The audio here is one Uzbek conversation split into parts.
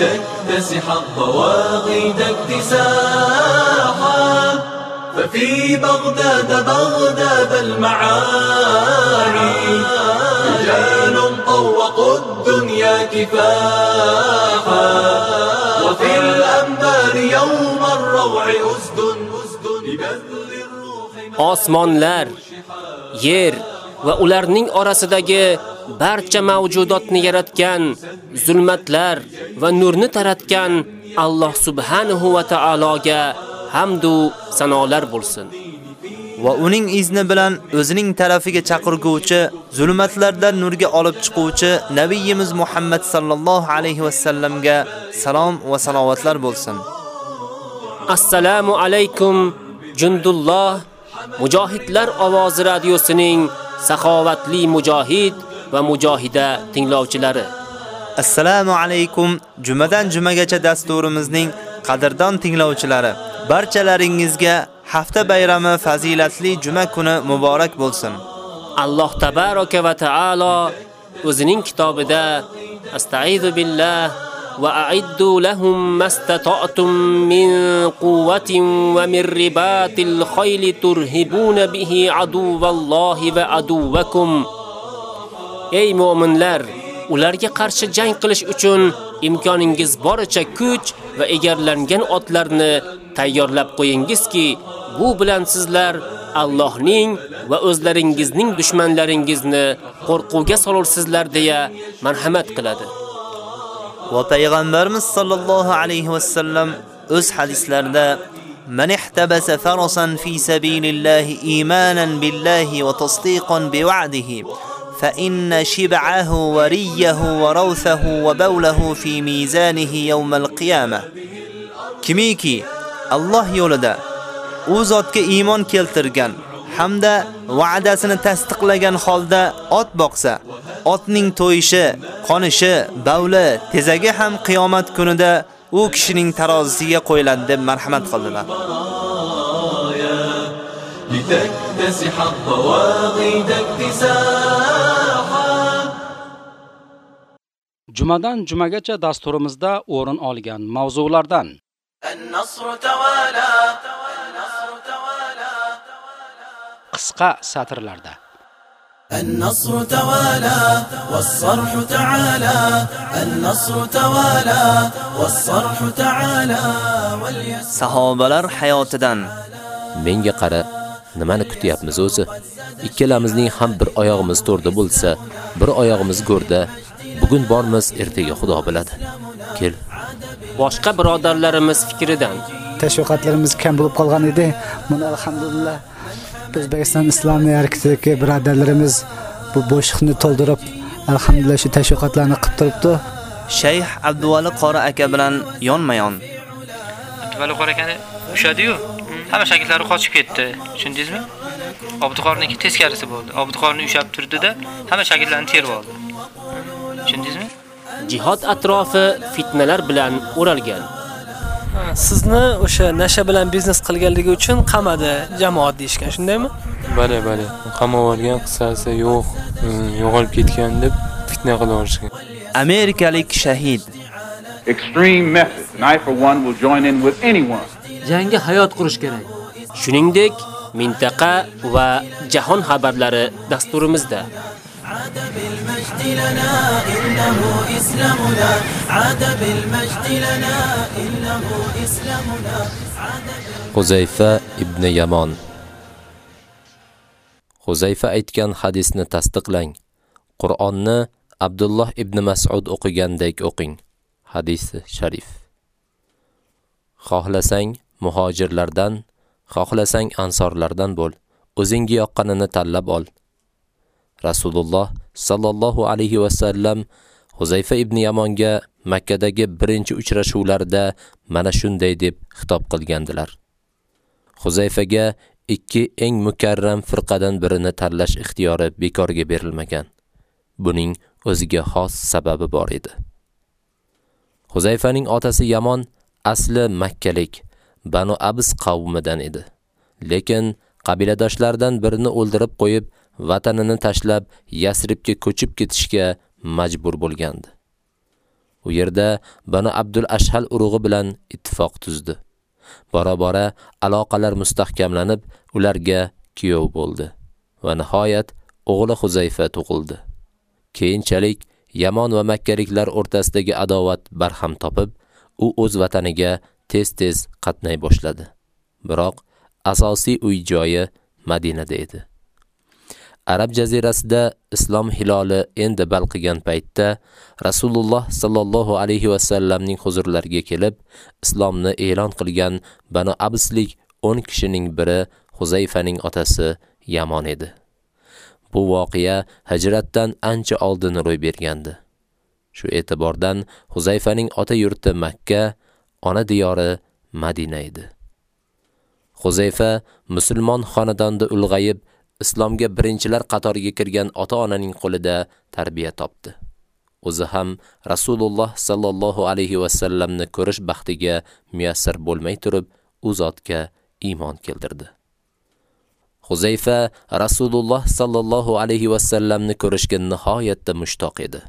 لتكتسح الضواغد اكتساحا. ففي بغداد بغداد المعاني رجال طوقوا الدنيا كفاحا. وفي الأنبار يوم الروع أسد أسد لبذل الروح osmonlar, yer va ularning orasidagi barcha mavjudotni yaratgan, zulmatlar va nurni taratgan Alloh subhanahu va taologa hamd va sanolar bo'lsin. va uning izni bilan o'zining tarafiga chaqirguvchi, zulmatlardan nurga olib chiquvchi nabiyimiz Muhammad sallallohu alayhi va sallamga salom va salovatlar bo'lsin. Assalomu alaykum Jundulloh Mujohidlar ovozi radiosining saxovatli mujohid va mujohida tinglovchilari. Assalomu alaykum. Jumadan jumagacha dasturimizning qadrdon tinglovchilari, barchalaringizga hafta bayrami fazilatli juma kuni muborak bo'lsin. Alloh tabaraka va taolo o'zining kitobida Astaizu billah وأعدوا لهم ما استطعتم من قوة ومن رباط الخيل ترهبون به عدو الله وعدوكم. Ey mu'minlar, ularga qarshi jang qilish uchun imkoningiz boricha kuch va egarlangan otlarni tayyorlab qo'yingizki, bu bilan sizlar Allohning va o'zlaringizning dushmanlaringizni qo'rquvga solursizlar deya marhamat qiladi. Va payg'ambarimiz sollallohu alayhi va sallam o'z hadislarida من احتبس فرسا في سبيل الله إيمانا بالله وتصديقا بوعده فإن شبعه وريه وروثه وبوله في ميزانه يوم القيامة kimiki Alloh yo'lida u zotga iymon hamda va'dasini tasdiqlagan holda ot boqsa, otning to'yishi, qonishi, bavli, tezagi ham qiyomat kunida u kishining tarozisiga qo'yiladi deb marhamat qildilar. لتكتسح الطواغيت اكتساحا Jumadan jumagacha dasturimizda o'rin olgan mavzulardan النصر توالى qisqa satrlarda النصر توالى والصرح تعالى النصر توالى والصرح تعالى واليسر Sahobalar hayotidan Menga qara, nimani kutyapmiz o'zi? Ikkalamizning ham bir oyog'imiz to'rda bo'lsa, bir oyog'imiz go'rda. Bugun bormiz, ertaga Xudo biladi. Kel. Boshqa birodarlarimiz fikridan tashviqotlarimiz kam bo'lib qolgan edi. Buni alhamdulillah O'zbekiston Islomiy harakatidagi birodarlarimiz bu bo'shliqni to'ldirib, alhamdulillah shu tashviqotlarni qilib turibdi. Shayx Abduvali qori aka bilan yonma-yon. Abduvali qori akani ushadi-yu. Hamma shagirdlari qochib ketdi. Tushundingizmi? Abduqorniki teskarisi bo'ldi. Abduqorni ushab turdi-da, hamma shagirdlarni terib oldi. Tushundingizmi? jihod atrofi fitnalar bilan o'ralgan. Sizni o'sha nasha bilan biznes qilganligi uchun qamadi jamoat deyishgan, shundaymi? Bale, bale. Qamab olgan qissasi yo'q, mm, yo'qolib ketgan deb fitna qilib olishgan. Amerikalik shahid extreme methods, and I for one will join in with anyone Jangga hayot qurish kerak. Shuningdek, mintaqa va jahon xabarlari dasturimizda عاد بالمجد لنا إنه إسلامنا عاد بالمجد لنا إنه إسلامنا Huzayfa ibn Yamon Huzayfa aytgan hadisni tasdiqlang. Qur'onni Abdulloh ibn Mas'ud o'qigandek o'qing. Hadisi sharif. Xohlasang muhojirlardan, xohlasang ansorlardan bo'l. O'zingga yoqqanini tanlab ol. Rasululloh sallallohu alayhi va sallam Huzayfa ibn Yamonga Makkadagi birinchi uchrashuvlarda mana shunday deb xitob qilgandilar. Huzayfaga ikki eng mukarram firqadan birini tanlash ixtiyori bekorga berilmagan. Buning o'ziga xos sababi bor edi. Huzayfaning otasi Yamon asli makkalik, Banu Abs qavmidan edi. Lekin qabiladoshlaridan birini o'ldirib qo'yib, vatanini tashlab Yasribga ko'chib ketishga majbur bo'lgandi. U yerda Banu Abdul Ashhal urug'i bilan ittifoq tuzdi. Bora-bora aloqalar mustahkamlanib, ularga kuyov bo'ldi va nihoyat o'g'li Huzayfa tug'ildi. Keyinchalik Yamon va makkaliklar o'rtasidagi adovat barham topib, u o'z vataniga tez-tez qatnay boshladi. Biroq asosiy uy joyi Madinada edi. Arab jazirasida islom hiloli endi balqigan paytda Rasululloh sallallohu alayhi va sallamning huzurlariga kelib, islomni e'lon qilgan Banu Abslik 10 kishining biri Huzayfaning otasi Yamon edi. Bu voqea hijratdan ancha oldin ro'y bergandi. Shu e'tibordan Huzayfaning ota yurti Makka, ona diyori Madina edi. Huzayfa musulmon xonadonda ulg'ayib, islomga birinchilar qatoriga kirgan ota-onaning qo'lida tarbiya topdi. O'zi ham Rasululloh sallallohu alayhi va sallamni ko'rish baxtiga muyassar bo'lmay turib, u zotga iymon keltirdi. Huzayfa Rasululloh sallallohu alayhi va sallamni ko'rishga nihoyatda mushtoq edi.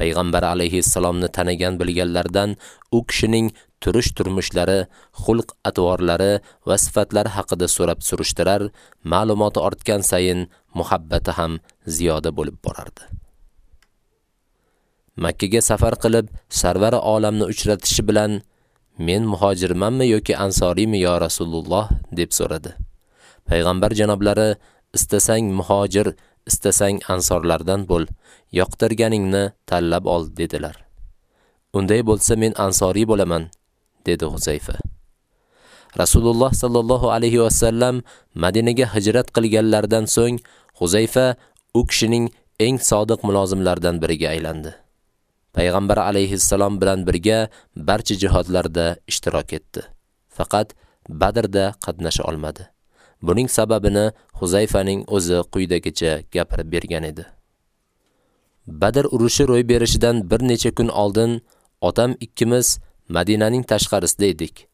Payg'ambar alayhi salomni tanigan bilganlardan u kishining turish turmushlari, xulq atvorlari va sifatlari haqida so'rab surishtirar, ma'lumoti ortgan sayin muhabbati ham ziyoda bo'lib borardi. Makka ga safar qilib, sarvari olamni uchratishi bilan "Men muhojirmanmi yoki ansoriymi yo Rasululloh?" deb so'radi. Payg'ambar janoblari istasang muhojir, istasang ansorlardan bo'l, yoqtirganingni tanlab ol dedilar. Unday bo'lsa men ansoriy bo'laman, dedi Huzayfa. Rasululloh sallallohu alayhi va sallam Madinaga hijrat qilganlardan so'ng Huzayfa u kishining eng sodiq mulozimlaridan biriga aylandi. Payg'ambar alayhissalom bilan birga barcha jihodlarda ishtirok etdi. Faqat Badrda qatnasha olmadi. Buning sababini Huzayfaning o'zi quyidagicha gapirib bergan edi. Badr urushi ro'y berishidan bir necha kun oldin otam ikkimiz Madinaning tashqarisida edik.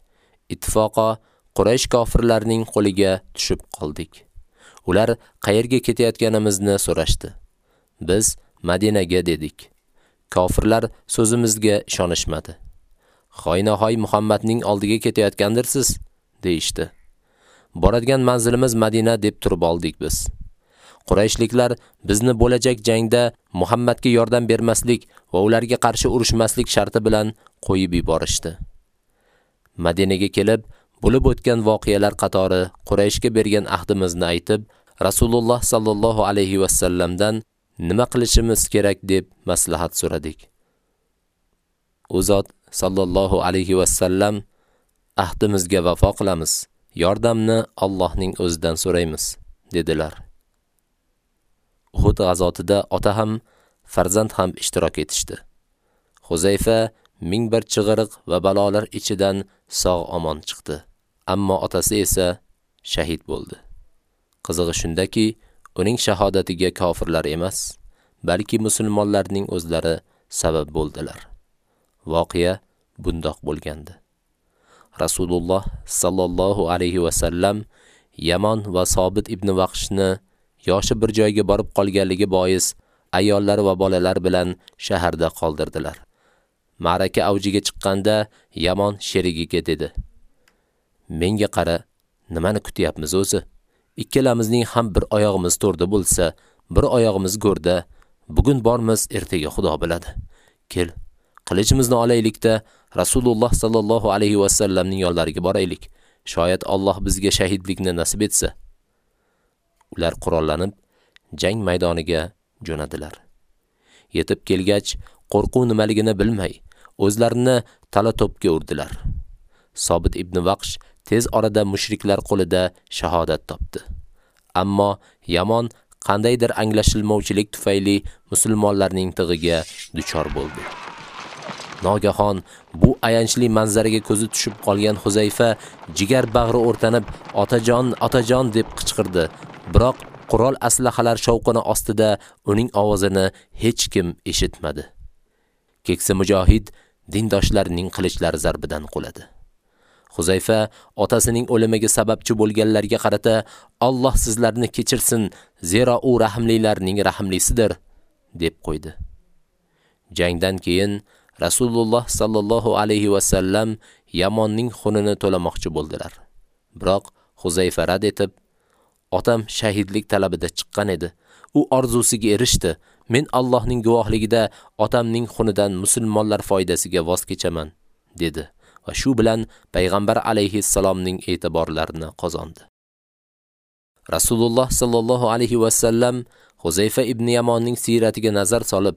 Ittifoqo Quraysh kofirlarining qo'liga tushib qoldik. Ular qayerga ketayotganimizni so'rashdi. Biz Madinaga dedik. Kofirlar so'zimizga ishonishmadi. Xoynahoy Muhammadning oldiga ketayotgandirsiz, deyishdi. Boradigan manzilimiz Madina deb turib oldik biz. Qurayshliklar bizni bo'lajak jangda Muhammadga yordam bermaslik va ularga qarshi urushmaslik sharti bilan qo'yib yuborishdi. Madinaga kelib, bo'lib o'tgan voqealar qatori Qurayshga bergan ahdimizni aytib, Rasululloh sallallohu alayhi va sallamdan nima qilishimiz kerak deb maslahat so'radik. U zot sallallohu alayhi va sallam ahdimizga vafo qilamiz, yordamni Allohning o'zidan so'raymiz, dedilar. Uhud g'azotida ota ham, farzand ham ishtirok etishdi. Huzayfa ming bir chig'iriq va balolar ichidan sog' omon chiqdi. Ammo otasi esa shahid bo'ldi. Qizig'i shundaki, uning shahodatiga kofirlar emas, balki musulmonlarning o'zlari sabab bo'ldilar. Voqea bundoq bo'lgandi. Rasululloh sallallohu alayhi va sallam Yaman va Sobit ibn Vaqshni yoshi bir joyga borib qolganligi bois ayollar va bolalar bilan shaharda qoldirdilar. Ma'raka avjiga chiqqanda Yaman sherigiga dedi: "Menga qara, nimani kutyapmiz o'zi? Ikkalamizning ham bir oyog'imiz to'rda bo'lsa, bir oyog'imiz go'rda. Bugun bormiz, ertaga Xudo biladi. Kel, qilichimizni olaylikda Rasululloh sallallohu alayhi va sallamning yo'llariga boraylik. Shoyat Alloh bizga shahidlikni nasib etsa." Ular qurollanib jang maydoniga jo'nadilar. Yetib kelgach, qo'rquv nimaligini bilmay, o'zlarini tala to'pga urdilar. Sobit ibn Vaqsh tez orada mushriklar qo'lida shahodat topdi. Ammo Yamon qandaydir anglashilmovchilik tufayli musulmonlarning tig'iga duchor bo'ldi. Nogahon bu ayanchli manzaraga ko'zi tushib qolgan Huzayfa jigar bag'ri o'rtanib, "Otajon, otajon" deb qichqirdi. Biroq qurol aslahalar shovqini ostida uning ovozini hech kim eshitmadi. Keksa mujohid dindoshlarining qilichlari zarbidan quladi. Huzayfa otasining o'limiga sababchi bo'lganlarga qarata Alloh sizlarni kechirsin, zero u rahimlilarning rahimlisidir, deb qo'ydi. Jangdan keyin Rasululloh sallallohu alayhi va sallam Yamonning xunini to'lamoqchi bo'ldilar. Biroq Huzayfa rad etib, otam shahidlik talabida chiqqan edi. U orzusiga erishdi. Men Allohning guvohligida otamning xunidan musulmonlar foydasiga voz kechaman, dedi va shu bilan payg'ambar alayhi salomning e'tiborlarini qozondi. Rasululloh sallallohu alayhi va sallam Huzayfa ibn Yamonning siyratiga nazar solib,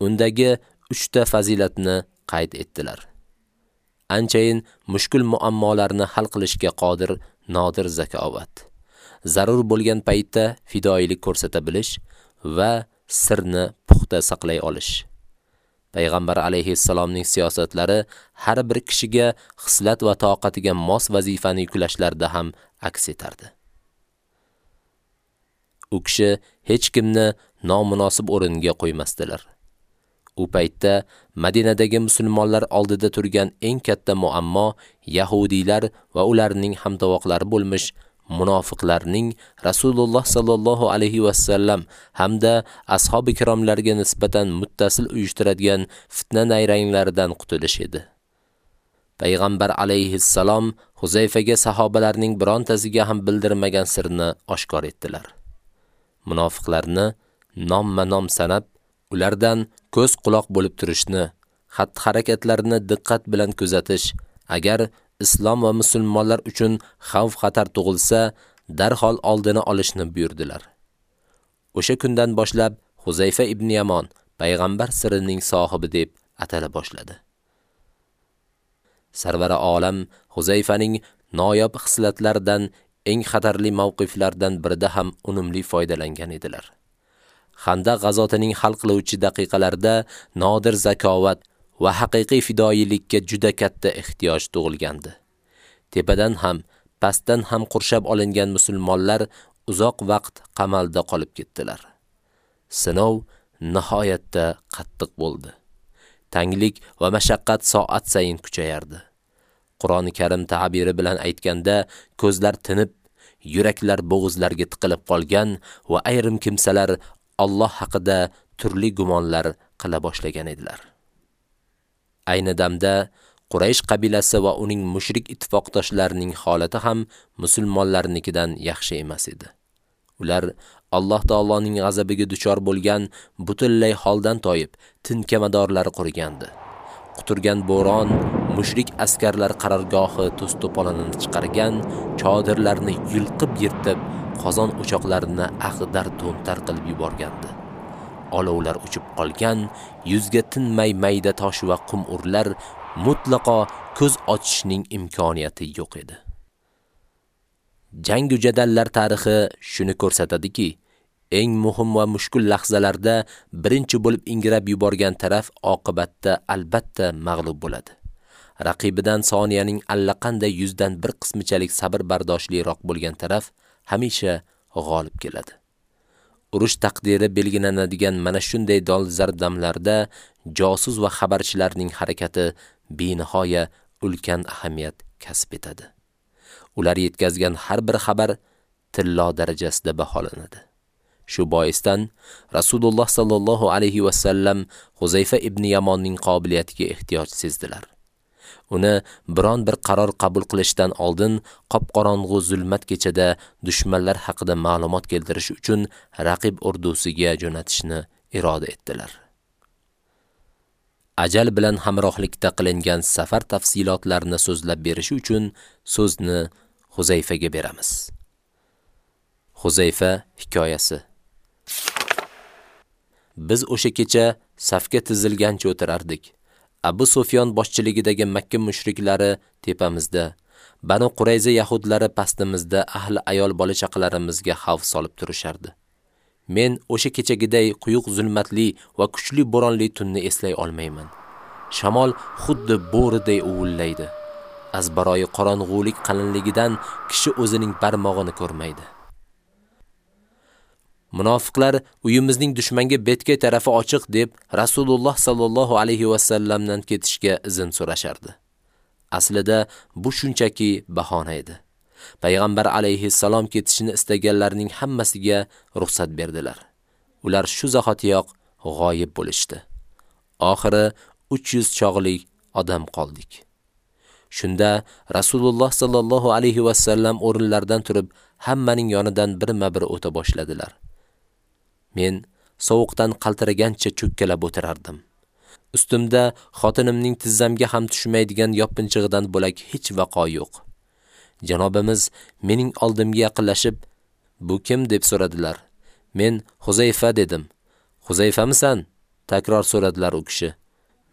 undagi uchta fazilatni qayd etdilar. Anchayin mushkul muammolarni hal qilishga qodir nodir zakovat. zarur bo'lgan paytda fidoilik ko'rsata bilish va sirni puxta saqlay olish. Payg'ambar alayhissalomning siyosatlari har bir kishiga xislat va toqatiga mos vazifani yuklashlarda ham aks etardi. U kishi hech kimni nomunosib o'ringa qo'ymasdilar. U paytda Madinadagi musulmonlar oldida turgan eng katta muammo yahudiylar va ularning hamtovoqlari bo'lmish munofiqlarning Rasululloh sallallohu alayhi va sallam hamda ashabi kiromlarga nisbatan muttasil uyushtiradigan fitna nayranglaridan qutulish edi. Payg'ambar alayhi salom Huzayfaga sahobalarning birontasiga ham bildirmagan sirni oshkor etdilar. Munofiqlarni nomma-nom sanab, ulardan ko'z quloq bo'lib turishni, xatti harakatlarini diqqat bilan kuzatish, Agar islom va musulmonlar uchun xavf-xatar tug'ilsa, darhol oldini olishni buyurdilar. O'sha kundan boshlab Huzayfa ibn Yamon payg'ambar sirining sohibi deb atala boshladi. Sarvara olam Huzayfaning noyob xislatlaridan eng xatarli mavqiflardan birida ham unumli foydalangan edilar. Xandaq g'azotining hal qiluvchi daqiqalarida nodir zakovat va haqiqiy fidoyilikka juda katta ehtiyoj tug'ilgandi. Tepadan ham, pastdan ham qurshab olingan musulmonlar uzoq vaqt qamalda qolib ketdilar. Sinov nihoyatda qattiq bo'ldi. Tanglik va mashaqqat soat sayin kuchayardi. Qur'oni Karim ta'biri bilan aytganda, ko'zlar tinib, yuraklar bo'g'izlarga tiqilib qolgan va ayrim kimsalar Alloh haqida turli gumonlar qila boshlagan edilar. Ayni damda Quraysh qabilasi va uning mushrik ittifoqdoshlarining holati ham musulmonlarnikidan yaxshi emas edi. Ular Alloh taoloning g'azabiga duchor bo'lgan butunlay holdan toyib, tinkamadorlari qurgandi. Quturgan bo'ron, mushrik askarlar qarorgohi to'sto'polanini chiqargan, chodirlarni yulqib yirtib, qozon o'choqlarini ag'dar to'ntar qilib yuborgandi. Olovlar uchib qolgan, yuzga tinmay mayda tosh va qum urlar mutlaqo ko'z ochishning imkoniyati yo'q edi. Jangu jadallar tarixi shuni ko'rsatadiki, eng muhim va mushkul lahzalarda birinchi bo'lib ingrab yuborgan taraf oqibatda albatta mag'lub bo'ladi. Raqibidan soniyaning allaqanday yuzdan bir qismichalik sabr bardoshliroq bo'lgan taraf hamisha g'olib keladi. Urush taqdiri belgilanadigan mana shunday dolzarb damlarda josus va xabarchilarning harakati benihoya ulkan ahamiyat kasb etadi. Ular yetkazgan har bir xabar tillo darajasida baholanadi. Shu boisdan Rasululloh sallallohu alayhi va sallam Huzayfa ibn Yamonning qobiliyatiga ehtiyoj sezdilar. Uni biron bir qaror qabul qilishdan oldin qopqorong'u zulmat kechada dushmanlar haqida ma'lumot keltirish uchun raqib urdusiga jo'natishni iroda etdilar. Ajal bilan hamrohlikda qilingan safar tafsilotlarini so'zlab berish uchun so'zni Huzayfaga beramiz. Huzayfa hikoyasi Biz o'sha kecha safga tizilgancha o'tirardik. Abu Sufyon boshchiligidagi Makka mushriklari tepamizda, Banu Qurayza yahudlari pastimizda ahli ayol bola chaqalarimizga xavf solib turishardi. Men o'sha kechagiday quyuq zulmatli va kuchli bo'ronli tunni eslay olmayman. Shamol xuddi bo'riday uvullaydi. Azbaroyi qorong'ulik qalinligidan kishi o'zining barmog'ini ko'rmaydi. Munofiqlar uyimizning dushmanga betkay tarafi ochiq deb Rasululloh sallallohu alayhi va sallamdan ketishga izn so'rashardi. Aslida bu shunchaki bahona edi. Payg'ambar alayhi salom ketishini istaganlarning hammasiga ruxsat berdilar. Ular shu zahotiyoq g'oyib bo'lishdi. Oxiri 300 chog'lik odam qoldik. Shunda Rasululloh sallallohu alayhi va sallam o'rinlaridan turib, hammaning yonidan birma-bir o'ta boshladilar. Men sovuqdan qaltiragancha cho'kkalab o'tirardim. Ustimda xotinimning tizzamga ham tushmaydigan yopinchig'idan bo'lak hech vaqo yo'q. Janobimiz mening oldimga yaqinlashib, "Bu kim?" deb so'radilar. Men Huzayfa dedim. "Huzayfamisan?" takror so'radilar u kishi.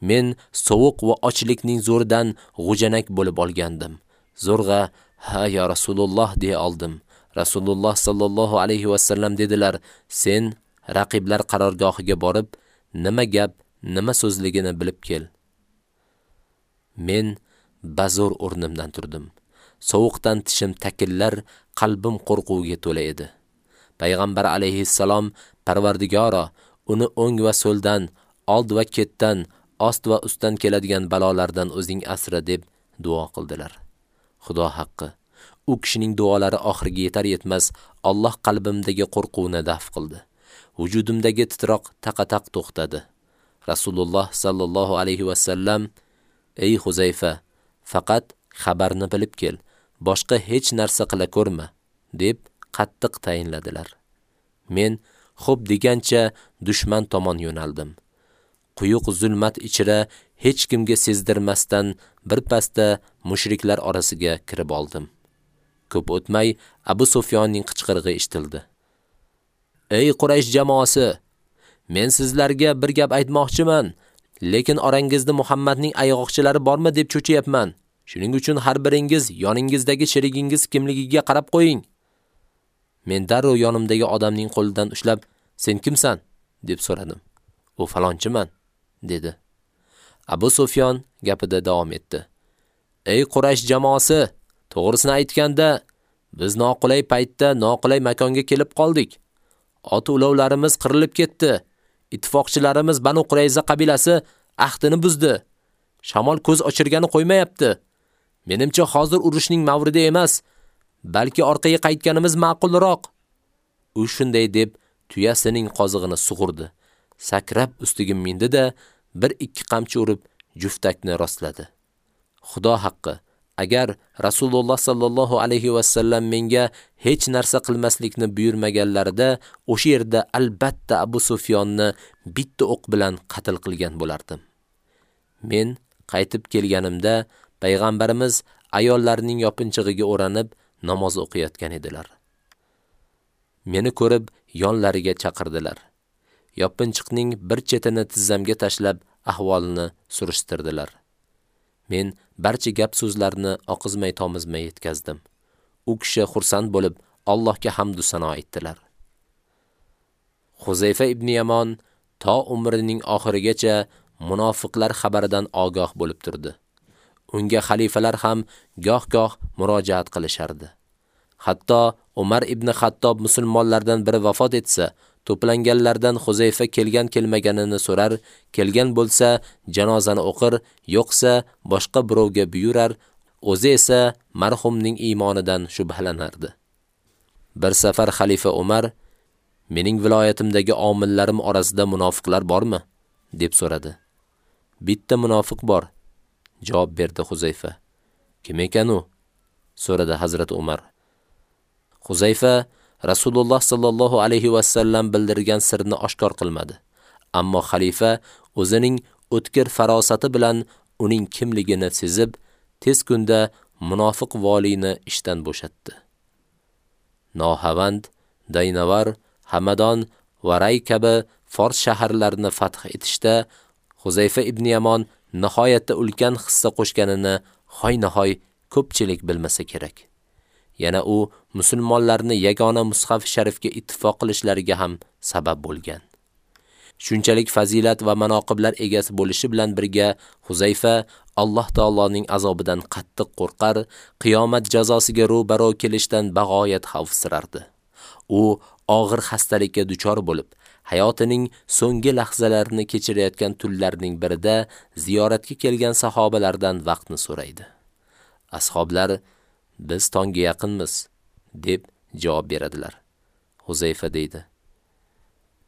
Men sovuq va ochlikning zo'ridan g'ujanak bo'lib olgandim. Zo'rg'a "Ha ya Rasululloh" deya oldim. Rasululloh sallallohu alayhi va sallam dedilar: "Sen raqiblar qarorgohiga borib, nima gap, nima so'zligini bilib kel." Men bazur o'rnimdan turdim. Sovuqdan tishim takillar, qalbim qo'rquvga to'la edi. Payg'ambar alayhissalom Parvardigoro uni o'ng va so'ldan, old va ketdan, ost va ustdan keladigan balolardan o'zing asra deb duo qildilar. Xudo haqqi, u kishining duolari oxiriga yetar yetmas Alloh qalbimdagi qo'rquvni daf qildi. Vujudimdagi titroq taqataq to'xtadi. Rasululloh sallallohu alayhi va sallam: "Ey Huzayfa, faqat xabarni bilib kel, boshqa hech narsa qila ko'rma", deb qattiq tayinladilar. Men xo'p degancha dushman tomon yo'naldim. quyuq zulmat ichra hech kimga sezdirmasdan bir pasda mushriklar orasiga kirib oldim. Ko'p o'tmay Abu Sufyonning qichqirig'i eshitildi. Ey Quraysh jamoasi, men sizlarga bir gap aytmoqchiman, lekin orangizda Muhammadning ayg'oqchilari bormi deb cho'chiyapman. Shuning uchun har biringiz yoningizdagi sherigingiz kimligiga qarab qo'ying. Men darrov yonimdagi odamning qo'lidan ushlab, "Sen kimsan?" deb so'radim. "U falonchiman", dedi. Abu Sufyon gapida davom etdi. "Ey Quraysh jamoasi, to'g'risini aytganda, biz noqulay paytda noqulay makonga kelib qoldik. Ot ulovlarimiz qirilib ketdi. Ittifoqchilarimiz Banu Qurayza qabilasi ahdini buzdi. Shamol ko'z ochirgani qo'ymayapti. Menimcha hozir urushning mavridi emas, balki orqaga qaytganimiz ma'qulroq. U shunday deb tuyasining qozig'ini sug'urdi. Sakrab ustiga mindi-da, bir ikki qamchi urib juftakni rostladi. Xudo haqqi, agar Rasululloh sallallohu alayhi va sallam menga hech narsa qilmaslikni buyurmaganlarida, o'sha yerda albatta Abu Sufyonni bitta o'q bilan qatl qilgan bo'lardim. Men qaytib kelganimda payg'ambarimiz ayollarning yopinchig'iga o'ranib namoz o'qiyotgan edilar. Meni ko'rib yonlariga chaqirdilar. Yopinchiqning bir chetini tizzamga tashlab ahvolini surishtirdilar. Men barcha gap so'zlarni oqizmay tomizmay yetkazdim. U kishi xursand bo'lib Allohga hamd va sano aytdilar. Huzayfa ibn Yamon to umrining oxirigacha munofiqlar xabaridan ogoh bo'lib turdi. Unga xalifalar ham goh-goh murojaat qilishardi. Hatto Umar ibn Xattob musulmonlardan biri vafot etsa, to'planganlardan Huzayfa kelgan kelmaganini so'rar, kelgan bo'lsa janozani o'qir, yo'qsa boshqa birovga buyurar, o'zi esa marhumning iymonidan shubhalanardi. Bir safar xalifa Umar mening viloyatimdagi omillarim orasida munofiqlar bormi? deb so'radi. Bitta munofiq bor, javob berdi Huzayfa. Kim ekan u? so'radi Hazrat Umar. Huzayfa Rasululloh sallallohu alayhi va sallam bildirgan sirni oshkor qilmadi. Ammo xalifa o'zining o'tkir farosati bilan uning kimligini sezib, tez kunda munofiq voliyni ishdan bo'shatdi. Nohavand, Daynavar, Hamadon va Ray kabi Fors shaharlarini fath etishda Huzayfa ibn Yamon nihoyatda ulkan hissa qo'shganini hoy-nahoy ko'pchilik bilmasa kerak. Yana u musulmonlarni yagona mushaf sharifga ittifoq qilishlariga ham sabab bo'lgan. Shunchalik fazilat va manoqiblar egasi bo'lishi bilan birga Huzayfa Alloh taoloning azobidan qattiq qo'rqar, qiyomat jazosiga ro'baro kelishdan bag'oyat xavfsirardi. U og'ir xastalikka duchor bo'lib, hayotining so'nggi lahzalarini kechirayotgan tunlarning birida ziyoratga kelgan sahobalardan vaqtni so'raydi. Ashoblar biz tongga yaqinmiz deb javob beradilar. Huzayfa deydi: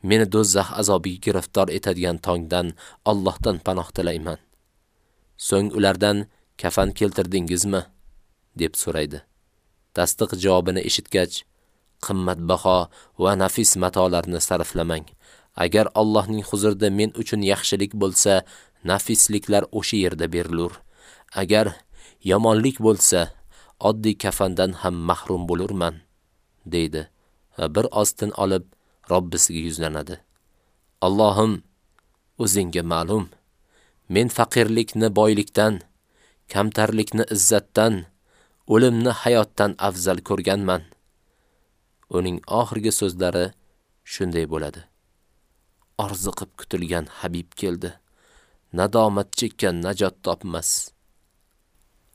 Meni do'zax azobiga giriftor etadigan tongdan Allohdan panoh tilayman. So'ng ulardan kafan keltirdingizmi? deb so'raydi. Tasdiq javobini eshitgach, qimmatbaho va nafis matolarni sarflamang. Agar Allohning huzurida men uchun yaxshilik bo'lsa, nafisliklar o'sha yerda berilur. Agar yomonlik bo'lsa, oddiy kafandan ham mahrum bo'lurman, deydi va bir ostin olib Robbisiga yuzlanadi. Allohim, o'zingga ma'lum, men faqirlikni boylikdan, kamtarlikni izzatdan, o'limni hayotdan afzal ko'rganman. Uning oxirgi so'zlari shunday bo'ladi. Orziqib kutilgan Habib keldi. Nadomat chekkan najot topmas.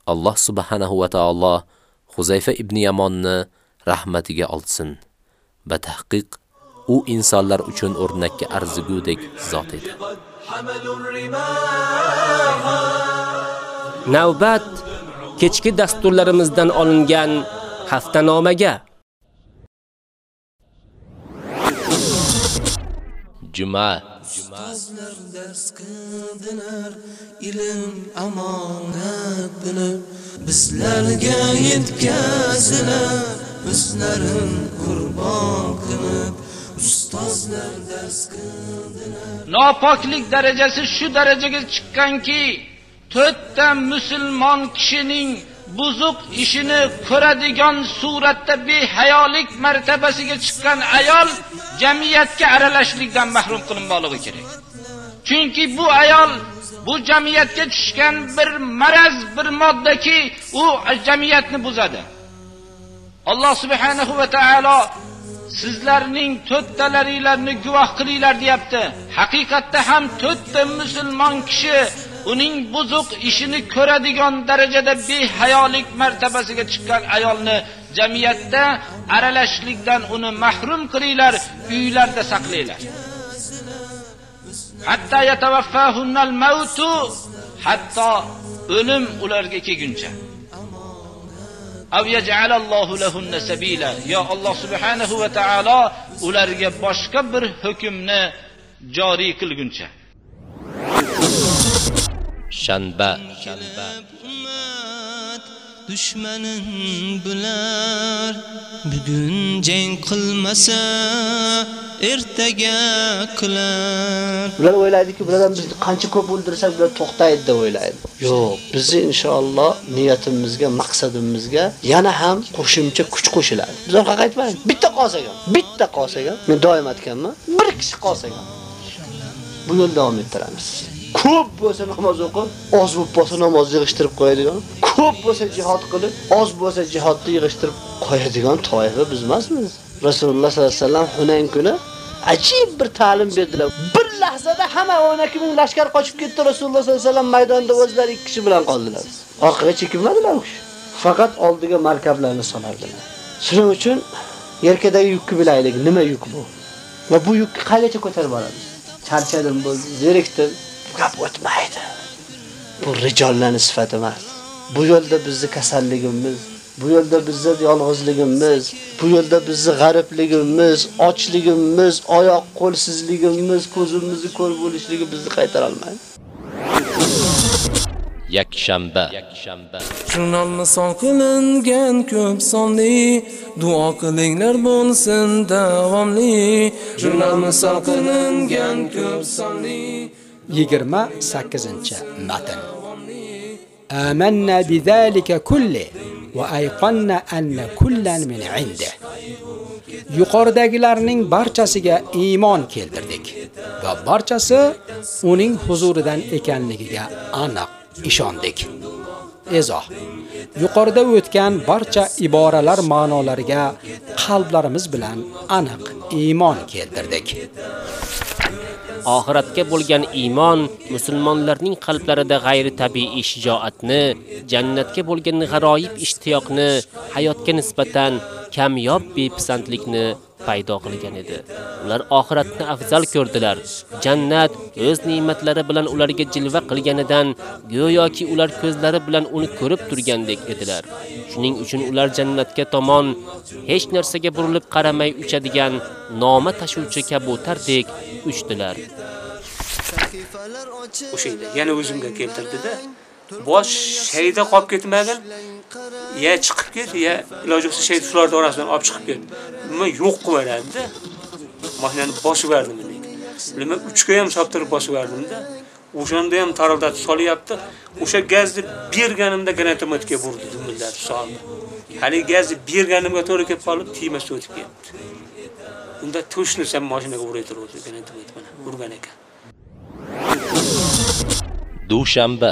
Alloh subhanahu va taolo Huzayfa ibn Yamonni rahmatiga olsin. Va tahqiq u insonlar uchun o'rnakka arzigudek zot edi. Navbat kechki dasturlarimizdan olingan haftanomaga Juma Ustozlar dars qildilar, ilm amonat bilib, bizlarga yetkazilar, o'zlarin qurbon qilib. ustozlar dars qildilar nopoklik darajasi shu darajaga chiqqanki to'rtta musulmon kishining buzuq ishini ko'radigan suratda behayolik martabasiga chiqqan ayol jamiyatga aralashlikdan mahrum qilinmoqligi kerak. Chunki bu ayol bu jamiyatga tushgan bir maraz, bir moddaki u jamiyatni buzadi. Alloh subhanahu va taolo sizlarning to'rttalaringlarni guvoh qilinglar deyapti. Haqiqatda ham to'rtta musulmon kishi uning buzuq ishini ko'radigan darajada behayolik martabasiga chiqqan ayolni jamiyatda aralashishlikdan uni mahrum qilinglar, uylarda saqlanglar. Hatta yatawaffahunnal mautu hatto o'lim ularga kelguncha. Aw yaj'alallohu lahunna sabila. Ya Alloh subhanahu va taolo ularga boshqa bir hukmni joriy qilguncha. Shanba dushmanin bular bugun jang qilmasa ertaga qilar Ular o'ylaydiki, bulardan bizni qancha ko'p o'ldirsak, bular to'xtaydi deb o'ylaydi. Yo'q, bizni inshaalloh niyatimizga, maqsadimizga yana ham qo'shimcha kuch qo'shiladi. Biz unaqa qaytmaymiz. Bitta qolsak ham, bitta qolsak ham, men doim aytganman, bir kishi qolsak ham bu yo'lda davom ettiramiz. Ko'p bo'lsa namoz o'qib, oz bo'lib bo'lsa namoz yig'ishtirib qo'yadigan, ko'p bo'lsa jihad qilib, oz bo'lsa jihodni yig'ishtirib qo'yadigan toifa biz emasmiz. Rasululloh sollallohu alayhi vasallam Hunayn kuni ajib bir ta'lim berdilar. Bir lahzada hamma 12 ming lashkar qochib ketdi. Rasululloh sollallohu alayhi vasallam maydonda o'zlari ikki kishi bilan qoldilar. Orqaga chekinmadilar u kishi. Faqat oldiga markablarni solardilar. Shuning uchun yelkadagi yukni bilaylik, nima yuk bu? Va bu yukni qayergacha ko'tarib boramiz? Charchadim, bo'ldi, zerikdim. Gap o'tmaydi. Bu rijollarning sifati emas. Bu yo'lda bizni kasalligimiz, bu yo'lda bizni yolg'izligimiz, bu yo'lda bizni g'aribligimiz, ochligimiz, oyoq qo'lsizligimiz, ko'zimizni ko'r bo'lishligi bizni qaytara olmaydi. yakshanba Jurnalni son qilingan ko'p sonli duo qilinglar bo'lsin davomli Jurnalni son qilingan ko'p sonli 28 matn. Amanna bidalika kulli va ayqanna anna kullan min indi. Yuqoridagilarning barchasiga iymon keltirdik va barchasi uning huzuridan ekanligiga aniq ishondik. Izoh. Yuqorida o'tgan barcha iboralar ma'nolariga qalblarimiz bilan aniq iymon keltirdik. Oxiratga bo'lgan iymon musulmonlarning qalblarida g'ayri tabiiy shijoatni, jannatga bo'lgan g'aroyib ishtiyoqni, hayotga nisbatan kamyob bepisandlikni paydo qilgan edi. Ular oxiratni afzal ko'rdilar. Jannat o'z ne'matlari bilan ularga jilva qilganidan go'yoki ular ko'zlari bilan uni ko'rib turgandek edilar. Shuning uchun ular jannatga tomon hech narsaga burilib qaramay uchadigan noma tashuvchi kabutardek uchdilar. o'sha. Yana o'zimga keltirdida bosh shayda qolib ketmagin. ya chiqib ket, ya iloji bo'lsa shayd sular orasidan olib chiqib ket. Nima yo'q qilib Mashinani bosib berdim lekin. Nima uchga ham saptirib bosib berdimda. O'shanda ham tarodatni solyapti. O'sha gazni berganimda granatometga burdi dumillar soldi. Hali gazni berganimga to'g'ri kelib qolib, tiymas o'tib ketdi. Unda tushnisam mashinaga uraytirdi granatomet bilan urgan ekan. Dushanba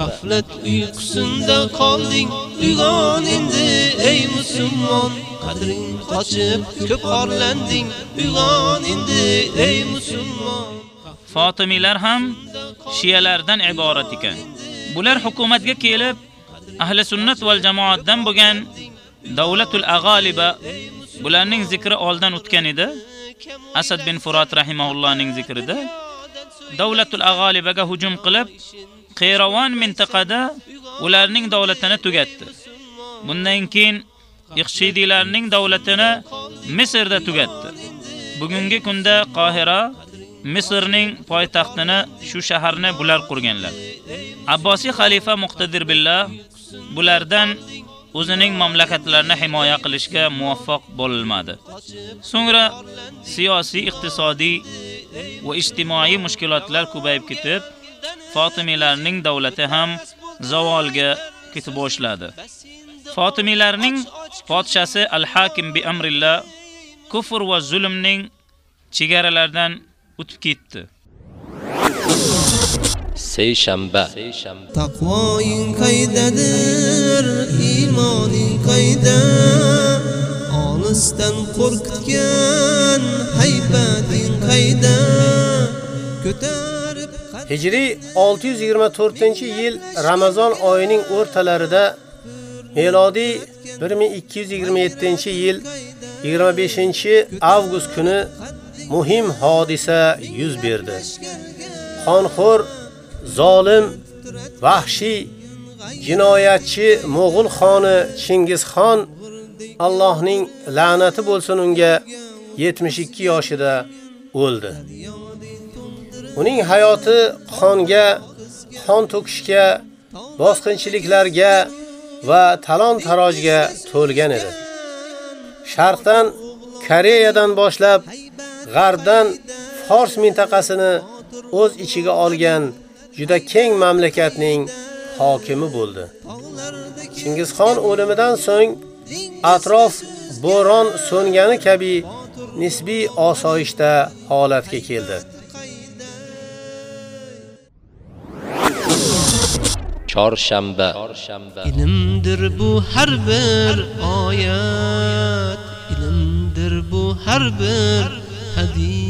G'aflat uyqusinda qolding uyg'on endi ey musulmon qadring qochib ko'p orlanding uyg'on endi ey musulmon Fotimiylar ham shiyalardan iborat ekan. Bular hukumatga kelib ahli sunnat val jamoatdan bo'lgan Davlatul Ag'aliba bularning zikri oldan o'tgan edi. Asad bin Furat rahimahullohning zikrida Davlatul Ag'alibaga hujum qilib, Qayravan mintaqada ularning davlatini tugatdi. Bundan keyin Iqshidilarning davlatini Misrda tugatdi. Bugungi kunda Qohira Misrning poytaxtini shu shaharni bular qurganlar. Abbosiy xalifa Muqtadir billah bulardan o'zining mamlakatlarini himoya qilishga muvaffaq bo'lmadi. So'ngra siyosiy, iqtisodiy va ijtimoiy mushkilotlar ko'payib ketib, Fatimilarning davlati ham zavolga ketib boshladi. Fatimilarning podshasi Al-Hakim bi amrillah kufr va zulmning chegaralaridan o'tib ketdi. Seyshanba. Taqvoing qaydadir, iymoning qayda? Olisdan qo'rqitgan haybating qayda? Ko'tarib Hijriy 624-yil Ramazon oyining o'rtalarida Melodiy 1227-yil 25-avgust kuni muhim hodisa yuz berdi. Xonxo'r, zolim, vahshiy, jinoyatchi Mo'g'ul xoni Chingizxon Allohning la'nati bo'lsin unga 72 yoshida o'ldi. Uning hayoti xonga, xon to'kishga, bosqinchiliklarga va talon-tarojga to'lgan edi. Sharqdan Koreyadan boshlab g'arbdan Fors mintaqasini o'z ichiga olgan juda keng mamlakatning hokimi bo'ldi. Chingizxon o'limidan so'ng atrof bo'ron so'ngani kabi nisbiy osoyishta holatga keldi. Chorshanba. Ilmdir bu har bir oyat, ilmdir bu har bir hadis.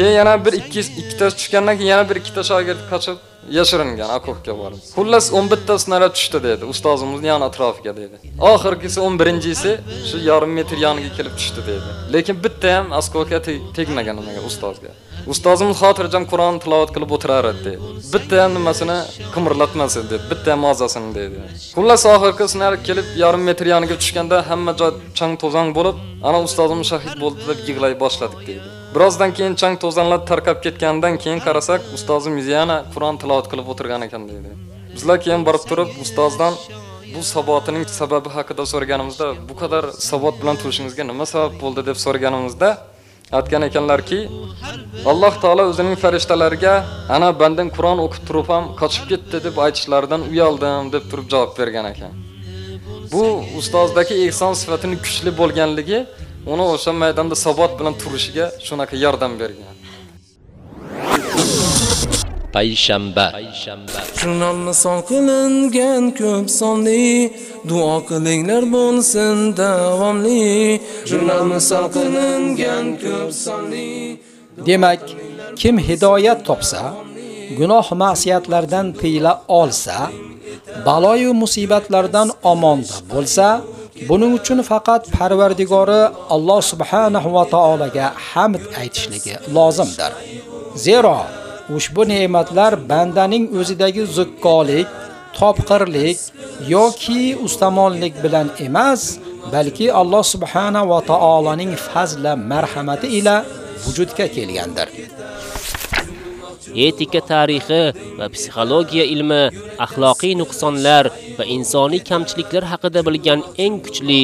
Keyin yana bir ikki ikkita tushgandan keyin yana bir ikkita shogird qochib yashiringan okopga borib. Xullas 11 ta snaryad tushdi dedi. Ustozimizning yon atrofiga dedi. Oxirgisi 11-inchisi shu yarim metr yoniga kelib tushdi dedi. Lekin bitta ham okopga tegmagan nimaga ustozga. Ustozimiz xotirjam Qur'on tilovat qilib o'tirar edi. Bitta ham nimasini qimirlatmasin edi, Bitta ham mozasini dedi. Xullas oxirgi sinar kelib yarim metr yoniga tushganda hamma joy chang to'zon bo'lib, ana ustozimiz shahid bo'ldi deb yig'lay boshladik dedi. Birozdan keyin chang to'zonlar tarqab ketgandan keyin qarasak, ustozimiz yana Qur'on tilovat qilib o'tirgan ekan dedi. Bizlar keyin borib turib ustozdan bu sabotining sababi haqida so'raganimizda, bu qadar sabot bilan turishingizga nima sabab bo'ldi deb so'raganimizda, aytgan ekanlarki, Alloh taolo o'zining farishtalariga ana bandan Qur'on o'qib turib ham qochib ketdi deb aytishlaridan uyaldim deb turib javob bergan ekan. Bu ustozdagi ehson sifatini kuchli bo'lganligi uni o'sha maydonda sabot bilan turishiga shunaqa yordam bergan. Payshanba. Jurnal misol qilingan ko'p sonli duo qilinglar bo'lsin davomli. Jurnal misol qilingan ko'p sonli Demak, kim hidoyat topsa, gunoh ma'siyatlardan tiyila olsa, baloyu musibatlardan omonda bo'lsa, buning uchun faqat Parvardigori Alloh subhanahu va taolaga hamd aytishligi lozimdir. Zero ushbu ne'matlar bandaning o'zidagi zukkolik, topqirlik yoki ustamonlik bilan emas, balki Alloh subhanahu va taolaning fazla marhamati ila vujudga kelgandir. Etika tarixi va psixologiya ilmi axloqiy nuqsonlar va insoniy kamchiliklar haqida bilgan eng kuchli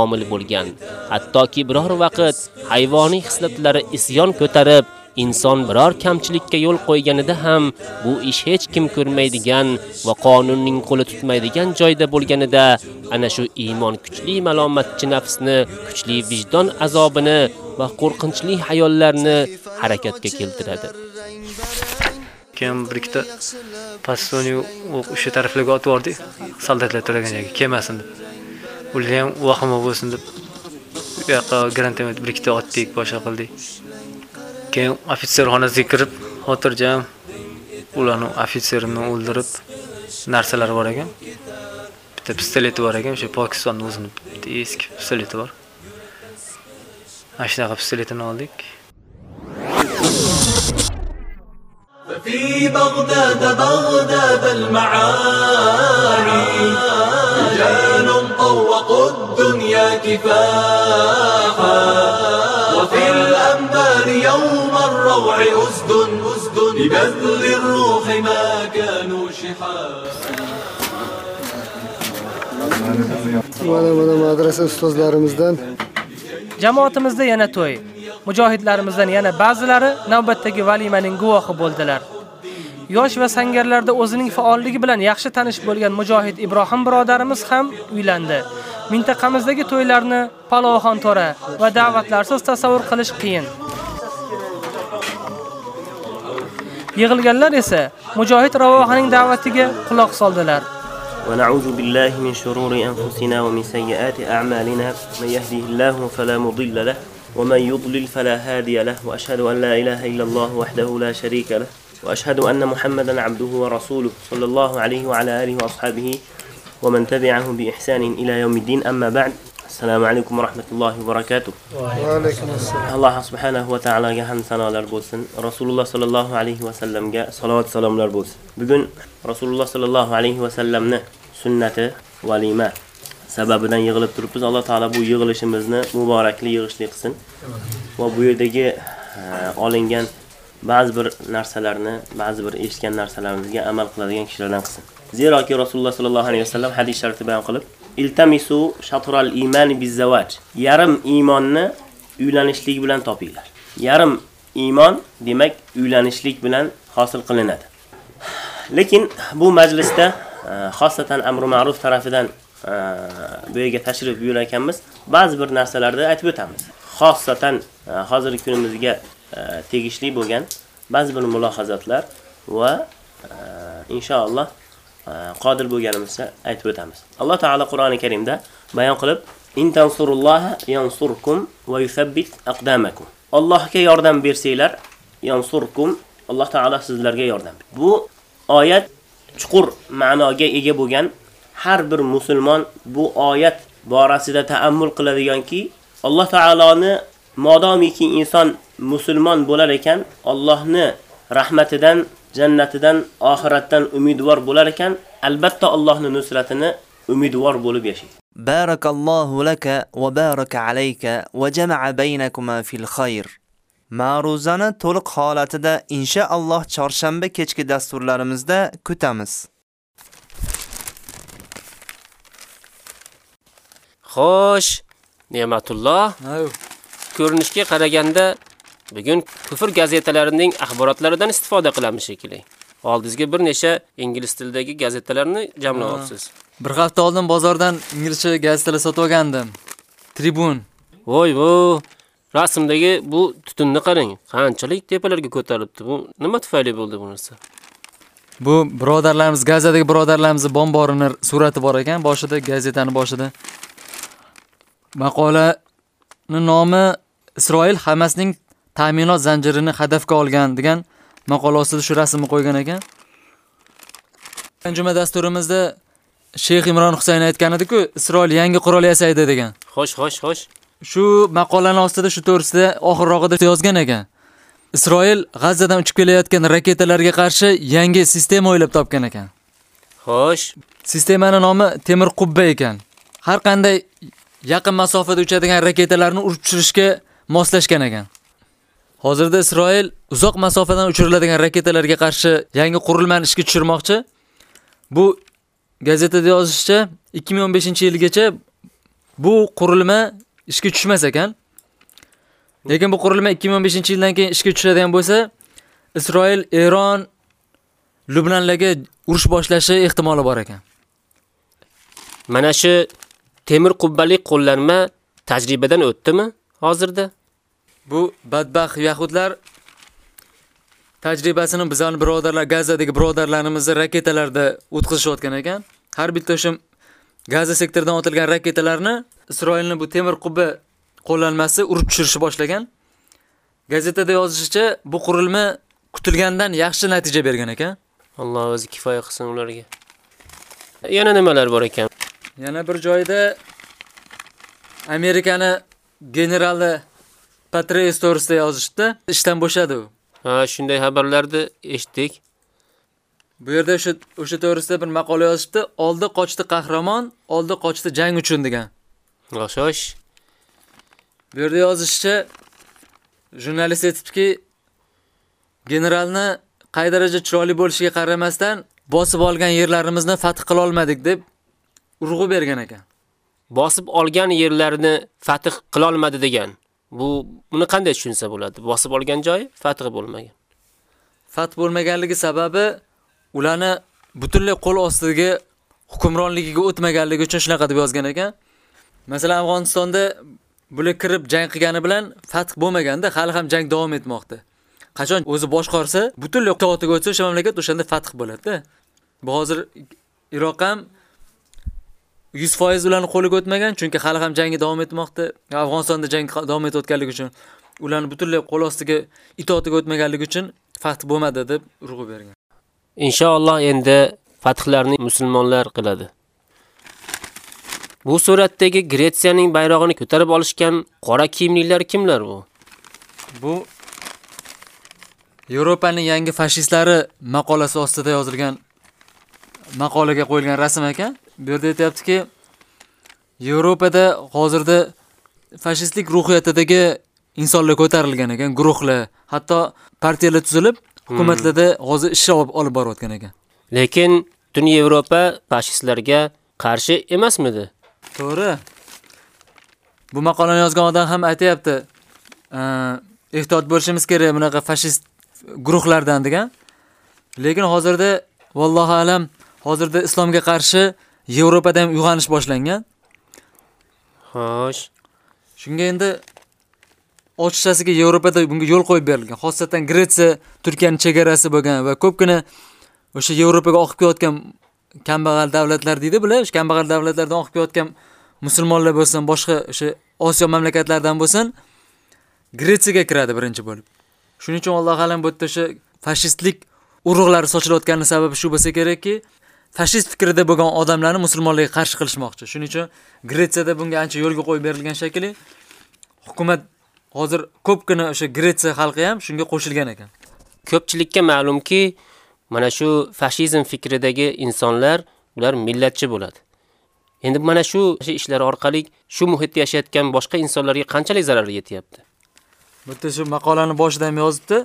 omil bo'lgan. Hattoki biror vaqt hayvoniy hislatlari isyon ko'tarib, inson biror kamchilikka yo'l qo'yganida ham bu ish hech kim ko'rmaydigan va qonunning qo'li tutmaydigan joyda bo'lganida ana shu iymon kuchli malomatchi nafsni, kuchli vijdon azobini va qo'rqinchli hayollarni harakatga keltiradi. Keyin bir ikkita pastoniy o'sha taraflarga otib yubordik soldatlar turgan yerga kelmasin deb. Ular ham vahima bo'lsin deb. U yoqqa granatomet bir ikkita otdik boshqa qildik. Keyin ofitser xonasiga kirib xotirjam ularni ofitserini o'ldirib narsalari bor ekan. Bitta pistoleti bor ekan o'sha pokistonni o'zini bitta eski pistoleti bor. Mana shunaqa pistoletini oldik. في بغداد بغداد المعاني رجال طوقوا الدنيا كفاحا وفي الأنبار يوم الروع أسد أسد ببذل الروح ما كانوا شحاحا Mana mana madrasa ustozlarimizdan Jamoatimizda yana to'y. Mujohidlarimizdan yana ba'zilari navbatdagi valimaning guvohi bo'ldilar. Yosh va sangarlarda o'zining faolligi bilan yaxshi tanish bo'lgan mujohid Ibrohim birodarimiz ham uylandi. Mintaqamizdagi to'ylarni palovxon to'ra va da'vatlarsiz tasavvur qilish qiyin. Yig'ilganlar esa mujohid Ravohaning da'vatiga quloq soldilar. ونعوذ بالله من شرور أنفسنا ومن سيئات أعمالنا من يهده الله فلا مضل له ومن يضلل فلا هادي له وأشهد أن لا إله إلا الله وحده لا شريك له وأشهد أن محمدا عبده ورسوله صلى الله عليه وعلى آله وأصحابه ومن تبعهم بإحسان إلى يوم الدين. أما بعد السلام عليكم ورحمة الله وبركاته. وعليكم السلام. alloh subhanahu va taologa hamd sanolar bo'lsin rasululloh sollallohu alayhi vasallamga salovat salomlar bo'lsin bugun rasululloh sollallohu alayhi vasallamni sunnati valima sababidan yig'ilib turibmiz alloh taolo bu yig'ilishimizni muborakli yig'ishli qilsin va bu yerdagi e, olingan ba'zi bir narsalarni ba'zi bir eshitgan narsalarimizga amal qiladigan kishilardan qilsin zeroki rasululloh sollallohu alayhi vasallam hadis sharifda bayon qilib iltamisu shatral iman bizzavaj yarim iymonni uylanishlik bilan topinglar. Yarim iymon demak uylanishlik bilan hosil qilinadi. Lekin bu majlisda e, xosatan amru ma'ruf tarafidan bu yerga tashrif buyurganmiz, ba'zi bir narsalarni aytib o'tamiz. Xossatan e, hozirgi kunimizga e, tegishli bo'lgan ba'zi bir mulohazatlar va e, inshaalloh qodir bo'lganimizda aytib o'tamiz. Alloh taolo Qur'oni Karimda bayon qilib In tansurulloha yansurkum va yuthabbit aqdamakum. Allohga yordam bersanglar, yansurkum, Alloh taolo sizlarga yordam. Bu oyat chuqur ma'noga ega bo'lgan har bir musulmon bu oyat borasida ta'ammul qiladiganki, Alloh taoloni modomiki inson musulmon bo'lar ekan, Allohni rahmatidan, jannatidan, oxiratdan umidvor bo'lar ekan, albatta Allohning nusratini umidvor bo'lib yashaydi. بارك الله لك وبارك عليك وجمع بينكما في الخير Ma'ruzani to'liq holatida inshaalloh chorshanba kechki dasturlarimizda kutamiz. Xo'sh, Ne'matulloh. Ko'rinishga qaraganda bugun kufr gazetalarining axborotlaridan istifoda qilamiz shekilli. Oldingizga bir necha ingliz tilidagi gazetalarni jamlayapsiz. Bir hafta oldin bozordan inglizcha gazetalar sotib olgandim. Tribun. Voy vo, rasmdagi bu tutunni qarang. Qanchalik tepalarga ko'tarilibdi. Bu nima tufayli bo'ldi bu narsa? Bu birodarlarimiz gazetadagi birodarlarimiz bomborini surati bor ekan, boshida gazetani boshida. Maqolani nomi Isroil Hamasning ta'minot zanjirini hadafga olgan degan maqola ostida shu rasmni qo'ygan ekan. Juma dasturimizda Sheyx Imron Husayn aytgan edi-ku, Isroil yangi qurol yasaydi degan. Xo'sh, xo'sh, xo'sh. Shu maqolani ostida shu to'g'risida oxirrog'ida yozgan ekan. Isroil G'azzadan uchib kelayotgan raketalarga qarshi yangi sistema o'ylab topgan ekan. Xo'sh, Sistemaning nomi temir qubba ekan. Har qanday yaqin masofada uchadigan raketalarni urib tushirishga moslashgan ekan. Hozirda Isroil uzoq masofadan uchiriladigan raketalarga qarshi yangi qurilmani ishga tushirmoqchi. Bu gazetada yozishicha 2015-yilgacha bu qurilma ishga tushmas ekan. Lekin bu qurilma 2015-yildan keyin ishga tushadigan bo'lsa, Isroil Eron Lubnanlarga urush boshlashi ehtimoli bor ekan. Mana shu temir qubbali qo'llanma tajribadan o'tdimi hozirda? Bu badbaxt yahudlar tajribasini bizning birodarlar Gazadagi birodarlarimizni raketalarda o'tkazishayotgan ekan. Har bitta o'sha Gaza sektoridan otilgan raketalarni Isroilning bu temir qubba qo'llanmasi urib tushirishni boshlagan. Gazetada yozishicha, bu qurilma kutilgandan yaxshi natija bergan ekan. Alloh o'zi kifoya qilsin ularga. Yana nimalar bor ekan? Yana bir joyda Amerikani generali Patreus to'g'risida yozishdi. Ishdan bo'shadi u. Ha, shunday xabarlarni eshitdik. Bu yerda o'sha o'sha to'g'risida bir maqola yozishdi. Oldi qochdi qahramon, oldi qochdi jang uchun degan. Xo'sh. Bu yerda yozishicha jurnalist aytibdiki, generalni qay daraja chiroyli bo'lishiga qaramasdan bosib olgan yerlarimizni fath qila olmadik deb urg'u bergan ekan. Bosib olgan yerlarini fath qila olmadi degan. Bu buni qanday tushunsa bo'ladi? Bosib olgan joyi fath bo'lmagan. Fath bo'lmaganligi sababi ularni butunlay qo'l ostiga hukmronligiga o'tmaganligi uchun shunaqa deb yozgan ekan. Masalan, Afg'onistonda bular kirib jang qilgani bilan fath bo'lmaganda, hali ham jang davom etmoqda. Qachon o'zi boshqarsa, butunlay itoatiga o'tsa, o'sha mamlakat o'shanda fath bo'ladi-da. Bu hozir Iroq ham 100% ularni qo'liga o'tmagan, chunki hali ham jangi davom etmoqda. Afg'onistonda jang davom etayotganligi uchun ularni butunlay qo'l ostiga itoatiga o'tmaganligi uchun fath bo'lmadi deb urg'u bergan. Inshaalloh endi fathlarni musulmonlar qiladi. Bu suratdagi Gretsiyaning bayrog'ini ko'tarib olishgan qora kiyimlilar kimlar bu? Bu Yevropaning yangi fashistlari maqolasi ostida yozilgan maqolaga qo'yilgan rasm ekan. Bu yerda aytayaptiki, Yevropada hozirda fashistlik ruhiyatidagi insonlar ko'tarilgan ekan, guruhlar, hatto partiyalar tuzilib, hukumatlarda hozir ish olib borayotgan ekan. Lekin tun Yevropa fashistlarga qarshi emasmidi? To'g'ri. Bu maqolani yozgan odam ham aytayapti. Ehtiyot bo'lishimiz kerak bunaqa fashist guruhlardan degan. Lekin hozirda vallohu alam hozirda islomga qarshi Yevropada ham uyg'onish boshlangan. Xo'sh. Shunga endi ochiqchasiga Yevropada bunga yo'l qo'yib berilgan. Xosatan Gretsiya Turkiyaning chegarasi bo'lgan va ko'pgina o'sha Yevropaga oqib kelayotgan kambag'al davlatlar deydi bular. O'sha kambag'al davlatlardan oqib kelayotgan musulmonlar bo'lsin, boshqa o'sha Osiyo mamlakatlaridan bo'lsin, Gretsiyaga kiradi birinchi bo'lib. Shuning uchun Alloh alam bu yerda o'sha fashistlik urug'lari sochilayotgani sababi shu bo'lsa kerakki, fashist fikrida bo'lgan odamlarni musulmonlarga qarshi qilishmoqchi. Shuning uchun Gretsiyada bunga ancha yo'lga qo'yib berilgan shekilli hukumat hozir ko'pgina o'sha Gretsiya xalqi ham shunga qo'shilgan ekan. Ko'pchilikka ma'lumki, mana shu fashizm fikridagi insonlar ular millatchi bo'ladi. Endi mana shu ishlar orqali shu muhitda yashayotgan boshqa insonlarga qanchalik zarar yetyapti? Yerda shu maqolani boshida ham yozibdi.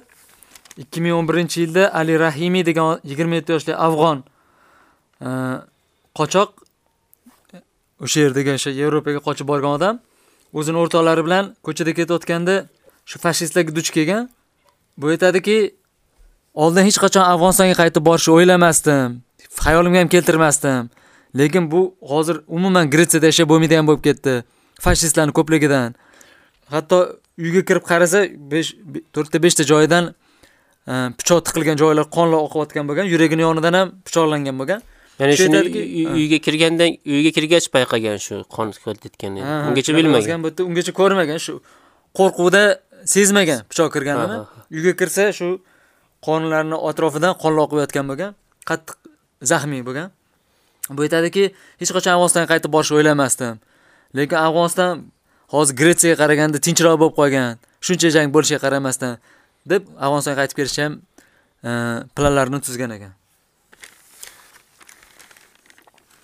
2011-yilda Ali Rahimiy degan 27 yoshli afg'on qochoq o'sha yerdagi o'sha Yevropaga qochib borgan odam o'zini o'rtoqlari bilan ko'chada ketayotganda shu fashistlarga duch kelgan. Bu aytadiki, oldin hech qachon Afg'onistonga qaytib borishni o'ylamasdim. Xayolimga ham keltirmasdim. Lekin bu hozir umuman Gretsiyada yashab bo'lmaydigan bo'lib ketdi. Fashistlarning ko'pligidan. Hatto uyga kirib qarasa 5 4 ta 5 ta joyidan e, pichoq tiqilgan joylar qonlar oqayotgan bo'lgan, yuragini yonidan ham pichoqlangan bo'lgan. Ya'ni shuni uyga kirgandan uyga kirgach payqagan shu qon ketganini. Ungacha bilmagan. Bu yerda ungacha ko'rmagan, shu qo'rquvda sezmagan pichoq kirganini. Uyga kirsa shu qonlarni atrofidan qonlar oqayotgan bo'lgan, qattiq zaxmiy bo'lgan. Bu aytadiki, hech qachon Afg'onistonga qaytib borishni o'ylamasdim. Lekin Afg'oniston hozir Gretsiyaga qaraganda tinchroq bo'lib qolgan. Shuncha jang bo'lishiga qaramasdan deb Afg'onistonga qaytib kelishni ham planlarini tuzgan ekan.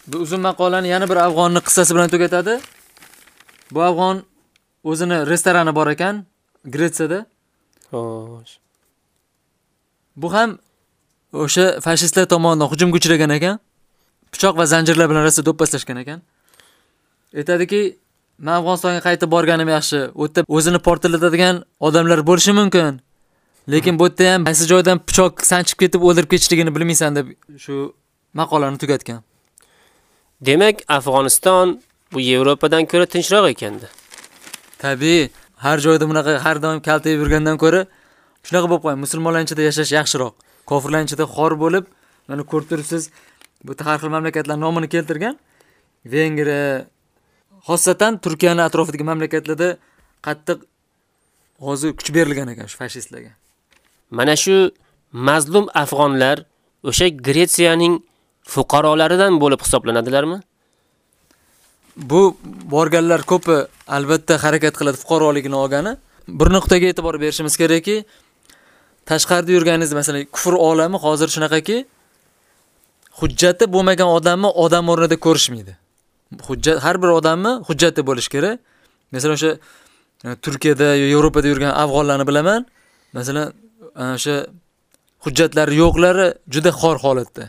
Bu uzun maqolani yana bir afg'onni qissasi bilan tugatadi. Bu afg'on o'zini restorani bor ekan Gretsiyada. Xo'sh. Bu ham o'sha fashistlar tomonidan hujumga uchragan ekan. Pichoq va zanjirlar bilan rosa do'pposlashgan ekan. Aytadiki, men Afg'onistonga qaytib borganim yaxshi. U yerda o'zini portlatadigan odamlar bo'lishi mumkin. Lekin bu yerda ham qaysi joydan pichoq sanchib ketib o'ldirib ketishligini bilmaysan deb shu maqolani tugatgan. Demak, Afg'oniston bu Yevropadan ko'ra tinchroq ekanda. Tabii, har joyda bunaqa har doim kaltayib yurgandan ko'ra shunaqa bo'lib qo'ygan. Musulmonlar ichida yashash yaxshiroq. Kofirlar ichida xor bo'lib, mana ko'rib turibsiz, bu har xil mamlakatlar nomini keltirgan. Vengriya, xosatan Turkiyani atrofidagi mamlakatlarda qattiq hozir kuch berilgan ekan shu fashistlarga. Mana shu mazlum afg'onlar o'sha Gretsiyaning fuqarolaridan bo'lib hisoblanadilarmi? Bu borganlar ko'pi albatta harakat qiladi fuqaroligini olgani. Bir nuqtaga e'tibor berishimiz kerakki, tashqarida yurganingiz, masalan, kufr olami hozir shunaqaki, hujjati bo'lmagan odamni odam o'rnida ko'rishmaydi. Hujjat har bir odamni hujjati bo'lish kerak. Masalan, o'sha e, Turkiyada yoki Yevropada yurgan afg'onlarni bilaman. Masalan, e, o'sha hujjatlari yo'qlari juda xor holatda.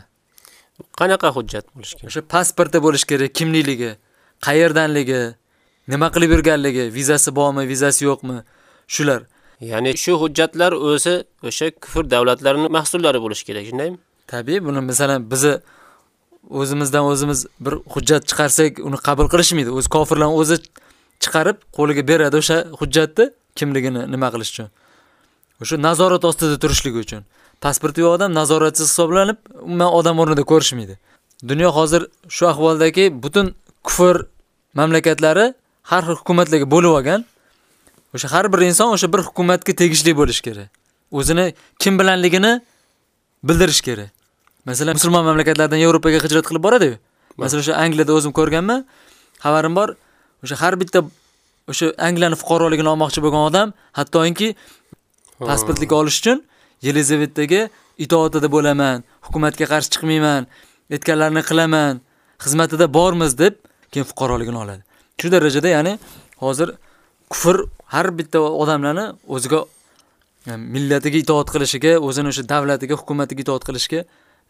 Qanaqa hujjat bo'lishi kerak? O'sha pasporti bo'lish kerak, kimlikligi, qayerdanligi, nima qilib yurganligi, vizasi bormi, vizasi yo'qmi, shular. Ya'ni shu hujjatlar o'zi o'sha kufr davlatlarining mahsullari bo'lishi kerak, shundaymi? Tabiiy, buni masalan bizni o'zimizdan o'zimiz bir hujjat chiqarsak, uni qabul qilishmaydi. O'zi kofirlar o'zi chiqarib qo'liga beradi o'sha hujjatni kimligini nima qilish uchun. O'sha nazorat ostida turishligi uchun. Pasporti yo'q odam nazoratsiz hisoblanib, umuman odam o'rnida ko'rishmaydi. Dunyo hozir shu ahvoldagi butun kufr mamlakatlari har xil hukumatlarga bo'lib olgan. O'sha har bir inson o'sha bir hukumatga tegishli bo'lish kerak. O'zini kim bilanligini bildirish kerak. Masalan, musulmon mamlakatlardan Yevropaga hijrat qilib boradi-yu. Masalan, o'sha Angliyada o'zim ko'rganman. Xabarim bor. O'sha har bitta o'sha Angliyani fuqaroligini olmoqchi bo'lgan odam, hattoki pasportlik olish uchun Yelizavetdagi itoatida bo'laman, hukumatga qarshi chiqmayman, aytganlarini qilaman, xizmatida bormiz deb keyin fuqaroligini oladi. Shu darajada, ya'ni hozir kufr har bitta odamlarni o'ziga millatiga itoat qilishiga, o'zini o'sha davlatiga, hukumatiga itoat qilishga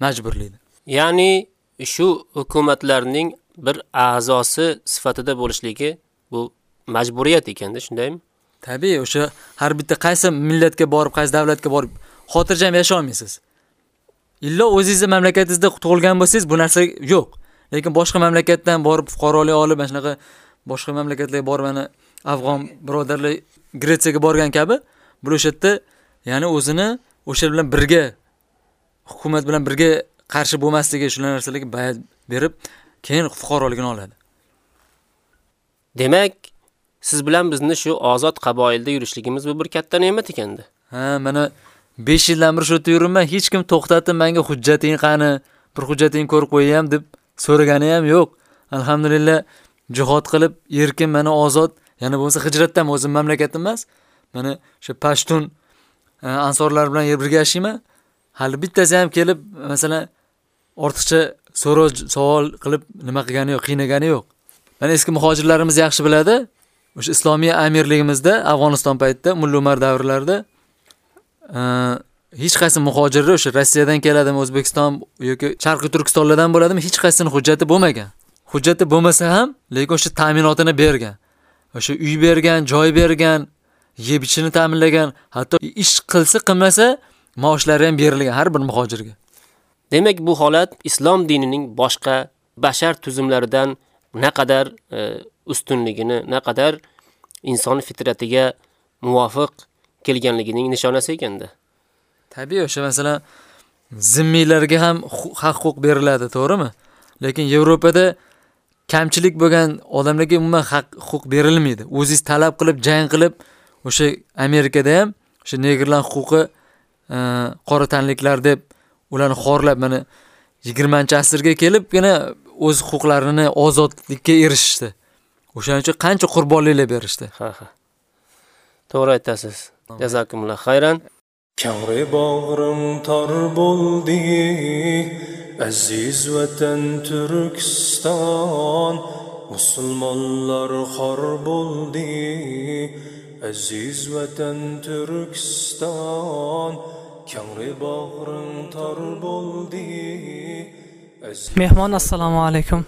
majburlaydi. Ya'ni shu hukumatlarning bir a'zosi sifatida bo'lishligi bu majburiyat ekanda, shundaymi? Tabiiy, o'sha har bitta qaysi millatga borib, qaysi davlatga borib xotirjam yasha olmaysiz. Illo o'zingizning mamlakatingizda tug'ilgan bo'lsangiz, bu narsa yo'q. Lekin boshqa mamlakatdan borib fuqarolik olib, mana shunaqa boshqa mamlakatlarga borib, mana afg'on birodarlar Gretsiyaga borgan kabi, bu o'sha yerda ya'ni o'zini o'sha bilan birga hukumat bilan birga qarshi bo'lmasligi, shular narsalarga bayat berib, keyin fuqaroligini oladi. Demak, siz bilan bizni shu ozod qaboilda yurishligimiz bu bir katta ne'mat ekanda. Ha, mana 5 yildan bir shu yerda yuribman, hech kim to'xtatib menga hujjating qani, bir hujjating ko'rib qo'yayam deb so'ragani ham yo'q. Alhamdulillah, jihad qilib, erkin mana ozod, yana bo'lsa hijratdan o'zim mamlakatim emas. Mana o'sha Pashtun e, ansorlar bilan birga yashayman. Hali bittasi ham kelib, masalan, ortiqcha so'roq savol qilib nima qilgani yo'q, qiynagani yo'q. Mana eski muhojirlarimiz yaxshi biladi. O'sha islomiy amirligimizda Afg'oniston paytida Mulla Umar davrlarida hech qaysi muhojirni o'sha Rossiyadan keladimi, O'zbekiston yoki Sharqiy Turkistonlardan bo'ladimi, hech qaysisining hujjati bo'lmagan. Hujjati bo'lmasa ham, lekin o'sha ta'minotini bergan. O'sha uy bergan, joy bergan, yeb ichini ta'minlagan, hatto ish qilsa, qilmasa, maoshlari ham berilgan har bir muhojirga. Demak, bu holat islom dinining boshqa bashar tuzumlaridan naqadar e, ustunligini, naqadar inson fitratiga muvofiq kelganligining nishonasi ekanda. Tabiiy, o'sha masalan zimmiylarga ham haq-huquq beriladi, to'g'rimi? Lekin Yevropada kamchilik bo'lgan odamlarga umuman haq-huquq berilmaydi. O'zingiz talab qilib, jang qilib, o'sha Amerikada ham o'sha negrlar huquqi qora tanliklar deb ularni xorlab mana 20-asrga kelibgina o'z huquqlarini ozodlikka erishishdi. O'shaning uchun qancha qurbonliklar berishdi. Ha, ha. To'g'ri aytasiz. Jazakumulloh xayran. Kangri bag'rim tor bo'ldi, aziz vatan Turkiston, musulmonlar xor bo'ldi, aziz vatan Turkiston, kangri bag'rim tor bo'ldi. Mehmon assalomu alaykum.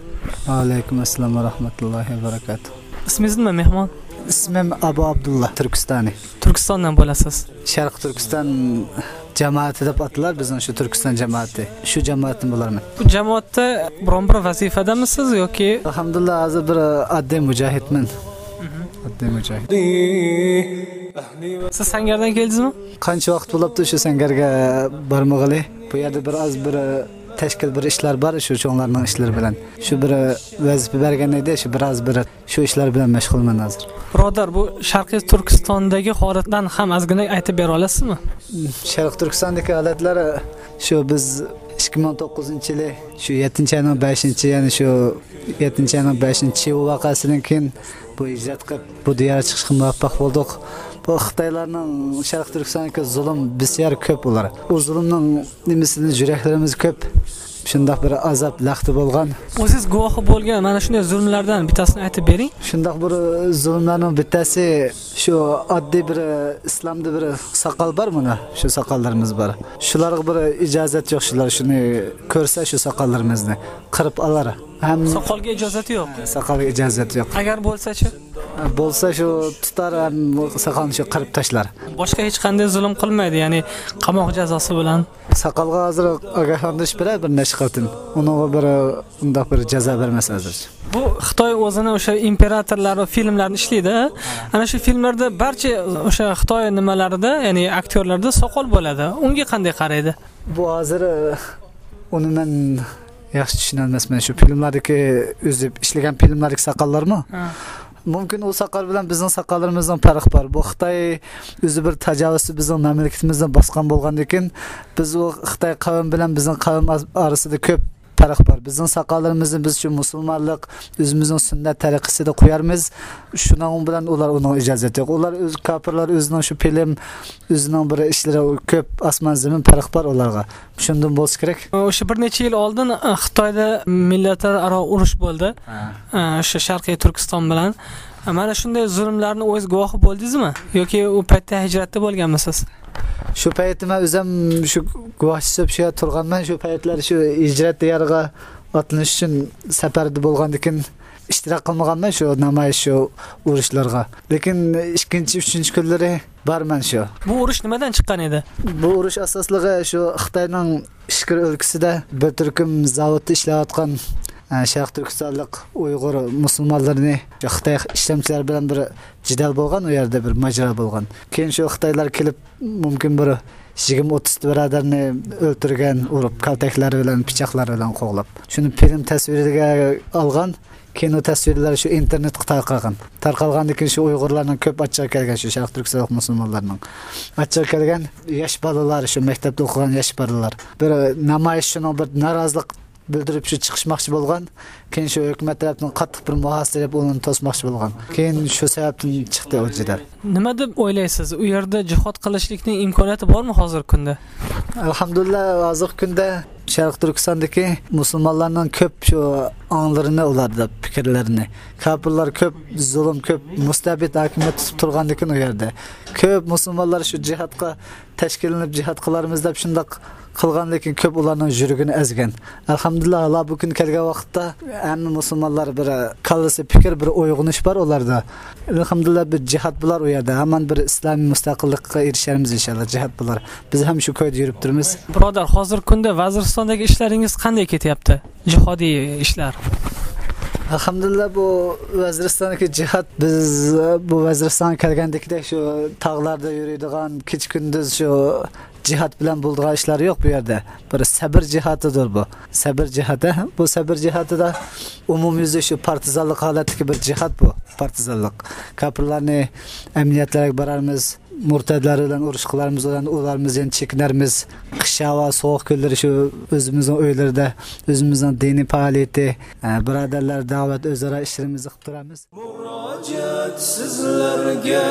Va alaykum assalom va rahmatullohi va barakatuh. Ismingiz nima mehmon? Ismim Abu Abdullah Turkistoni. Turkistondan bo'lasiz. Sharq Turkiston jamoati deb atalar bizning shu Turkiston jamoati. Shu jamoatdan bo'larman. Bu jamoatda biron bir vazifadamisiz yoki? Alhamdulillah, hozir bir oddiy mujohidman. Oddiy mujohid. Siz sangardan keldingizmi? Qancha vaqt bo'libdi shu sangarga bormag'ili? Bu yerda biroz bir tashkil bir ishlar bor shu cho'nglarning ishlari bilan. Shu bir vazifa bergan edi, shu biroz bir shu ishlar bilan mashg'ulman hozir. Birodar, bu Sharqiy Turkistondagi holatdan ham ozgina aytib bera olasizmi? Sharq Turkistondagi holatlar shu biz 2009-yili shu 7-oyning 5-chi, ya'ni shu 7-oyning 5-chi voqeasidan keyin bu hijrat qilib bu diyorga chiqishga muvaffaq bo'ldik. Bu Xitoylarning Sharq Turkistondagi zulm bisyor ko'p ular. U zulmning nimasini yuraklarimiz ko'p. shundoq bir azob laqti bo'lgan O'zingiz guvohi bo'lgan mana shunday zulmlardan bittasini aytib bering. shundoq bir zulmlarning bittasi shu oddiy bir islomda bir soqol bor mana shu soqollarimiz bor shularga bir ijozat yo'q shular shuni ko'rsa shu soqollarimizni qirib olar Soqolga ijozati yo'q. soqolga ijozat yo'q Agar bo'lsa-chi? bo'lsa shu tutar ham soqolni shu qirib tashlar Boshqa hech qanday zulm qilmaydi, ya'ni qamoq jazosi bilan. soqolga hozir ogohlantirish berar bir necha qatim uni bir undoq bir jazo bermas hozir Bu Xitoy o'zini o'sha imperatorlar va filmlarni ishlaydi. Ana shu filmlarda barcha o'sha Xitoy nimalarida, ya'ni aktyorlarda soqol bo'ladi. Unga qanday qaraydi? bu hozir e, uni men yaxshi tushunolmasman shu filmlardagi o'zi ishlagan filmlardagi soqollarmi mumkin u soqol bilan bizning soqollarimizning farqi bor. Bu xitoy o'zi bir tajovuzchi bizning mamlakatimizni bosgan bo'lgandan keyin biz u xitoy qavm bilan bizning qavm orasida ko'p farq bor. Bizning soqollarimizni biz shu musulmonlik o'zimizning sunnat tariqasida qo'yarmiz. Shuning bilan ular uning ijozati yo'q. Ular o'z kofirlar o'zining shu film o'zining bir ishlari ko'p osmon zamin farq bor ularga. Shundan bo'lsa kerak. O'sha bir necha yil oldin Xitoyda millatlararo urush bo'ldi. O'sha Sharqiy Turkiston bilan. Mana shunday zulmlarni o'zingiz guvohi bo'ldingizmi yoki u paytda hijratda bo'lganmisiz? shu paytda man o'zim shu guvohchi hisob shu yerda turganman shu paytlar shu hijrat diyoriga otlanish uchun safarda bo'lgandan keyin ishtirok qilmaganman shu namoyish shu urushlarga lekin ikkinchi uchinchi kunlari borman shu Bu urush nimadan chiqqan edi? bu urush asosligi shu xitoyning ishkir o'lkasida bir turkum zavodda ishlayotgan sharq turkistonlik uyg'ur musulmonlarni xitoy ishlamchilari bilan bir jidal bo'lgan u yerda bir mojaro bo'lgan keyin shu xitoylar kelib mumkin bir yigirma o'ttiz birodarni o'ltirgan urib kaltaklari bilan pichoqlari bilan qo'g'lab shuni film tasviriga olgan keyin u tasvirlar shu internetga tarqalgan tarqalgandan keyin shu uyg'urlarning ko'p achchig'i kelgan shu sharq turkistonlik musulmonlarning achchig'i kelgan yosh bolalar shu maktabda o'qigan yosh bolalar bir namoyish shuni bir norozilik bildirib shu chiqishmoqchi bo'lgan keyin shu hukumat tarafidan qattiq bir muhosara qilib uni to'smoqchi bo'lgan keyin shu sababdan chiqdi u jidal Nima deb o'ylaysiz? U yerda jihod qilishlikning imkoniyati bormi hozirgi kunda? alhamdulillah hozirgi kunda sharq turkistondagi musulmonlarning ko'p shu onglarini ularda fikrlarini kofirlar ko'p zulm ko'p mustabid hokimiyat tutib turgandan keyin u yerda ko'p musulmonlar shu jihodga tashkillanib jihod qilarmiz deb shundoq qilgan lekin ko'p ularning yuragini ezgan. Alhamdulillah alloh bu kun kelgan vaqtda hamma musulmonlar bir kallasi fikr bir uyg'unish bor ularda. Alhamdulillah bir jihod bular u yerda. Bir islomiy mustaqillikqa erishamiz inshaalloh jihod bular. Biz ham shu ko'yda yurib turibmiz Birodar, hozirgi kunda Vaziristondagi ishlaringiz qanday ketyapti? Jihodiy ishlar. alhamdulillah bu vaziristondagi jihod biz bu vaziristonga kelgandagidek shu tog'larda yuradigan kech kunduz shu jihod bilan bo'ladigan ishlar yo'q bu yerda. Bir sabr jihatidir bu. Sabr jihati bu sabr jihatida umumyuzli shu partizanlik holatdagi bir jihad bu partizanlik. Kapirlarni amaliyotlarga borarmiz murtadlar bilan urush qilarmiz ularni ularimiz yana chekinarmiz. Qish havo sovuq kunlari shu o'zimizning uylarida o'zimizning diniy faoliyati birodarlar da'vat o'zaro ishlarimizni qilib turamiz. Murojaat sizlarga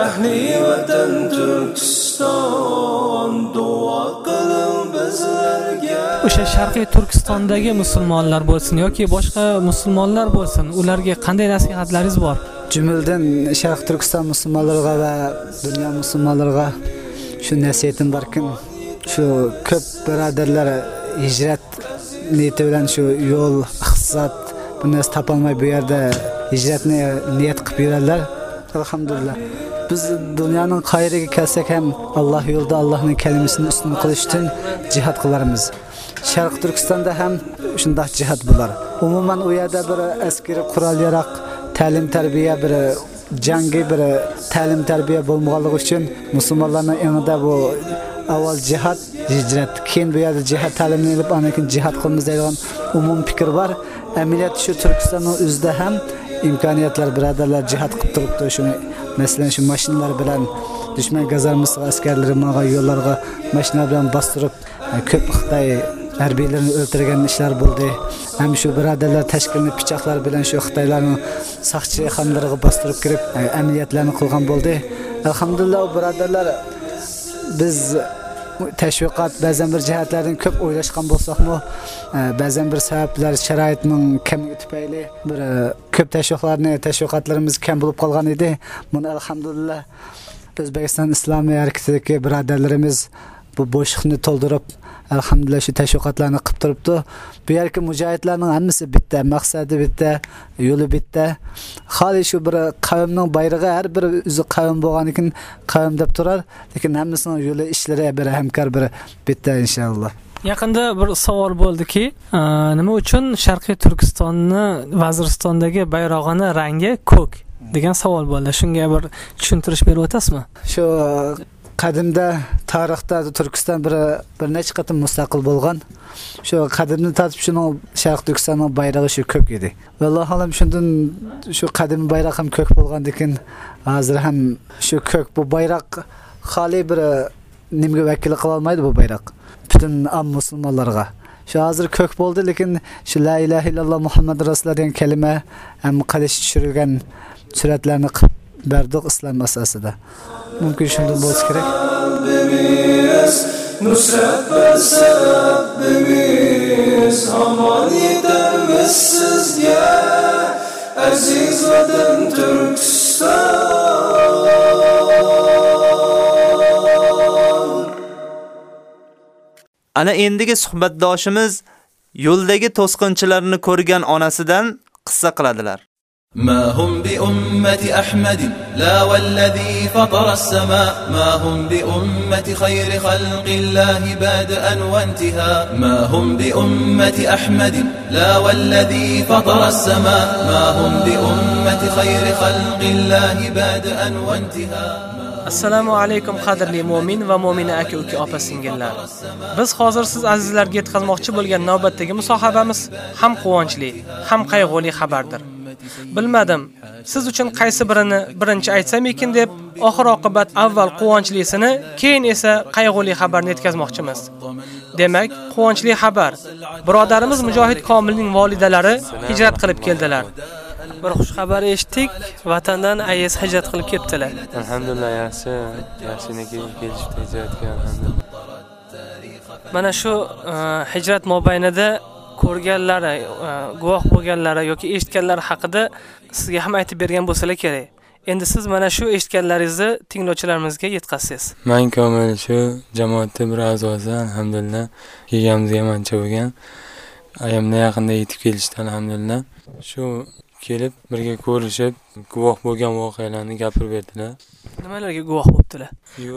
ahli vatan turkiston duo qiling bizlarga O'sha Sharqiy Turkistondagi musulmonlar bo'lsin yoki boshqa musulmonlar bo'lsin, ularga qanday nasihatlaringiz bor? jumladan sharq turkiston musulmonlariga va dunyo musulmonlariga shu nasihatim borkim shu ko'p birodarlar hijrat niyati bilan shu yo'l iqtisod bu narsa topolmay bu yerda hijratni niyat qilib yuradilar alhamdulillah biz dunyoning qayeriga kelsak ham alloh yo'lida allohning kalimasini ustun qilish uchun jihod qilarmiz. Sharq turkistonda ham shundoq jihod bo'lar. Umuman u yerda bir askariy qurol yaroq ta'lim tarbiya bir jangi bir ta'lim tarbiya bo'lmaganligi uchun musulmonlarning e'nida bu avval jihad hijrat keyin bu yerda jihad ta'limini ilib ana keyin jihad qilamiz deydigan umum fikr bor. Amaliyot shu turkistonning o'zida ham imkoniyatlar birodarlar jihad qilib turibdi shuni masalan shu mashinalar bilan dushman gazarmasi askarlari mana yo'llarga mashina bilan bostirib ko'p xitoy harbiylarni o'ldirgan ishlar bo'ldi ham shu birodarlar tashkilni pichoqlar bilan shu xitoylarni soqchi xonalariga bostirib kirib e, amaliyotlarni qilgan bo'ldi alhamdulillah birodarlar biz tashviqot ba'zan bir jihatlardan ko'p o'ylashgan bo'lsakmi e, ba'zan bir sabablar sharoitning kamligi tufayli bir ko'p tashviqlarni tashviqotlarimiz kam bo'lib qolgan edi buni alhamdulillah o'zbekiston islomiy harakatidagi birodarlarimiz bu bo'shliqni to'ldirib alhamdulillah shu tashviqotlarni qilib turibdi bu yergi mujohidlarning hammasi bitta maqsadi bitta yo'li bitta xoli shu bir qavmning bayrog'i har bir o'zi qavm bo'lgani keyin qavm deb turar lekin hammasining yo'li ishlari bir hamkor bir bitta inshaalloh Yaqinda bir savol bo'ldiki, e, nima uchun Sharqiy Turkistonni Vaziristondagi bayrog'ini rangi ko'k degan savol bo'ldi. Shunga bir tushuntirish berib o'tasizmi? shu e, qadimda tarixda turkiston bir bir necha qatim mustaqil bo'lgan shu qadimni tortib shuni sharq turkistonning bayrog'i shu ko'k edi vallohu alam shundan shu qadimgi bayroq ham ko'k bo'lgandekin hozir ham shu ko'k bu bayroq xoli bir e, nimaga vakillik qilolmaydi bu bayroq butun am musulmonlarga shu hozir ko'k bo'ldi lekin shu la ilaha illalloh muhammad rasululloh degan kalima ham qadish tushirilgan suratlarni qilib berdik islom asosida. Mumkin shunday bo'lishi Nusrat bersa Rabbimiz Aman yetermiz sizga Aziz vatan Türkistan Ana endigi suhbatdoshimiz yo'ldagi to'sqinchilarni ko'rgan onasidan qissa qiladilar. ما هم بأمة أحمد لا والذي فطر السماء ما هم بأمة خير خلق الله بادئا وانتهاء ما هم بأمة أحمد لا والذي فطر السماء ما هم بأمة خير خلق الله بادئا وانتهاء Assalomu alaykum qadrli mu'min va mu'mina aka uka opa singillar. Biz hozir siz azizlarga yetkazmoqchi bo'lgan navbatdagi musohabamiz ham quvonchli, ham qayg'uli xabardir. Bilmadim, siz uchun qaysi birini birinchi aytsam ekan deb, oxir oqibat avval quvonchlisini, keyin esa qayg'uli xabarni yetkazmoqchimiz. Demak, quvonchli xabar. Birodarimiz Mujohid Komilning volidalari hijrat qilib keldilar. Bir xush xabar eshitdik, vatandan AES hijrat qilib ketdilar. alhamdulillah yaxshi yaxshiniki kelishib tejayotgan alhamdulillah Mana shu e, hijrat mobaynida ko'rganlari, e, guvoh bo'lganlari yoki eshitganlari haqida sizga ham aytib bergan bo'lsalar kerak. Endi siz mana shu eshitganlaringizni tinglovchilarimizga yetkazasiz. man komil shu jamoatda bir a'zosi alhamdulillah yegamizga ham ancha bo'lgan ayamda yaqinda yetib kelishdi alhamdulillah shu kelib birga ko'rishib guvoh bo'lgan voqealarni gapirib berdilar Nimalarga guvoh bo'libdilar?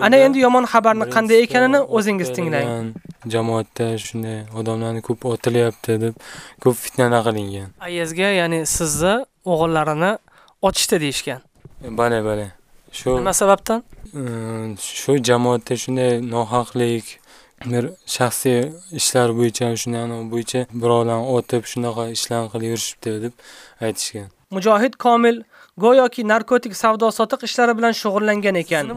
Ana endi yomon xabarni qanday ekanini o'zingiz tinglang. jamoatda shunday odamlarni ko'p otilyapti deb ko'p fitnalar qilingan Ayazga, ya'ni sizni o'g'illarini otishdi deyishgan. bale bale shu Nima sababdan? mm, shu jamoatda shunday nohaqlik bir shaxsiy ishlar bo'yicha shunday bo'yicha birovlarni otib shunaqa ishlarni qilib yurishibdi deb aytishgan Mujohid Komil go'yoki narkotik savdo sotiq ishlari bilan shug'ullangan ekan.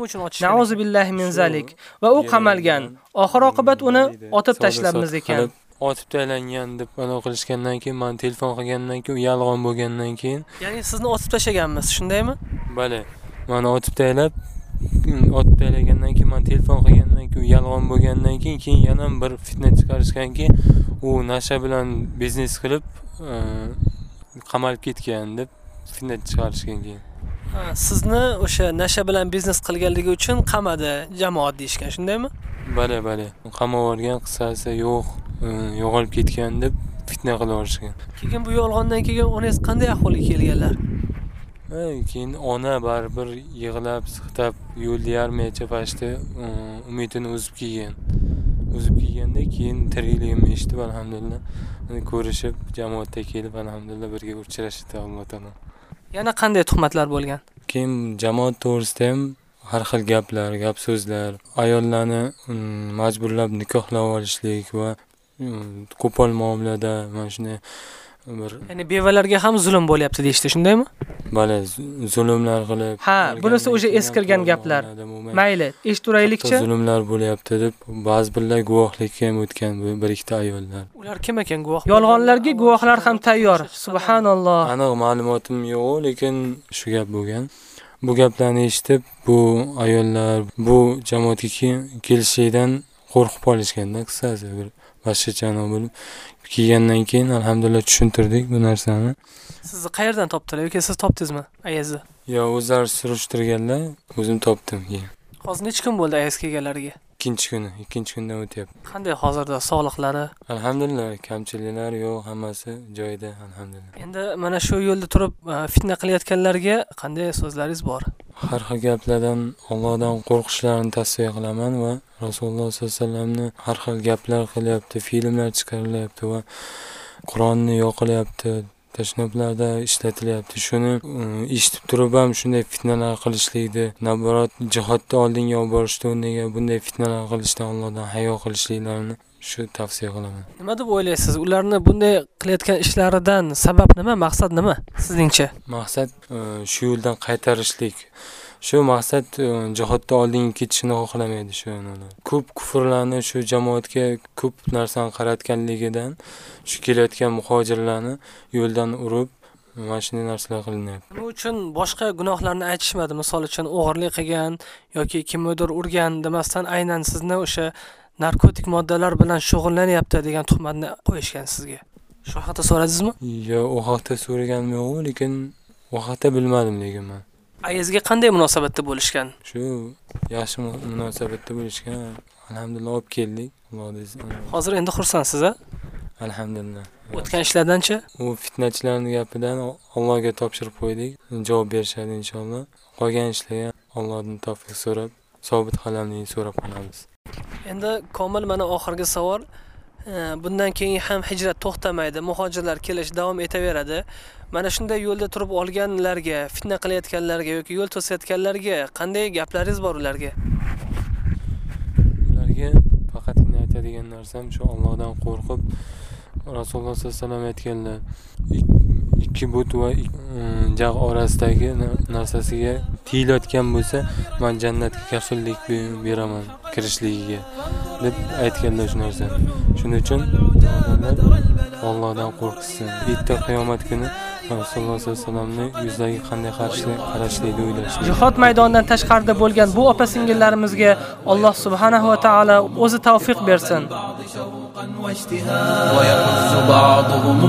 Nauzu billahi min zalik va u qamalgan. Oxir oqibat uni otib tashlabmiz ekan. otib taylangan deb anavi qilishgandan keyin man telefon qilgandan keyin u yolg'on bo'lgandan keyin Ya'ni sizni otib tashlaganmiz, shundaymi? bale mani otib taylab otib taylagandan keyin man telefon qilgandan keyin u yolg'on bo'lgandan keyin keyin yana bir fitna chiqarishganki u nasha bilan biznes qilib e, qamalib ketgan deb fitna chiqarishgan keyin. Sizni o'sha nasha bilan biznes qilganligi uchun qamadi jamoat deyishgan, shundaymi? bale bale. Qamab yuborgan qissasi yo'q e, yo'qolib ketgan deb fitna qilib yuborishgan Keyin bu yolg'ondan keyin onangiz qanday ahvolga kelganlar? Ey, keyin ona baribir yig'lab siqtab yo'lda yarmigacha pashti e, umidini uzib kelgan uzib kelganda keyin tirikligimni eshitib alhamdulillah ko'rishib jamoatda kelib alhamdulillah birga uchrashdi alloh taolo Yana qanday tuhmatlar bo'lgan? keyin jamoat to'g'risida ham har xil gaplar gap so'zlar ayollarni mm, majburlab nikohlab olishlik va mm, qo'pol muomalada mana shunday bir Ya'ni bevalarga ham zulm bo'lyapti deyishdi, shundaymi? z- zulmlar qilib Ha, bunisi o'sha eskirgan gaplar. Mayli, eshittiraylikchi. zulmlar bo'lyapti deb ba'zi birlar guvohlikka ham o'tgan bu bir ikkita ayollar Ular kim ekan guvoh? Yolg'onlarga guvohlar ham tayyor. Subhanalloh. aniq ma'lumotim yo'q lekin shu gap bo'lgan bu gaplarni eshitib bu ayollar bu jamoatga ke- kelishlikdan qo'rqib qolishganda qisqasi bir boshqachani bo'lib kelgandan keyin alhamdulillah tushuntirdik bu narsani Sizni qayerdan topdilar yoki siz topdingizmi ayizni? yo o'zlari surishtirganlar o'zim topdim keyin Hozir necha kun bo'ldi ayiz kelganlariga? ikkinchi kuni ikkinchi kundan o'tyapti Qanday hozirda sog'liqlari? alhamdulillah kamchiliklar yo'q hammasi joyida alhamdulillah Endi mana shu yo'lda turib e, fitna qilayotganlarga qanday so'zlaringiz bor? har xil gaplardan Allohdan qo'rqishlarini tavsiya qilaman va Rasululloh sollallohu alayhi vasallamni har xil gaplar qilyapti, filmlar chiqarilyapti va Qur'onni yoqilyapti, tashnoblarda ishlatilyapti. Shuni mm, eshitib turib ham shunday fitnalar qilishlikni, naborat jihodda oldinga olib borishda undaga bunday fitnalar qilishdan Allohdan hayo qilishliklarini shu tavsiya qilaman. Nima deb o'ylaysiz? Ularni bunday qilayotgan ishlaridan sabab nima? Maqsad nima sizningcha? Maqsad e, shu yo'ldan qaytarishlik. Shu maqsad e, jihodda oldinga ketishini xohlamaydi shu. Ko'p kufrlarni shu jamoatga ko'p narsani qaratganligidan shu kelayotgan muhojirlarni yo'ldan urib mana shunday narsalar qilinyapti. Nima uchun boshqa gunohlarni aytishmadi? Misol uchun o'g'irlik qilgan yoki kimnidir urgan demasdan aynan sizni o'sha narkotik moddalar bilan shug'ullanyapti degan tuhmatni qo'yishgan sizga. Shu haqida so'radingizmi? Yo, u haqda so'raganim yo'q, lekin u haqda bilmadim lekin men. Ayizga qanday munosabatda bo'lishgan? Shu yaxshi mu- munosabatda bo'lishgan. Alhamdulillah olib keldik. Hozir endi xursandsiz a? Alhamdulillah. O'tgan ishlardanchi? U fitnachilarning gapidan Allohga topshirib qo'ydik. Javob berishadi inshaalloh. Qolgan ishlarga Allohdan tavfiq so'rab, sobit qalamni so'rab qolamiz. Endi Komil mana oxirgi savol. Bundan keyin ham hijrat to'xtamaydi, muhojirlar kelish davom etaveradi. Mana shunday yo'lda turib olganlarga, fitna qilayotganlarga yoki yo'l to'sayotganlarga qanday gaplaringiz bor ularga? Ularga faqatgina aytadigan narsam shu Allohdan qo'rqib Rasululloh sollallohu alayhi vasallam aytganlar ikki but va e, jag' orasidagi narsasiga tiyilayotgan bo'lsa, men jannatga kafillik beraman kirishligiga deb aytganlar shu narsani. Shuning uchun odamlar ollohdan qo'rqsin. Bitta qiyomat kuni Rasululloh sollallohu alayhi vasallamni yuzlariga qanday qarashli- qarashlikni o'ylashni. Jihod maydonidan tashqarida bo'lgan bu opa singillarimizga Alloh subhanahu va taolo o'zi tavfiq bersin. ويحث بعضهم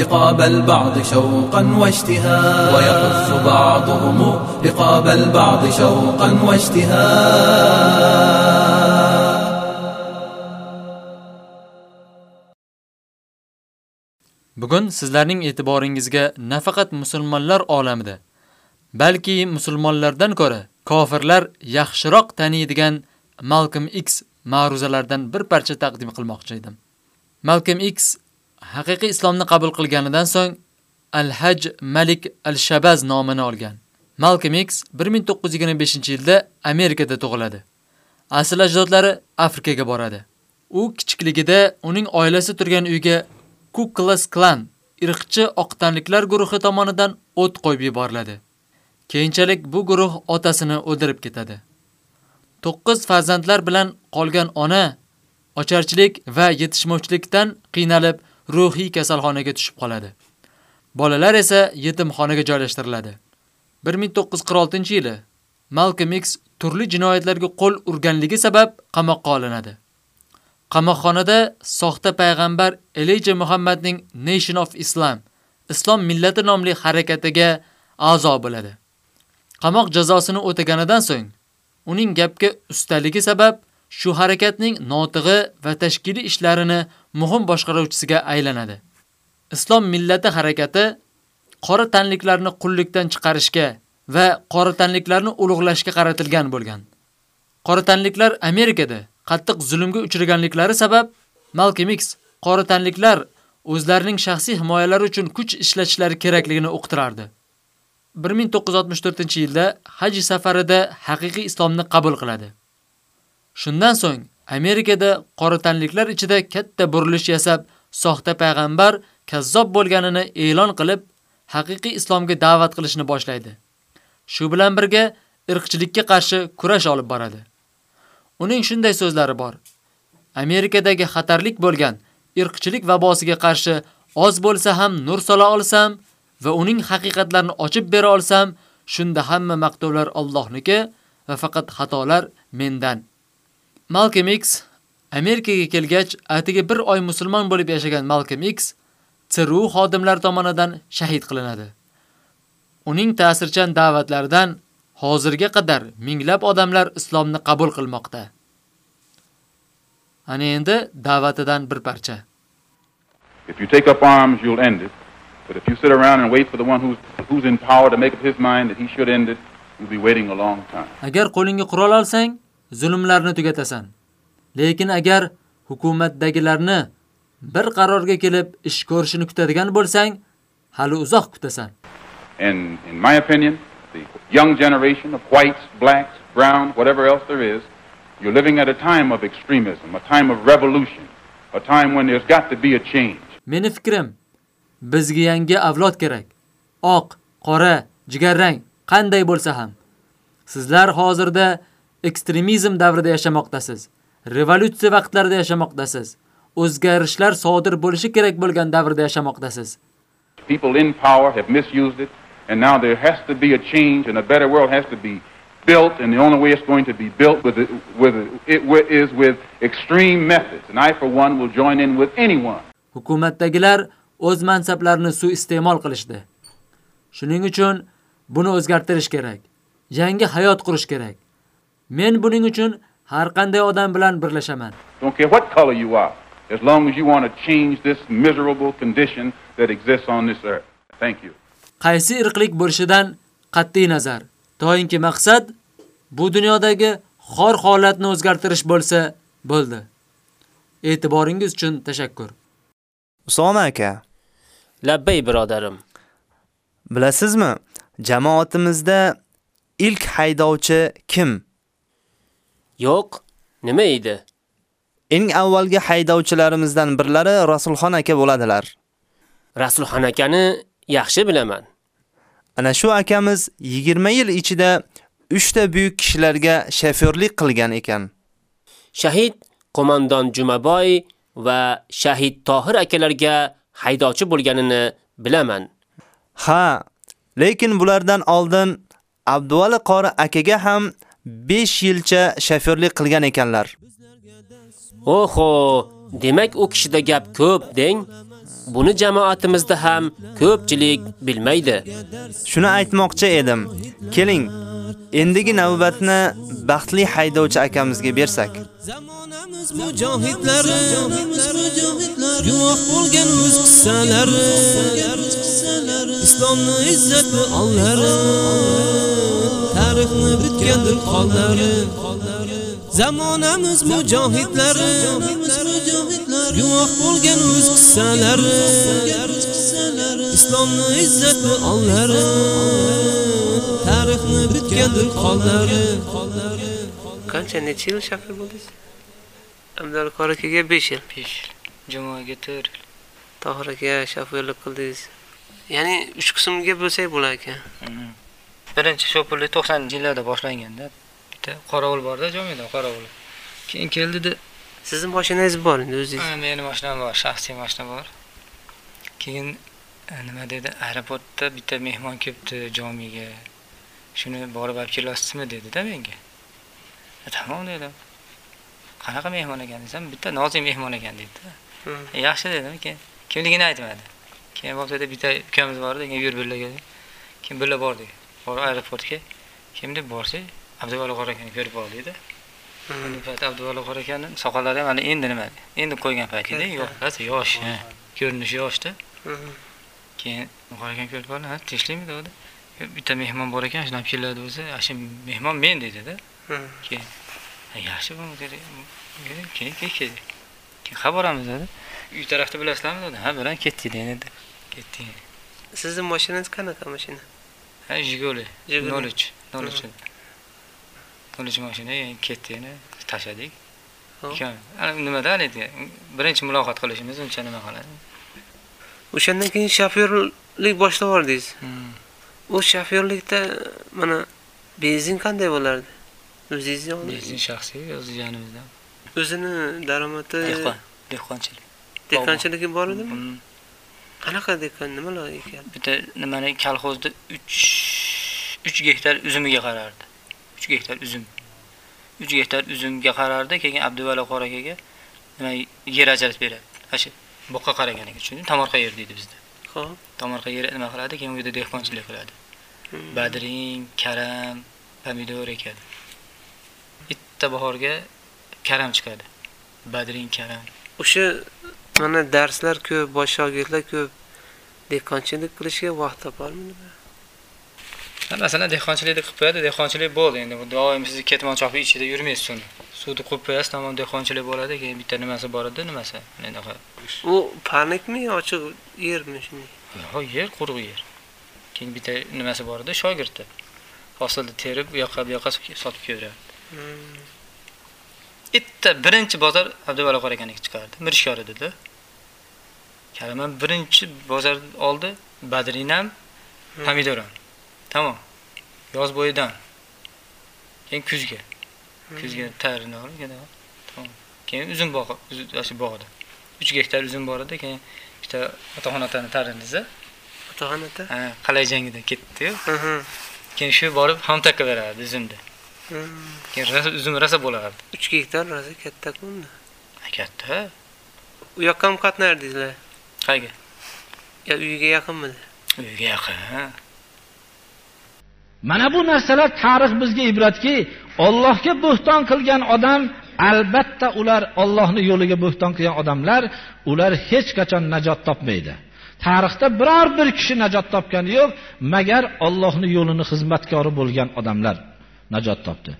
رقاب البعض شوقا واشتهاء ويحث بعضهم رقاب البعض شوقا واشتهاء Bugun sizlarning e'tiboringizga nafaqat musulmonlar olamida, balki musulmonlardan ko'ra kofirlar yaxshiroq taniydigan Malcolm X ma'ruzalardan bir parcha taqdim qilmoqchi edim. Malcolm X haqiqiy islomni qabul qilganidan so'ng Al-Haj Malik Al-Shabaz nomini olgan. Malcolm X 1925-yilda Amerikada tug'iladi. Asl ajdodlari Afrikaga boradi. U kichikligida uning oilasi turgan uyga Ku Klux Klan irqchi oqtanliklar guruhi tomonidan o't qo'yib yuboriladi. Keyinchalik bu guruh otasini o'ldirib ketadi. 9 farzandlar bilan qolgan ona ocharchilik va yetishmovchilikdan qiynalib ruhiy kasalxonaga tushib qoladi. Bolalar esa yetimxonaga joylashtiriladi. 1946-yili Malcolm X turli jinoyatlarga qo'l urganligi sabab qamoqqa olinadi. Qamoqxonada soxta payg'ambar Elijah Muhammadning Nation of Islam, Islom millati nomli harakatiga a'zo bo'ladi. Qamoq jazosini o'taganidan so'ng uning gapga ustaligi sabab shu harakatning notig'i va tashkiliy ishlarini muhim boshqaruvchisiga aylanadi. Islom millati harakati qora tanliklarni qullikdan chiqarishga va qora tanliklarni ulug'lashga qaratilgan bo'lgan. Qora tanliklar Amerikada qattiq zulmga uchraganliklari sabab Malcolm X qora tanliklar o'zlarining shaxsiy himoyalari uchun kuch ishlatishlari kerakligini o'qitardi. 1964-yilda haj safarida haqiqiy islomni qabul qiladi. Shundan so'ng Amerikada qora tanliklar ichida katta burilish yasab, soxta payg'ambar kazzob bo'lganini e'lon qilib, haqiqiy islomga da'vat qilishni boshlaydi. Shu bilan birga irqchilikka qarshi kurash olib boradi. Uning shunday so'zlari bor. Amerikadagi xatarlik bo'lgan irqchilik vabosiga qarshi oz bo'lsa ham nur sola olsam va uning haqiqatlarini ochib bera olsam, shunda hamma maqtovlar Allohniki va faqat xatolar mendan. Malcolm X Amerikaga kelgach, atigi bir oy musulmon bo'lib yashagan Malcolm X CRU xodimlari tomonidan shahid qilinadi. Uning ta'sirchan da'vatlaridan hozirga qadar minglab odamlar islomni qabul qilmoqda. Ana endi da'vatidan bir parcha. If you take up arms, you'll end it. But if you sit around and wait for the one who's, who's in power to make up his mind that he should end it, you'll be waiting a long time. Agar qo'lingga qurol olsang, zulmlarni tugatasan. Lekin agar hukumatdagilarni bir qarorga kelib ish ko'rishini kutadigan bo'lsang, hali uzoq kutasan. And in my opinion, the young generation of whites, blacks, browns, whatever else there is, you're living at a time of extremism, a time of revolution, a time when there's got to be a change. Meni fikrim, bizga yangi avlod kerak. Oq, qora, jigarrang, qanday bo'lsa ham. Sizlar hozirda ekstremizm davrida yashamoqdasiz. Revolyutsiya vaqtlarida yashamoqdasiz. O'zgarishlar sodir bo'lishi kerak bo'lgan davrda yashamoqdasiz. People in power have misused it, and now there has to be a change, and a better world has to be built, and the only way it's going to be built with it, with it, it is with extreme methods. And I, for one, will join in with anyone. Hukumatdagilar o'z mansablarini suiiste'mol qilishdi. Shuning uchun buni o'zgartirish kerak. Yangi hayot qurish kerak. Men buning uchun har qanday odam bilan birlashaman. Don't care what color you are, as long as you want to change this miserable condition that exists on this earth. Thank you. Qaysi irqlik bo'lishidan qat'iy nazar, to'yinki maqsad bu dunyodagi xor holatni o'zgartirish bo'lsa, bo'ldi. E'tiboringiz uchun tashakkur. Usoma aka, Labbay birodarim. bilasizmi, jamoatimizda ilk haydovchi kim? Yo'q, nima edi? Eng avvalgi haydovchilarimizdan birlari Rasulxon aka bo'ladilar. Rasulxon akani yaxshi bilaman. Ana shu akamiz 20 yil ichida 3 ta buyuk kishilarga shofyorlik qilgan ekan. Shahid qo'mondon Jumaboy va Shahid Tohir akalarga haydovchi bo'lganini bilaman. Ha, lekin bulardan oldin Abduvali qori akaga ham 5 yilcha shofyorlik qilgan ekanlar. Oho, demak u kishida gap ko'p, deng. Buni jamoatimizda ham ko'pchilik bilmaydi. Shuni aytmoqchi edim. Keling, endigi navbatni baxtli haydovchi akamizga bersak. mujohidlari guvoh bo'lgan o'z qissalari islomni izzati onlari tarixni bitgandir qollari zamonamiz mujohidlari guvoh bo'lgan o'z qissalari islomni izzati onlari tarixni bitgandir qollari Qancha necha yil shofyor bo'ldingiz? Abdul qori akaga 5 yil. 5 Jamoaga 4 yil. Tohir aka qildingiz. Ya'ni 3 qismga bo'lsak bo'lar ekan. Birinchi shofyorlik 90 yillarda boshlanganda bitta qorovul borda jomida qorovul. Keyin keldida Sizning mashinangiz bor endi o'zingiz. Meni mashinam bor, shaxsiy mashina bor. Keyin e, nima dedi, aeroportda bitta mehmon kelibdi jomiga. Shuni borib olib kelasizmi dedi-da menga. E, Tamom dedim. Qanaqa mehmon ekan desam, bitta nozik mehmon ekan dedi. E, Yaxshi dedim, keyin kimligini aytmadi. Keyin bo'lsa bitta ukamiz bor edi, yur birga. Keyin birga bordik. Borib aeroportga. Kim deb borsak, Abduvali qora akani ko'rib oldik-da. Endi payt Abduvali qora akani soqollari ham hali endi nima? Endi qo'ygan paytida yosh, ha. Ko'rinishi yoshda. Keyin qora akani ko'rib oldi, ha, tinchlikmi dedi. Bitta mehmon bor ekan, shundan keladi o'zi, shu mehmon men dedi-da. Keyin yaxshi bu. Keyin keyin keyin. Keyin xabaramiz dedi. Uy tarafda bilasizlarmi dedi. Ha, bilan ketdik dedi. Ketdik. Sizning mashinangiz qanaqa mashina? Ha, Jiguli. Jiguli. 03. 03. 03 mashina yani ketdi yana tashladik. Nimada haligi birinchi muloqot qilishimiz uncha nima qiladi. O'shandan keyin shofyorlik boshlab yubordingiz. U shofyorlikda mana benzin qanday bo'lardi? O'zingiz yo'qmi? Benzin shaxsiy o'zi yonimizda. O'zini daromadi Dehqon, dehqonchilik. dehqonchiligi bor edimi? Qanaqa dehqon nimalar ekan? Bitta nimani kolxozda 3 3 gektar uzumiga qarardi. 3 gektar uzum. 3 gektar uzumga qarardi, keyin Abduvali qora akaga nima yer ajratib beradi. Shu boqqa qaragan ekan, tushundingmi? Tomorqa yer deydi bizda. Xo'p. Tomorqa yer nima qiladi? Keyin u yerda dehqonchilik qiladi. Badring, karam, pomidor ekadi. Bitta bahorga karam chiqadi. Badring, karam. O'sha mana darslar ko'p, bosh shogirdlar ko'p. Dehqonchilik qilishga vaqt topolmaydi. Masalan, dehqonchilikni qilib qo'yadi, dehqonchilik bo'ldi. Endi bu doim siz ketmon chopi ichida yurmaysiz uni. Suvni qo'yib qo'yasiz, tamom dehqonchilik bo'ladi, keyin bitta nimasi bor edi, nimasi? Enaqa. U panikmi, ochiq yermi shunday? Yo'q, yer quruq yer. Keyin bitta nimasi bor edi, shogirdda. Hosilni terib, u yoqqa bu yoqqa sotib kelaveradi. Bitta birinchi bozor Abduvali qora chiqardi. Mirishkor edi-da. Karaman birinchi bozor oldi, Badrinam, pomidoram. Tamom. Yoz bo'yidan. Keyin kuzga. Kuzga tayyorni olib, keyin tamom. Keyin uzum bog'i, o'sha bog'da. 3 gektar uzum bor edi, keyin bitta otaxonatani tariniza. Otaxonata? Ha, qalay jangida ketdi-yu. Keyin shu borib hamtakka berardi uzumni. Keyin rosa uzum rosa bo'lardi. 3 gektar rosa katta-ku unda. Katta. U yoqqa ham qatnardingizlar? Qayga? Ya uyiga yaqinmidi? Uyiga yaqin. Mana bu narsalar tarix bizga ibratki, Allohga bo'xton qilgan odam albatta ular Allohning yo'liga bo'xton qilgan odamlar, ular hech qachon najot topmaydi. Tarixda biror bir kishi najot topgani yo'q, magar Allohning yo'lini xizmatkori bo'lgan odamlar najot topdi.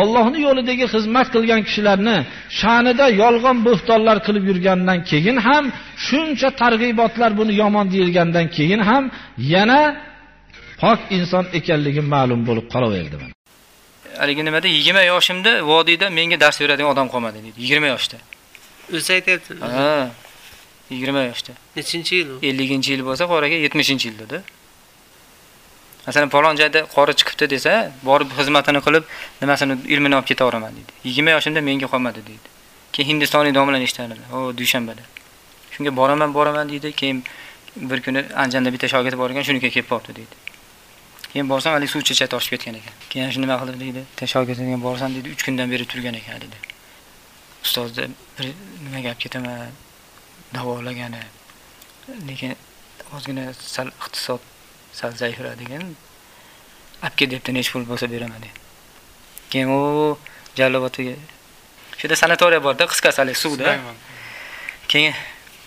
Allohning yo'lidagi xizmat qilgan kishilarni sha'nida yolg'on bo'xtonlar qilib yurgandan keyin ham shuncha targ'ibotlar buni yomon deyilgandan keyin ham yana pok inson ekanligi ma'lum bo'lib qolaverdi. Haligi nimada 20 yoshimda vodiyda menga dars beradigan odam qolmadi deydi. 20 yoshda. O'zi aytyapti. Ha. 20 yoshda. Nechinchi yil u? 50-yil bo'lsa, qoraga 70-yilda-da. Masalan, falon joyda qori chiqibdi desa, borib xizmatini qilib, nimasini ilmini olib ketaveraman deydi. 20 yoshimda menga qolmadi deydi. Keyin hindistonlik domlalar eshitadi. O, dushanbada. Shunga boraman, boraman deydi. Keyin bir kuni Anjanda bitta shogird bor ekan, shuniga kelib qoldi deydi. Keyin borsam, hali suv chechat toshib ketgan ekan. Keyin shuni nima qildi deydi. Te shogirdiga borsam deydi, 3 kundan beri turgan ekan deydi. Ustozda bir nima gap ketaman, davolagani. Lekin ozgina sal iqtisod sal zaifladigan. Apga debdi, nech pul bo'lsa beraman dedi. Keyin u Jallobotiga Shunda sanatoriya borda, qisqasi suvda. Keyin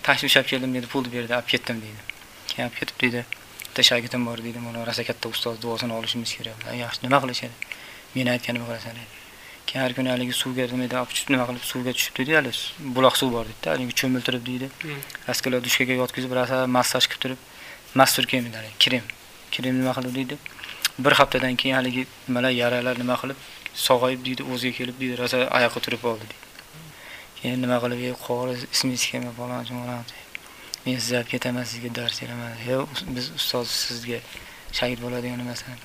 tashib ushlab keldim dedi, pulni berdi, olib ketdim dedi. Keyin olib ketib dedi, bitta shogirdim bor dedi, mana rosa katta ustoz duosini olishimiz kerak. Yaxshi, nima qilishadi? Men aytganimni qilasan dedi. Keyin har kuni haligi suvga nima deb olib tushib, nima qilib suvga tushib dedi, hali buloq suv bor dedi, haligi cho'miltirib dedi. Askala dushkaga yotqizib, rosa massaj qilib turib, mastur kiyimlari, krem. Krem nima qilib dedi? Bir haftadan keyin haligi nimalar yaralar nima qilib sog'ayib deydi, o'ziga kelib deydi, rosa oyoqqa turib oldi deydi. Keyin nima qilib, "Ey qori, ismingiz kim?" falan falan. Men sizga olib ketaman, sizga dars beraman. "Yo'q, biz ustoz sizga shagird bo'ladigan emasman."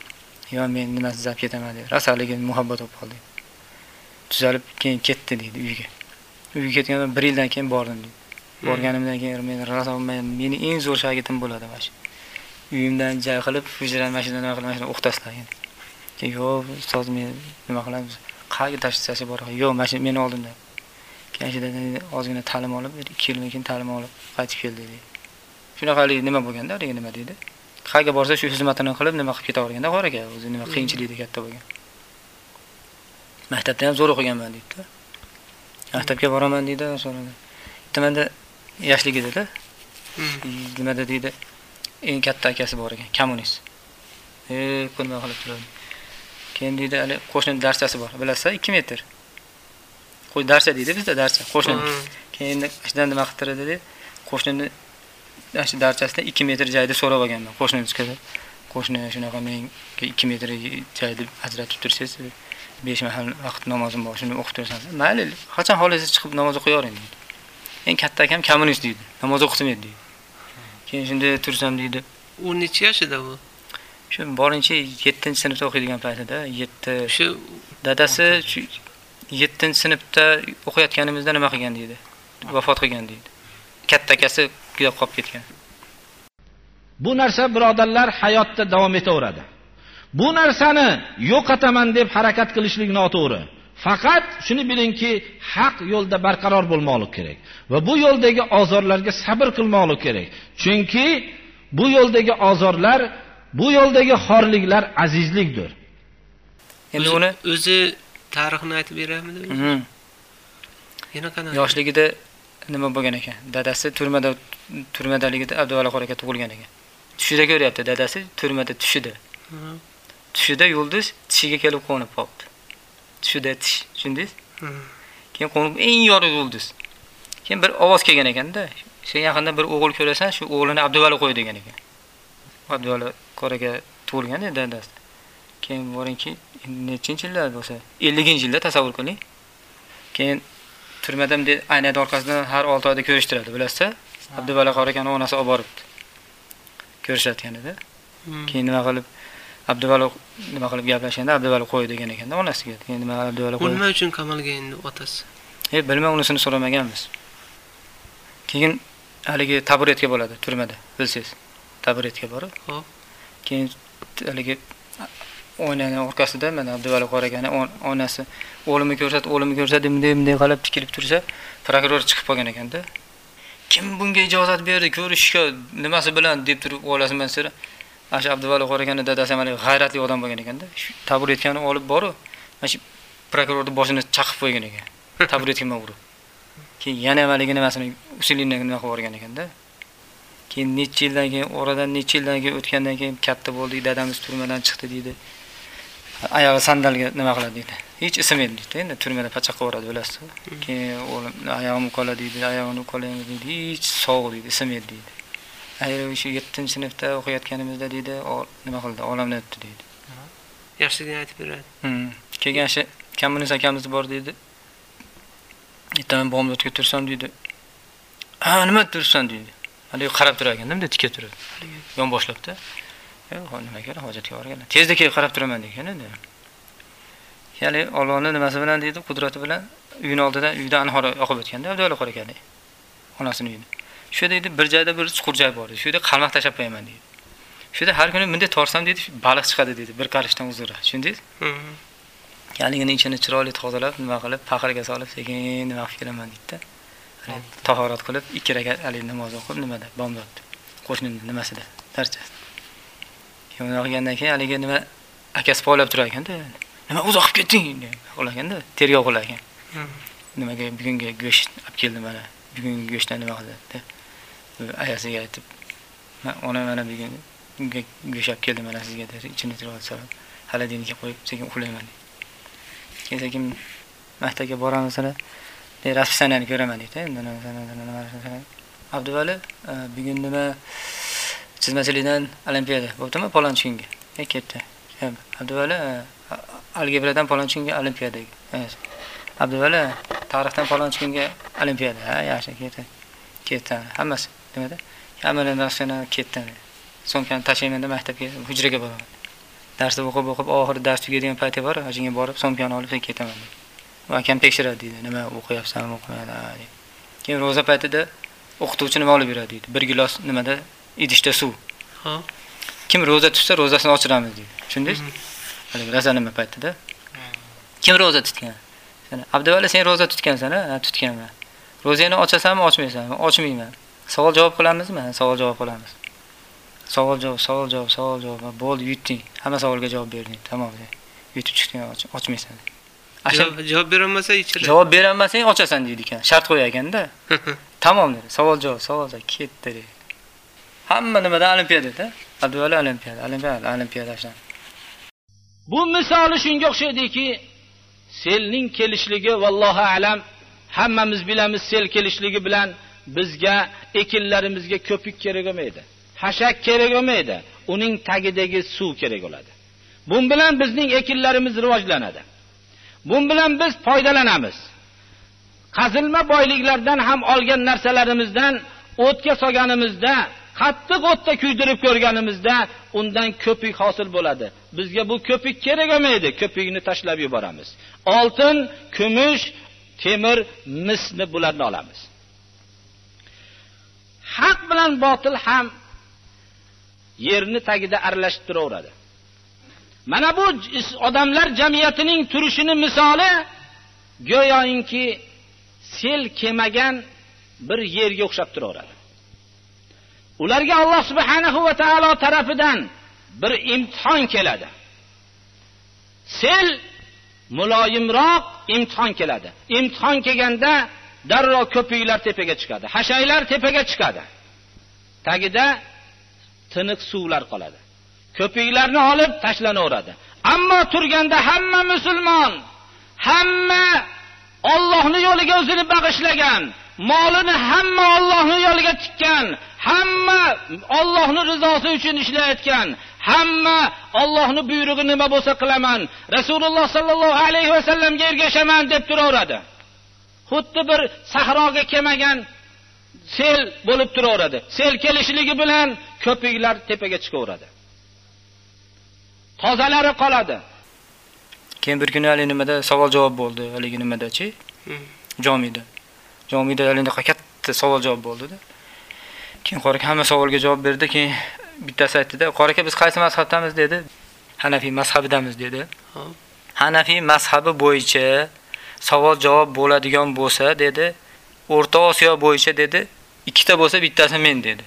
"Yo'q, men nima sizni olib ketaman" dedi. Rosaligi muhabbat bo'lib qoldi. Tuzalib keyin ketdi deydi uyiga. Uyga ketgandan 1 yildan keyin bordim deydi. Borganimdan keyin men rosa meni eng zo'r shagirdim bo'ladi mana shu. Uyimdan jay qilib, hujradan mashinadan nima qilib, mashina o'qtaslagan. Keyin yo'q, ustoz men nima qilamiz? Qayerga tashlashi bor? Yo'q, mashina meni oldimda. Shida ozgina ta'lim olib, 2 yildan keyin ta'lim olib qaytib keldi dedi. Shunaqalik nima bo'lganda, haligi nima dedi? Qayerga borsa shu xizmatini qilib nima qilib ketaverganda qoraga, o'zi nima qiyinchilikda katta bo'lgan. Maktabda ham zo'r o'qiganman deydi. Maktabga boraman deydi, so'radi. Bitta yoshligida-da. Nimada deydi? Eng katta akasi bor ekan, kommunist. E, nima qilib turadi. Keyin deydi, hali qo'shni darchasi bor. Bilasizlar, 2 metr. Qo'y darcha deydi bizda darcha, qo'shni. Keyin ashdan nima qilib turadi. Qo'shnini shu darchasidan 2 metr joyda so'rab olganman. Qo'shnimiz kelib, qo'shni shunaqa menga 2 metr joyda ajratib tursangiz, 5 mahal vaqt namozim bor, shuni o'qib tursangiz, mayli, qachon xohlasangiz chiqib namoz o'qiyavering deydi. Eng katta akam kommunist deydi. Namoz o'qitmaydi deydi. Keyin shunda tursam deydi. U necha yoshida u? Shu borincha 7-sinfda o'qiydigan paytida 7 shu dadasi 7-sinfda o'qiyotganimizda nima qilgan deydi. Vafot qilgan deydi. Katta akasi juda qolib ketgan. Bu narsa birodarlar hayotda davom etaveradi. Bu narsani yo'qotaman deb harakat qilishlik noto'g'ri. Faqat shuni bilingki, haq yo'lda barqaror bo'lmoqlik kerak va bu yo'ldagi ozorlarga sabr qilmoqlik kerak. Chunki bu yo'ldagi ozorlar, bu yo'ldagi xorliklar azizlikdir. Endi uni o'zi tarixini aytib beramidi? Mhm. Yana qanaqa? yoshligida nima bo'lgan ekan? Dadasi turmada turmadaligida Abduvali qora aka tug'ilgan ekan. Tushida ko'ryapti dadasi turmada tushida. Mhm. Tushida yulduz tishiga kelib qo'nib qolibdi. Tushida tish, tushundingiz? Mhm. Keyin qo'nib eng yorug' yulduz. Keyin bir ovoz kelgan ekanda, sen yaqinda bir o'g'il ko'rasan, shu o'g'lini Abduvali qo'y degan ekan. Abduvali qoraga tug'ilgan edi dadasi. Keyin boringki, nechinchi yillar bo'lsa, 50-yilda tasavvur qiling. Keyin turmada bunday aynada orqasidan har 6 oyda ko'rishtiradi, bilasizmi? Abduvali qora akani onasi olib boribdi. Ko'rishayotgan edi. Hmm. Keyin nima qilib Abduvali nima qilib gaplashganda Abduvali qo'y degan ekanda onasiga. Keyin nima qilib Abduvali qo'y. nima uchun qamalgan endi otasi? E, bilmay unisini so'ramaganmiz. Keyin haligi taburetga bo'ladi turmada, bilsangiz. Taburetga borib, Xo'p. keyin haligi oynani orqasida mana Abduvali qora onasi o'limni ko'rsat, o'limni ko'rsat bunday bunday qilib tikilib tursa, prokuror chiqib qolgan ekanda. Kim bunga ijozat berdi ko'rishga, nimasi bilan deb turib o'ylasiman sira. shu Abduvali qora dadasi ham haligi g'ayratli odam bo'lgan ekanda. Shu taburetkani olib boru mana shu prokurorni boshini chaqib qo'ygan ekan. Taburetga urib. Keyin yana haligi nimasini usulini nima qilib yuborgan ekanda. Keyin necha yildan keyin oradan necha yildan keyin o'tgandan keyin katta bo'ldik, dadamiz turmadan chiqdi deydi. Oyog'i sandalga nima qiladi deydi. Hech ismaydi deydi. Endi turmada pachoqqa boradi bilasiz. Keyin o'g'lim oyog'im qoladi deydi, oyog'ini qolaymi deydi. Hech sog' deydi, ismaydi deydi. O'sha 7-sinfda o'qiyotganimizda deydi, nima qildi? Olamdan o'tdi deydi. Yaxshiligini aytib beradi. Hmm. Keyin o'sha kommunist akamiz bor deydi. Ertaman bomba o'tga tursam deydi. Ha, nima tursan deydi. Haligi qarab turar ekan, bunday tika turib. Yon boshlabda. Yo'q, nima kerak, hojatga borganlar. Tezda kelib qarab turaman degan endi. Ya'ni Allohning nimasi bilan deydi, qudrati bilan uyini oldida uyda anhor oqib o'tganda Abdulla qora ekan deydi. Onasining uyida. Shu deydi bir joyda bir chuqur joy bor. Shu yerda qalmoq tashab qo'yaman deydi. Shu yerda har kuni bunday torsam deydi, baliq chiqadi deydi, bir qarishdan uzra. Tushundingiz? Yaligini ichini chiroyli tozalab, nima qilib, paqirga solib, sekin nima qilib kelaman deydi. Tahorat qilib, ikki rakat haligi namoz o'qib, nimada? Bomdodda. Qo'shnining nimasida? Darchasida. Keyin uni qilgandan keyin haligi nima akasi poylab turar ekanda. Nima uzoq qilib ketding? Qilaganda, tergov qilar ekan. Nimaga bugungi go'sht olib keldim mana. Bugungi go'shtdan nima qildi? Ayasiga aytib, "Men ona mana bugun go'sht olib keldim mana sizga" deb ichini chiroyli solib, xolodilnikka qo'yib, sekin uxlayman deydi. Keyin sekin maktabga boramiz sana. Raspsanani ko'raman deydi. Abduvali e, bugun nima chizmachilikdan olimpiada bo'ptimi palonchi kunga? E ketdi. E, Abduvali e, algebradan palonchi kunga olimpiadaga. E, Abduvali tarixdan palonchi kunga olimpiada. Ha, yaxshi ketdi. Ketdi. Hammasi nimada? Hammadan raspsana ketdi. sumkani tashlaymanda maktabga hujraga boraman. darsni o'qib o'qib oxiri dars tugaydigan payti bor hajinga borib sumkani olib ketaman akam tekshiradi deydi nima o'qiyapsanmi o'qimayapsan keyin ro'za paytida o'qituvchi nima olib beradi deydi bir gilos nimada idishda suv Ha. kim ro'za tutsa ro'zasini ochiramiz deydi tushundingiz haligi roza nima paytida kim ro'za tutgan sana abduvali sen ro'za tutgansan ha tutganman ro'zangni ochasanmi ochmaysanmi ochmayman savol javob qilamizmi savol javob qilamiz savol javob savol javob savol javob bo'ldi yutding hamma savolga javob berding tamom yutib chiqding och- ochmaysan Javob berolmasa ichiradi. javob berolmasang ochasan deydi ekan shart qo'yar ekanda tamom dedi savol javob savol javob ketdi hamma nimada olimpiadada abduvali olimpiada olimpiada olimpiada shunaqa Bu misoli shunga o'xshaydiki, selning kelishligi vallohu alam hammamiz bilamiz sel kelishligi bilan bizga ekinlarimizga ko'pik kerak bo'lmaydi. Hashak kerak bo'lmaydi. Uning tagidagi suv kerak bo'ladi. Bu bilan bizning ekinlarimiz rivojlanadi. Bu bilan biz foydalanamiz. Qazilma boyliklardan ham olgan narsalarimizdan o'tga solganimizda, qattiq o'tda kuydirib ko'rganimizda undan ko'pik hosil bo'ladi. Bizga bu ko'pik kerak bo'lmaydi, ko'pikni tashlab yuboramiz. Oltin, kumush, temir, misni bularni olamiz. Haq bilan botil ham yerni tagida aralashib turaveradi. Mana bu odamlar jamiyatining turishini misoli go'yoinki sel kemagan bir yerga o'xshab turaveradi. Ularga Alloh subhanahu va taolo tarafidan bir imtihon keladi. Sel muloyimroq imtihon keladi. Imtihon kelganda darrov ko'piklar tepaga chiqadi, hashaylar tepaga chiqadi. Tagida tiniq suvlar qoladi. Ko'piklarni olib tashlanaveradi. Ammo turganda hamma musulmon, hamma Allohning yo'liga o'zini bag'ishlagan, molini hamma Allohning yo'liga tikkan, hamma Allohning rizosi uchun ishlayotgan, hamma Allohning buyrug'i nima bo'lsa qilaman, Rasululloh sallallohu alayhi va sallamga ergashaman deb turaveradi. Xuddi bir sahroga kelmagan sel bo'lib turaveradi. Sel kelishligi bilan ko'piklar tepaga chiqaveradi. Tozalari qoladi. Keyin bir kuni hali nimada savol javob bo'ldi, haligi nimadachi? Jomida. Jomida hali katta savol javob bo'ldi-da. Keyin qoraka hamma savolga javob berdi, keyin bittasi aytdi-da, qoraka biz qaysi mazhabdamiz dedi. Hanafiy mazhabidamiz dedi. Hanafiy mazhabi bo'yicha savol javob bo'ladigan bo'lsa dedi, O'rta Osiyo bo'yicha dedi, ikkita bo'lsa bittasi men dedi.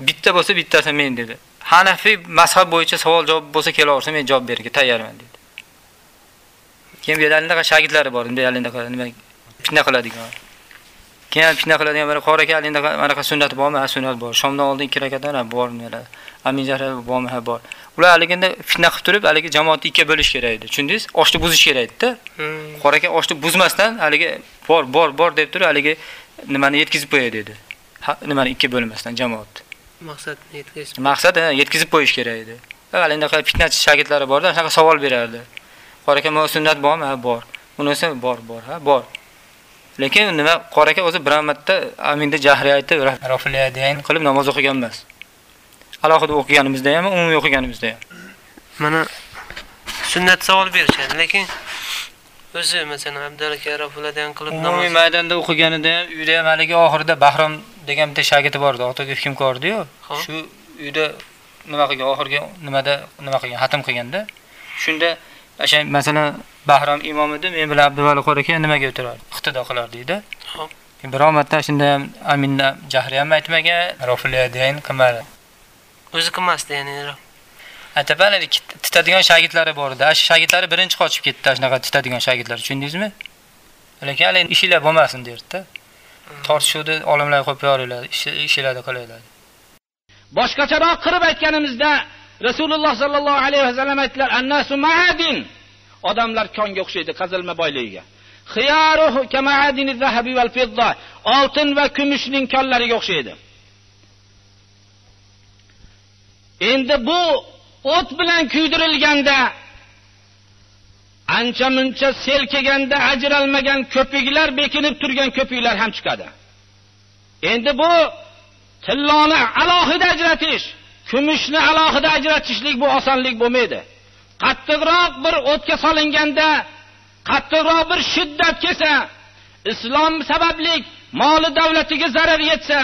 Bitta bo'lsa bittasi men dedi. Hanafiy mazhab bo'yicha savol javob bo'lsa kelaversa men javob berishga tayyorman dedi. Keyin bu yerda shogirdlari bor, bunday yerda nima fitna qiladigan. Keyin fitna qiladigan bir qora aka endi manaqa sunnat bormi? Ha, sunnat bor. Shomdan oldin ikki rakatdan bor nima. Amin jahra bormi? Ha, bor. Ular haligida fitna qilib turib, haligi jamoatni ikkiga bo'lish kerak edi. Tushundingiz? Oshni buzish kerak edi-da. Qora aka oshni buzmasdan haligi bor, bor, bor deb turib, haligi nimani yetkazib qo'yay dedi. Nimani ikki bo'lmasdan jamoat. Maqsadni yetkazish. Maqsad yetkazib qo'yish kerak edi. Haligi fitnachi shogirdlari borda, shunaqa savol berardi. Qora aka, sunnat bormi? Ha, bor. Bunisi bor, bor, ha, bor. Lekin nima qora aka o'zi biron marta aminda jahriy aytib, rafiliyadan qilib namoz o'qigan emas. Alohida o'qiganimizda ham, umumiy o'qiganimizda ham. Mana sunnat savol berishadi, lekin o'zi masalan Abdulaka rafiladan qilib namoz umumiy maydonda o'qiganida ham uyda ham haligi oxirida Bahrom degan bitta shogirdi bor edi, otaga hukm ko'rdi-yu. Shu uyda nima qilgan, oxirgi nimada nima qilgan, xatm qilganda, shunda O'sha masalan Bahrom imom edi, men bilan Abduvali qor aka nimaga o'tirardi? Iqtido qilardikda. Xo'p. Biror marta shunda ham Aminna jahri ham aytmagan, Rofiliyadan qilmadi. O'zi qilmasdi, ya'ni. Atabalari titadigan shogirdlari bor edi. Shu shogirdlari birinchi qochib ketdi, shunaqa titadigan shogirdlar, tushundingizmi? Lekin hali ishinglar bo'lmasin derdi-da. Tortishuvni olimlar qo'yib yoringlar, ishinglarni qilinglar. Boshqacharoq qilib aytganimizda Rasululloh sallallohu alayhi vasallam aytdilar: "Annasu ma'adin." Odamlar konga o'xshaydi, qazilma boyligiga. Oltin va kumushning konlariga o'xshaydi. Endi bu o't bilan kuydirilganda ancha muncha sel kelganda ajralmagan ko'piklar bekinib turgan ko'piklar ham chiqadi. Endi bu tilloni alohida ajratish kumushni alohida ajratishlik bu osonlik bo'lmaydi. Qattiqroq bir o'tga solinganda, qattiqroq bir shiddat kelsa, islom sababli moli davlatiga zarar yetsa,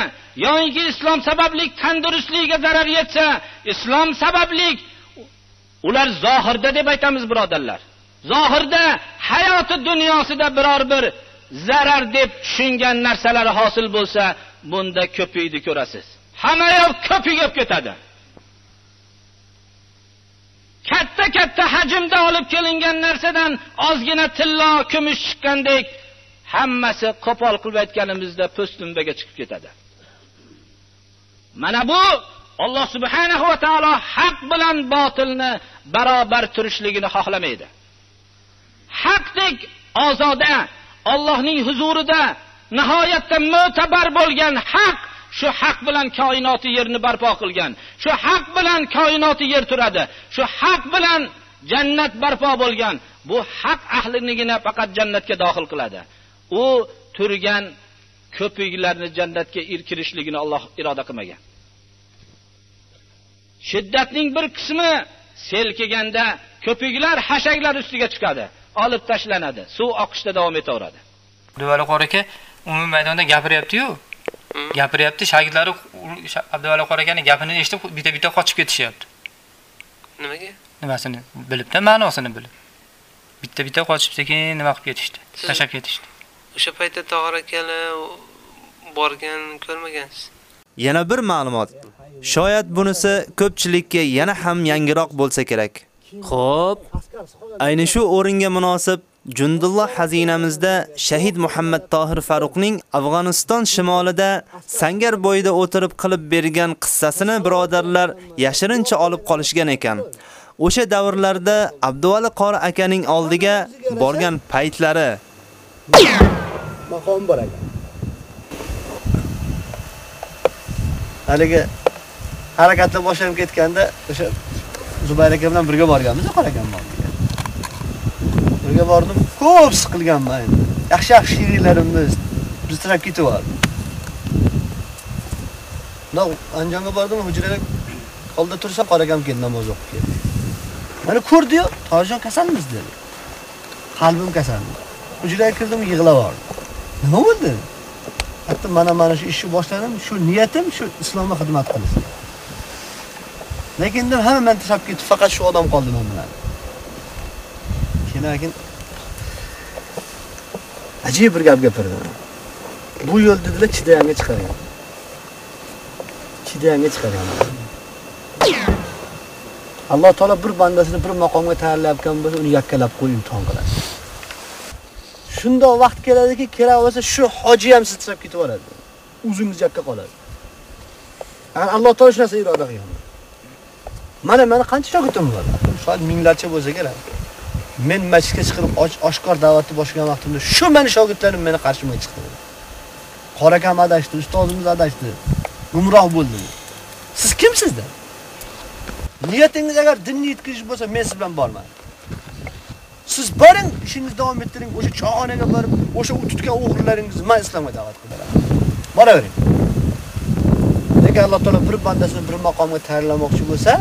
yoinki islom sababli tandurustligiga zarar yetsa, islom sababli ular zohirda deb aytamiz birodarlar. Zohirda hayoti dunyosida biror bir zarar deb tushungan narsalari hosil bo'lsa, bunda ko'paydi ko'rasiz. Hamma yoq ko'payib ketadi. Katta katta hajmda olib kelingan narsadan ozgina tillo kumush chiqqandek hammasi qo'pol qilib aytganimizda po'stumbaga chiqib ketadi. Mana bu Alloh subhanahu va taolo haq bilan botilni barobar turishligini xohlamaydi. Haqdek ozoda Allohning huzurida nihoyatda mo'tabar bo'lgan haq shu haq bilan koinoti yerni barpo qilgan. Shu haq bilan koinoti yer turadi. Shu haq bilan jannat barpo bo'lgan. Bu haq ahlinigina faqat jannatga dohil qiladi. U turgan ko'piklarni jannatga kirishligini Alloh iroda qilmagan. Shiddatning bir qismi sel kelganda ko'piklar hashaklar ustiga chiqadi, olib tashlanadi, suv oqishda davom etaveradi. Duvali qori aka umumiy maydonda gapiryapti-yu, gapiryapti, shogirdlari Abduvali qor akaning gapini eshitib bitta-bitta qochib ketishyapti. Nimaga? Nimasini bilibdi, ma'nosini bilib. bitta-bitta qochib sekin nima qilib ketishdi. Tashlab ketishdi. O'sha paytda Tohir akani borgan ko'rmagansiz. Yana bir ma'lumot. Shoyat bunisi ko'pchilikka yana ham yangiroq bo'lsa kerak. Xo'p, ayni shu o'ringa munosib Jundulloh xazinamizda shahid Muhammad Tohir Faruqning Afg'oniston shimolida sangar bo'yida o'tirib qilib bergan qissasini birodarlar yashirincha olib qolishgan ekan. O'sha davrlarda Abduvali qori akaning oldiga borgan paytlari maqom bor ekan. Haligi harakatni boshlanib ketganda o'sha Zubayr aka bilan birga borganmiz, qora akam bor. Yerga bordim, ko'p siqilganman endi. Yaxshi-yaxshi she'rlarimiz bitirab ketyapti. No, andijonga bordim, hujraga qolda tursa qorakam keldi namoz o'qib keldi. Mani ko'rdi-yu, Tojijon kasalmiz dedi. Qalbim kasal. Hujraga kirdim, yig'lab yubordim. Nima bo'ldi? aytdim mana mana shu ishni boshladim, shu niyatim shu islomga xizmat qilish. Lekin endi hamma men tashlab ketdi faqat shu odam qoldi men bilan. Keyin ajib bir gap gapirdi. Bu yo'l dedilar chidayanga chiqargan. Chidayanga chiqargan. Alloh taolo bir bandasini bir maqomga tayyorlayotgan bo'lsa, uni yakkalab qo'yib imtihon qiladi. Shundoq vaqt keladiki, kerak bo'lsa shu hoji ham sizni tashlab ketib yuboradi. O'zingiz yakka qoladi. Agar Alloh taolo shu narsa iroda qilgan. Mana mani qancha shogirdim bor? Shoyat minglarcha bo'lsa kerak. Men masjidga chiqib oshkor da'vatni boshlagan vaqtimda shu meni shogirdlarim meni qarshimga chiqdi. Qora kam adashdi, ustozimiz adashdi. Gumroh bo'ldi. Siz kimsizda? Niyatingiz agar dinni yetkazish bo'lsa, men siz bilan borman. Siz boring, ishingizni davom ettiring, o'sha choyxonaga borib, o'sha tutgan o'g'rilaringizni men islomga da'vat qilaman. Boravering. Lekin Alloh taolo bir bandasini bir maqomga tayyorlamoqchi bo'lsa,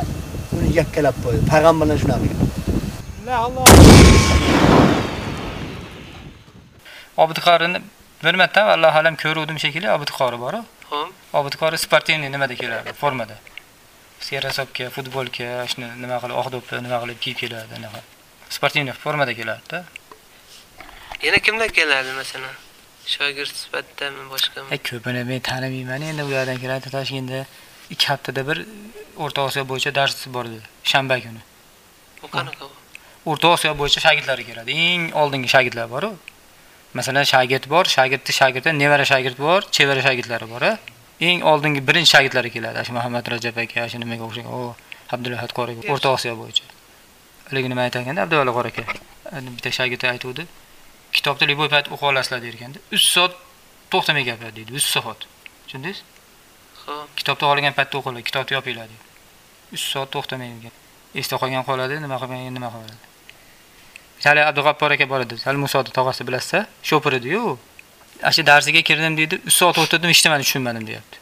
uni yakkalab qo'ydi. Payg'ambarlar shunaqa qilgan. Alloh. Obidqorini bir marta valloh halam ko'ruvdim shekilli Obidqori bor-ku. Xo'p. Obidqori sportivniy nimada keladi? Formada. Siyarasopga, futbolga, shuni nima qilib, oq do'ppi nima qilib kiyib keladi, anaqa. Sportivniy formada keladi-da. Yana kimlar keladi masalan? Shogird sifatidami boshqami? E ko'pini men tanimayman endi ulardan keladi Toshkentda 2 haftada bir O'rta Osiyo bo'yicha dars bor edi, shanba kuni. U qanaqa? O'rta Osiyo bo'yicha shogirdlari keladi. Eng oldingi shogirdlar bor-ku. Masalan, shogird bor, shogirdni shogirdi, nevara shogird bor, chevara shogirdlari bor. Eng oldingi birinchi shogirdlari keladi. Shu Muhammad Rajab aka, shu nimaga o'xshagan, o Abdulahad qori O'rta Osiyo bo'yicha. Haligi nima aytganda Abduvali qori aka. Bitta shogird aytuvdi. Kitobni liboy payt o'qib olasizlar derganda, 3 soat to'xtamay gapiradi deydi, 3 soat. Tushundingiz? Xo'p. Kitobni olgan paytda o'qinglar, kitobni yopinglar deydi. 3 soat to'xtamay. Esda qolgan qoladi, nima qilgan nima qoladi. Hali Abdug'appor aka bor edi. hali Musodi tog'asi bilasizlar, shopir edi-yu. Ashi darsiga kirdim deydi, 3 soat o'tirdim, hech nimani tushunmadim deyapti.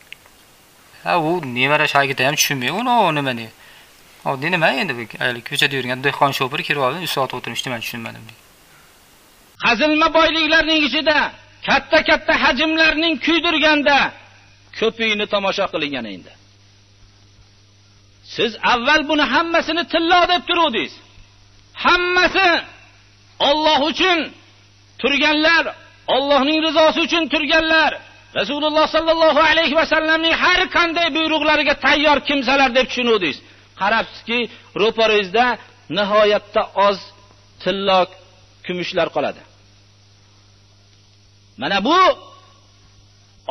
Ha, u nevara shogirdi ham tushunmaydi. Uni nima deydi? Oddiy nima endi bu aylik ko'chada yurgan dehqon shopir kirib oldim, 3 soat o'tirib hech nimani tushunmadim deydi. qazilma boyliklarning ichida katta-katta hajmlarning kuydirganda ko'pigini tomosha qilingan endi. Siz avval buni hammasini tillo deb turuvdingiz. Hammasi Alloh uchun turganlar, Allohning rizosi uchun turganlar, Rasululloh sallallohu alayhi va sallamning har qanday buyruqlariga tayyor kimsalar deb tushunuvdingiz. Qarabsizki, ro'paringizda nihoyatda oz tillo kumushlar qoladi. Mana bu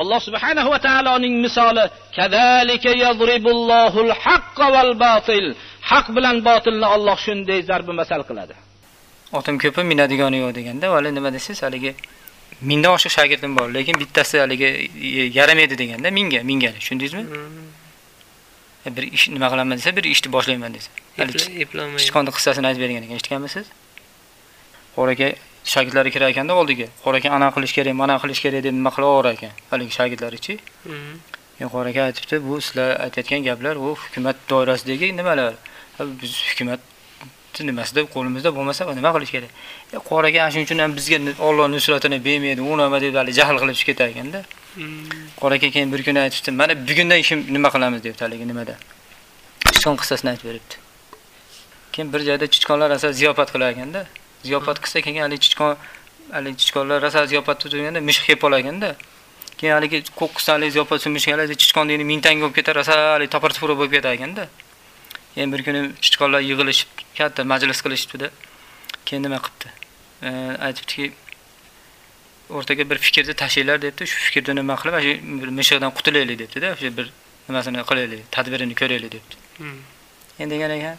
Alloh subhanahu va taoloning misoli kadalika yadribullohul haqqo val batil. Haq bilan botilni Alloh shunday zarbi masal qiladi. Otim ko'pi minadigani yo'q deganda, vali nima desiz, haligi mingdan oshiq shogirdim bor, lekin bittasi haligi yaramaydi deganda mingga, mingga, tushundingizmi? Bir ish nima qilaman desa, bir ishni boshlayman desa. Chiqonda qissasini aytib bergan ekan, eshitganmisiz? Qo'raga shogirdlari kirar ekanda oldiga. Qo'raga ana qilish kerak, mana qilish kerak deb nima qilaverar ekan. Haligi shogirdlarichi. Men qo'raga aytibdi, bu sizlar aytayotgan gaplar u hukumat doirasidagi nimalar? Biz hukumat nimasida qo'limizda bo'lmasa nima qilish kerak? Ya qo'raga ana shuning uchun ham bizga Alloh nusratini bermaydi, u nima deb hali jahl qilib chiqib ketar ekanda. Qoraga keyin bir kun aytibdi, mana bugundan ishim nima qilamiz deb haligi nimada. Chiqon qissasini aytib beribdi. Keyin bir joyda chichqonlar asa ziyofat qilar ekanda, ziyofat qilsa keyin haligi chichqon haligi chichqonlar rosa ziyofatda turganda mishiq yeb olaganda keyin haligi ko'qqisdan haligi ziyofat sunmishga haligi chichqon deydi mingtanga bo'lib ketar rosa haligi topir tupur bo'lib ketaganda keyin bir kuni chichqonlar yig'ilishib katta majlis qilishibdida. Keyin nima qilibdi? Aytibdiki o'rtaga bir fikrni tashlanglar debdi. Shu fikrni nima qilib shu mishiqdan qutulaylik debdida o'sha bir nimasini qilaylik tadbirini ko'raylik debdi. Endi degan ekan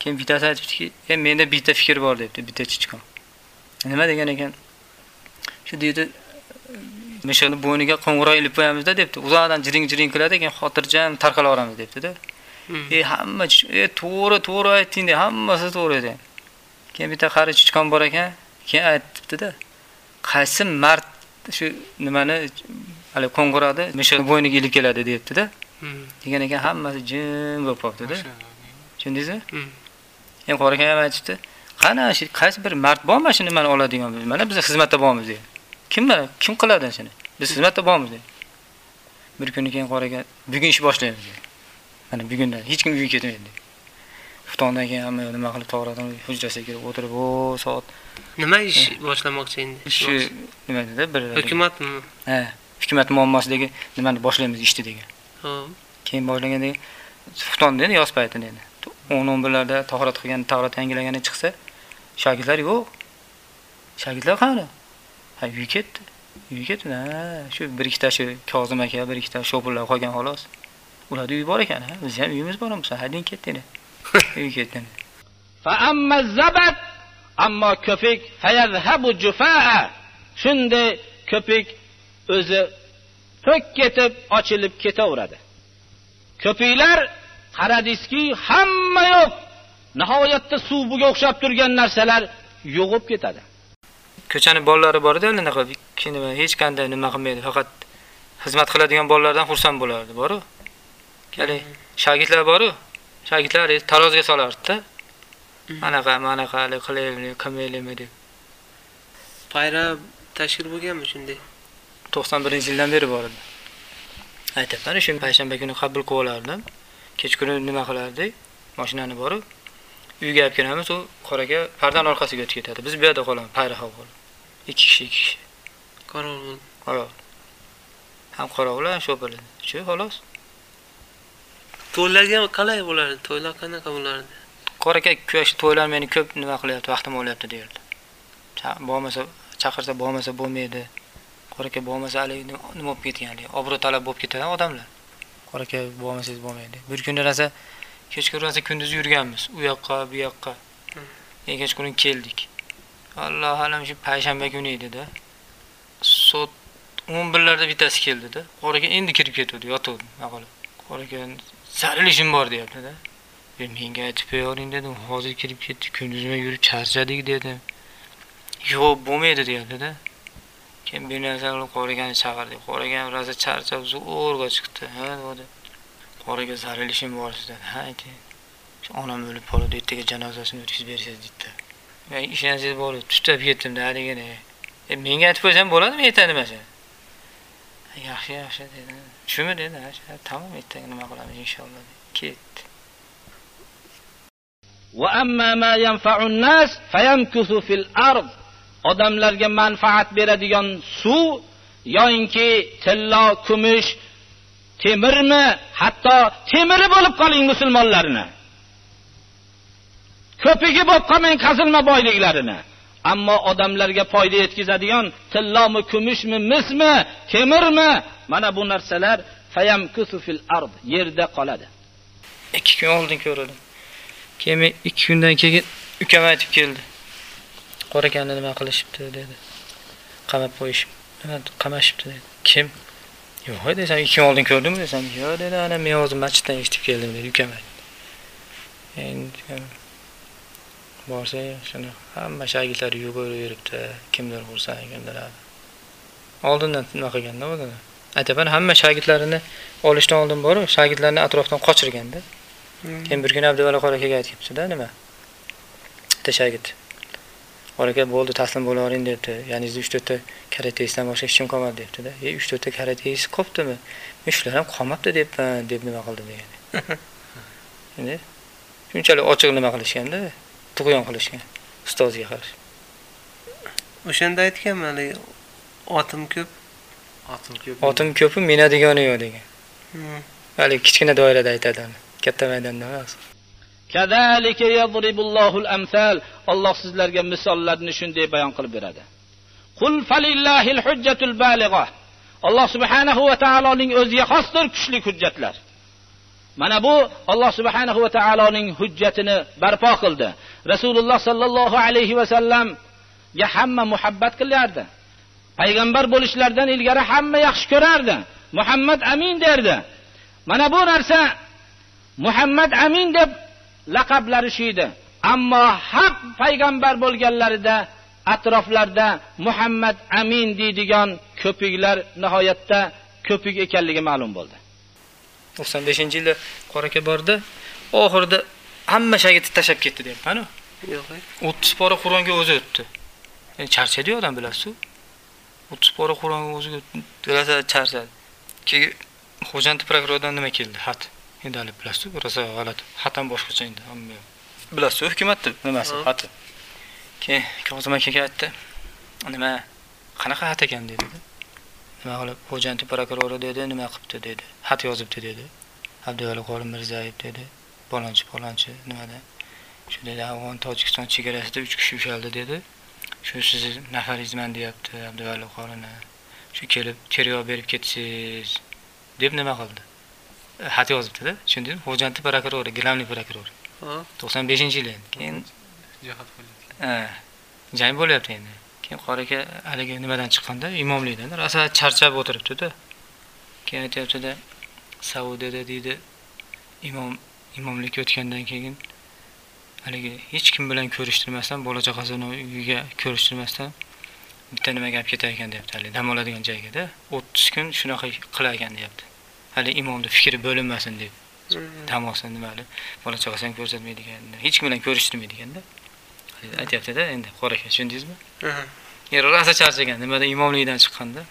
keyin bittasi aytibdiki e menda bitta fikr bor debdi bitta chichqon. Nima degan ekan? Shu deydi mishiqni bo'yniga qo'ng'iroq ilib qo'yamizda debdi. Uzoqdan jiring jiring qiladi keyin xotirjam tarqalaveramiz debdida e hamma e to'g'ri to'g'ri aytding de hammasi to'g'ri edi keyin bitta qari chichqon bor ekan keyin aytibdida qaysi mard shu nimani hali qo'ng'iroqni mishiqni bo'yniga ilib keladi deyaptida degan ekan hammasi jim bo'lib qolibdida tushundingizmi endi qora aka ham aytibdi qani shu qaysi bir mard bormi shu nimani oladigan mana biz xizmatda bormiz degan kim mana kim qiladi shuni biz xizmatda bormiz degan bir kuni keyin qora aka bugun ish boshlaymiz degan mana bugundan hech kim uyga ketmaydi. Xuftondan keyin hamma nima qilib tog'radan hujrasiga kirib o'tirib o soat nima ish boshlamoqchi endi? Shu nima dedi bir hukumatmi ha hukumat muammosidagi nimani boshlaymiz ishni degan. Hop keyin boshlaganda xuftonda endi yoz payti endi o'n o'n birlarda tahorat qilgan tahorat yangilagani chiqsa shogirdlar yo'q. Shogirdlar qani? Ha uyga ketdi uyga ketdi ha shu bir ikkita shu kozim aka bir ikkita shopirlar qolgan xolos ularda uy bor ekan ha? Biz ham uyimiz bor bo'lsa hadeng ketdi. uy ketdi. Fa amma zabat amma ammo fayazhabu jufaa. Shunday ko'pik o'zi to'k ketib ochilib ketaveradi. Ko'piklar qaradiski, hamma yo'q nihoyatda suv buga o'xshab turgan narsalar yo'g'ib ketadi. Ko'chani bolalari bor edi anaqa hech qanday nima qilmaydi faqat xizmat qiladigan bolalardan xursand bo'lardi boru. Haligi shogirdlar boru? Shogirdlar taroziga solardida. Anaqa manaqa haligi qilaylik qilmaylikmi deb. Bayram tashkil bo'lganmi shunday? To'qson birinchi yildan beri bor edi. Aytyapman shu payshanba kuni qabul qilib olardim. Kechqurun nima qilardik? Mashinani borib uyga olib kelamiz u qoraga pardani orqasiga o'tib ketadi. Biz bu yerda qolamiz payraha bo'lib ikki kishi ikki kishi. Qorovul. Qorovul. Ham qorovul ham shopirlar shu xolos to'ylarga qalay bo'lardi? To'ylar qanaqa bo'lardi? Qora aka shu to'ylar meni ko'p nima qilyapti vaqtim o'lyapti derdi bo'lmasa chaqirsa bo'lmasa bo'lmaydi. Qora aka bo'lmasa haligi nima bo'lib ketgan haligi obro' talab bo'lib ketadi odamlar. Qora aka bo'lmasangiz bo'lmaydi. Bir kuni rosa kechqurun rosa kunduz yurganmiz u yoqqa bu yoqqa. Keyin kechqurun keldik. Alloh alam shu payshanba kuni edida. Soat o'n birlarda bittasi keldida. Qora aka endi kirib ketuvdi yotuvdi qilib qora aka zaril ishim bor deyaptida menga aytib qo'yavering dedim. Hozir kirib ketdi kunduzma yurib charchadik dedim. Yo'q bo'lmaydi deyaptida keyin bir narsa qilib qo'ragani chaqirdi. qo'ragan rosa charchab zo'rg'a chiqdi ha dedi qoraga zaril ishim bor sizdan ha ayting onam o'lib qoldi ertaga janozasini o'tkazib bersangiz dedi. men ishonsangiz bo'ldi tutab ketdimda haligini e menga aytib qo'ysam bo'ladimi ertaga nimasi yaxshi yaxshi dedi. shumi dedi tamom ertaga nima qilamiz inshaalloh ketdi odamlarga manfaat beradigan suv yoinki tillo kumush temirmi hatto temiri bo'lib qoling musulmonlarni. Ko'pigi bo'lib qolmang qazilma boyliklarini. Ammo odamlarga foyda yetkazadigan tillomi kumushmi mismi temirmi mana bu narsalar fil ard yerda qoladi. Ikki kun oldin ko'rdim. Keyin men ikki kundan keyin ukam aytib keldi. Qora nima qilishibdi dedi. Qamab qo'yishib qamashibdi dedi. Kim? Yo'q desam ikki kun oldin ko'rdimmi desam yo'q dedi ana men hozir masjiddan eshitib keldim dedi ukam endi borsa shuni hamma shogirdlar yugurib yuribdi kimdir xursand kimdir oldindan nima qilganda o'zini. Aytyapman hamma shogirdlarini olishdan oldin borib shogirdlarni atrofdan qochirganda. Keyin bir kuni abduvali qora akaga aytyaptida nima? Bitta shogird qora aka bo'ldi taslim bo'lavering debdi. Yaningizda uch to'rtta karateistdan boshqa hech kim qolmadi debdida e uch to'rtta karateist qolibdimi men shular ham qolmabdi debman deb nima qildi degan endi shunchalik ochiq nima qilishganda tug'yon qilishgan ustoziga qarshi. O'shanda aytganman haligi otim ko'p. Otim ko'p. Otim ko'pi minadigani yo'q degan. Hmm. Haligi kichkina doirada aytadi. Katta maydonda emas. Kadalika yadribullohul amsal. Alloh sizlarga misollarni shunday bayon qilib beradi. Qul falillahil hujjatul baligha. Alloh subhanahu va taoloning o'ziga xosdir kuchli hujjatlar. Mana bu Alloh subhanahu va taoloning hujjatini barpo qildi. Rasululloh sallallohu alayhi va sallamga hamma muhabbat qilardi. Payg'ambar bo'lishlaridan ilgari hamma yaxshi ko'rardi. Muhammad amin derdi. Mana bu narsa Muhammad amin deb laqablari shu edi. Ammo haq payg'ambar bo'lganlarida atroflarda Muhammad amin deydigan ko'piklar nihoyatda ko'pik ekanligi ma'lum bo'ldi. 95-yilda Qoraka bordi. Oxirida hamma shagird tashlab ketdi deyapman-ku. Yo'q. 30 pora Qur'onga o'zi o'tdi. Endi charchadi odam bilasiz-ku. 30 pora Qur'onga o'zi rosa charchadi. Keyin xo'jandi prokurordan nima keldi? Xat. Endi olib bilasiz-ku, rosa g'alati. Xat ham boshqacha endi. Hamma bilasiz, hukumatni nimasi xati. Keyin Kozim akaga aytdi. Nima? Qanaqa xat ekan dedi. Nima qilib xo'jandi prokurori dedi, nima qilibdi dedi. Xat yozibdi dedi. Abduvali Qorim Mirzayev dedi. Palonchi palonchi nimada? Shu dedi Afg'on Tojikiston chegarasida 3 kishi ushaldi dedi. Shu sizni nafaringizman deyapti Abduvali Qorini. Shu kelib tergov berib ketsiz deb nima qildi? Xat yozibdi-da. Tushundingmi? Xo'jandi prokurori, gilamli prokurori. Ha. 95-yil endi. Keyin jang bo'lyapti endi. Keyin qori aka haligi nimadan chiqqanda, imomlikdan rosa charchab o'tiribdi-da. Keyin aytyapti-da, Saudiyada deydi, imom imomlik o'tgandan keyin haligi hech kim bilan ko'rishtirmasdan, bola chaqasini uyiga ko'rishtirmasdan bitta nima gap ketar ekan deyapti, haligi dam oladigan joyga-da. 30 kun shunaqa qilar ekan deyapti. Hali imomni fikri bo'linmasin deb. Dam olsin nimali, bola chaqasini ko'rsatmaydigan, hech kim bilan ko'rishtirmaydigan-da. aytyapti-da endi qora aka tushundingizmi yer rosa charchagan nimada imomlikdan chiqqanda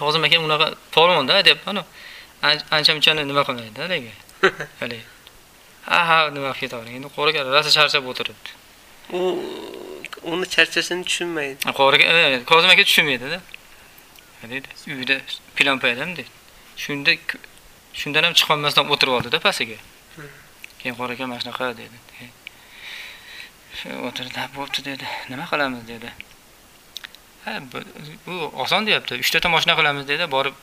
hozir aka unaqa polvonda aytyapmanu ancha munchani nima qilmaydi haligi haligi ha ha nima qilib ketavering endi qora aka rosa charchab o'tiribdi u uni charchasini tushunmaydi qora aka kozim aka tushunmaydida deydi uyda plan poyadam deydi shunda shundan ham chiqolmasdan o'tirib oldida pastiga keyin qora aka mana shunaqa dedi o'tirdi bo'pti dedi nima qilamiz dedi ha bu oson deyapti uchtata mashina qilamiz dedi borib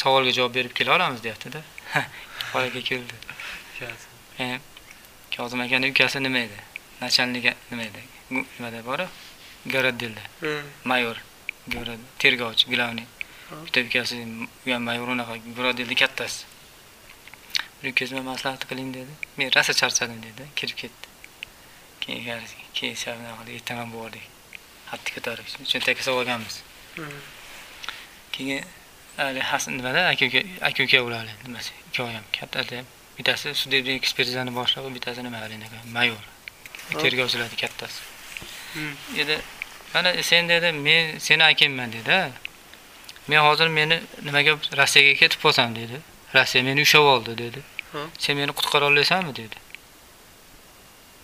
savolga javob berib kela olamiz deyaptida qora keldi. Kozim akani ukasi nima edi? Начальник nima edi? Nimada boru городделda mayor. Tergovchi главный bitta ukasi u ham mayor unaqa городделni kattasi. Bir ukasima maslahat qiling dedi. Men rosa charchadim dedi kirib ketdi. Keyin keyin shavna qilib ertaman bordik. Xatni ko'tarib cho'ntakka solib olganmiz. Keyin nimada? Aka uka aka uka ular nimasi ikkovi ham. Kattasi bittasi sudebniy ekspertizani boshlig'i bittasi nima haligi mayor. Tergovchilarni kattasi. Dedi mana sen dedi men seni akangman dedi men hozir meni nimaga rossiyaga ketib qolsam dedi. Rossiya meni ushlab oldi dedi. Sen meni qutqara olasanmi dedi.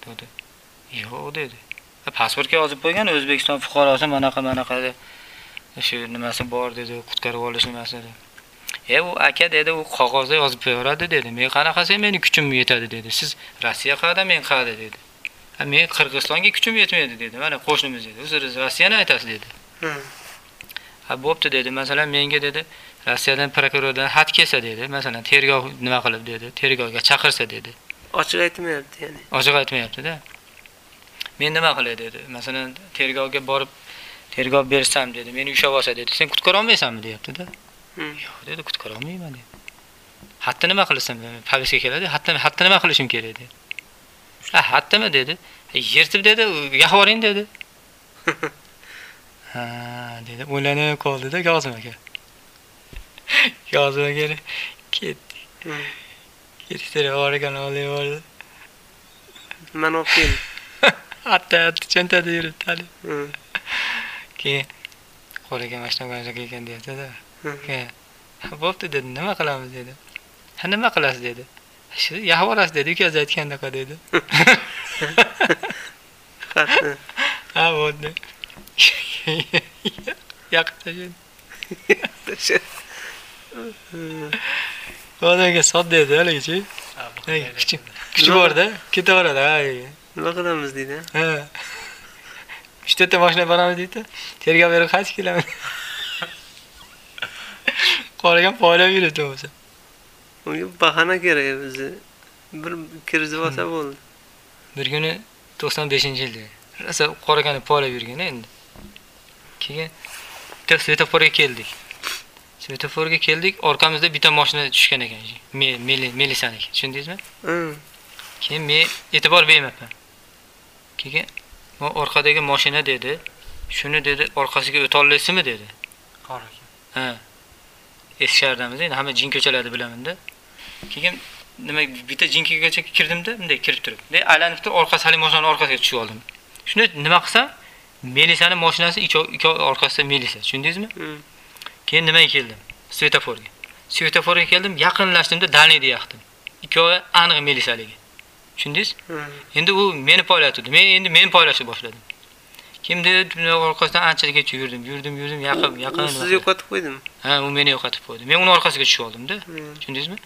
Dedi yo'q dedi. Pasportga yozib qo'ygan o'zbekiston fuqarosi manaqa manaqa shu nimasi bor dedi qutqarib olish nimasi e u aka dedi u qog'ozda yozib qo'yaveradi dedi. Men qanaqasi meni kuchim yetadi dedi. Siz rossiya qayerda men qayerda dedi. Men qirg'izistonga kuchim yetmaydi dedi. Mana qo'shnimiz dedi. Siz rossiyani aytasiz dedi. Ha bo'pti dedi. Masalan menga dedi rossiyadan prokurordan xat kelsa dedi masalan tergov nima qilib dedi tergovga chaqirsa dedi. Ochiq aytmayapti ya'ni. Ochiq aytmayapti-da. Men nima qilay dedi. Masalan, tergovga borib tergov bersam dedi. Meni ushlab olsa dedi. Sen qutqara olmaysanmi deyapti-da. Yo'q dedi, qutqara olmayman dedi. Hatto nima qilasan? Politsiya keladi. Hatto hatto nima qilishim kerak dedi. Ha, hattimi dedi. Yirtib dedi, yahvoring dedi. Ha, dedi. O'ylanib qoldi-da Kozim aka. Kozim aka ketdi. Ketdi, oragan olib bordi. Man olib keldim. Hatta cho'ntada yuribdi hali. Keyin qo'liga mashina qo'ygan ekan deyapti-da. Bo'pti dedi, nima qilamiz dedi. Ha nima qilasiz dedi. Shu yahvolasiz dedi, ukangiz aytgandaqa dedi. Ha, bo'ldi. Yaqin Odamga sodda edi haligacha. Kuchi kuchi bor-da, ketaveradi. Ha. Nima qilamiz deydi. Ha. 3 ta mashina boramiz deydi. Tergov berib qaytib kelamiz. Qolgan poylab yuribdi o'zi. Unga bahana kerak o'zi. Bir kirgizib olsa bo'ldi. Bir kuni 95-yilda rosa qorakani poylab yurgan endi. Keyin bitta svetoforga keldik. Svetoforga keldik, orqamizda bitta mashina tushgan ekan. Melisaniki, tushundingizmi? Keyin men e'tibor bermayapman. Keyin orqadagi mashina dedi. Shuni dedi, orqasiga o'ta olasizmi dedi. Qor ekan. Ha. Eski shahardamiz, endi hamma jin ko'chalarni bilaman-da. Keyin nima bitta jinkigacha kirdimda, bunday kirib turib. Bunday aylanib turib, orqasi hali mashinaning orqasiga tushib oldim. Shuni nima qilsam, Melisani mashinasi ikki orqasida Melisa, tushundingizmi? Keyin nimaga keldim? Svetoforga. Svetoforga keldim, yaqinlashdimda dalniyni yoqdim. Ikkovi aniq Melisaligi. Tushundingiz? Endi u meni poylatdi. Men endi meni poylashni boshladim. Kimdi orqasidan anchagacha yurdim, yurdim, yurdim, yaqin, yaqin. Sizni yo'qotib qo'ydimi? Ha, u meni yo'qotib qo'ydi. Men uni orqasiga tushib oldim-da. Tushundingizmi?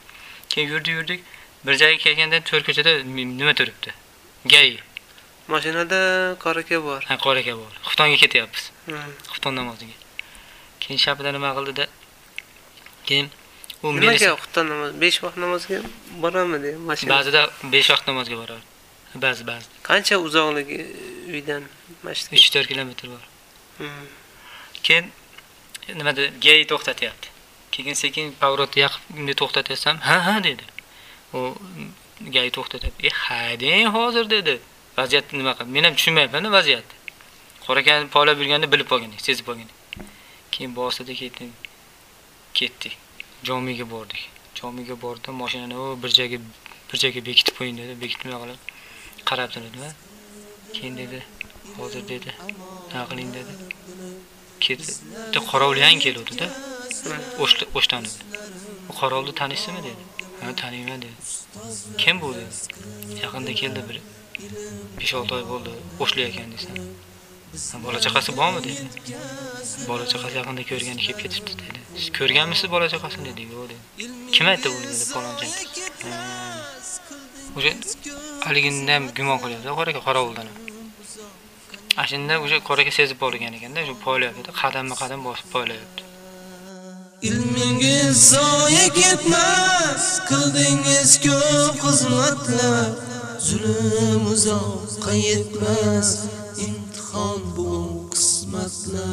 Keyin yurdi, yurdik. Bir joyga kelganda to'rt ko'chada nima turibdi? Gay. Mashinada qoraka bor. Ha, qoraka bor. Xuftonga ketyapmiz. Xufton namoziga. Keyin shapida nima qildida? Keyin u Nimaga xufton namoz 5 vaqt namozga boramidi mashina? Ba'zida 5 vaqt namozga boradi. Ba'zi ba'zi. Qancha uzoqligi uydan masjidga? 3-4 kilometr bor. Keyin nimada gay to'xtatyapti. Keyin sekin pavrotni yaqib to'xtatsam, ha ha dedi. U gay to'xtatib, "E, haydang hozir" dedi. Vaziyat nima qilib? Men ham tushunmayapman vaziyatni. Qorakani poylab yurganda bilib qolgandik, sezib qolgandik. Keyin bosida ketdim. Ketdik. Jomiga bordik. Jomiga bordim, mashinani bir joyga bir joyga bekitib qo'ying dedi. Bekitmay qolib qarab turdi. Keyin dedi, hozir dedi, nima qiling dedi. Ketdi. Bitta qorovul ham keluvdi-da. O'shdan edi. Bu qorovulni tanishsizmi dedi. Ha, taniyman dedi. Kim bu dedi. Yaqinda keldi biri. 5-6 oy bo'ldi, o'shlayotgan desan. Bola chaqasi bormi dedi. Bola chaqasi yaqinda ko'rgani kelib ketibdi dedi. Siz ko'rganmisiz bola chaqasini dedi. Yo'q dedi. Kim aytdi buni dedi palonchi. O'sha haliginda ham gumon qilyapti, qoraka qorovuldan. Ashinda o'sha qoraqa sezib qolgan ekanda, shu poylayapti, qadamma-qadam bosib poylayapti. Ilmingiz zoya ketmas, qildingiz ko'p xizmatlar. Zulm uzoqqa yetmas, imtihon bu qismatlar.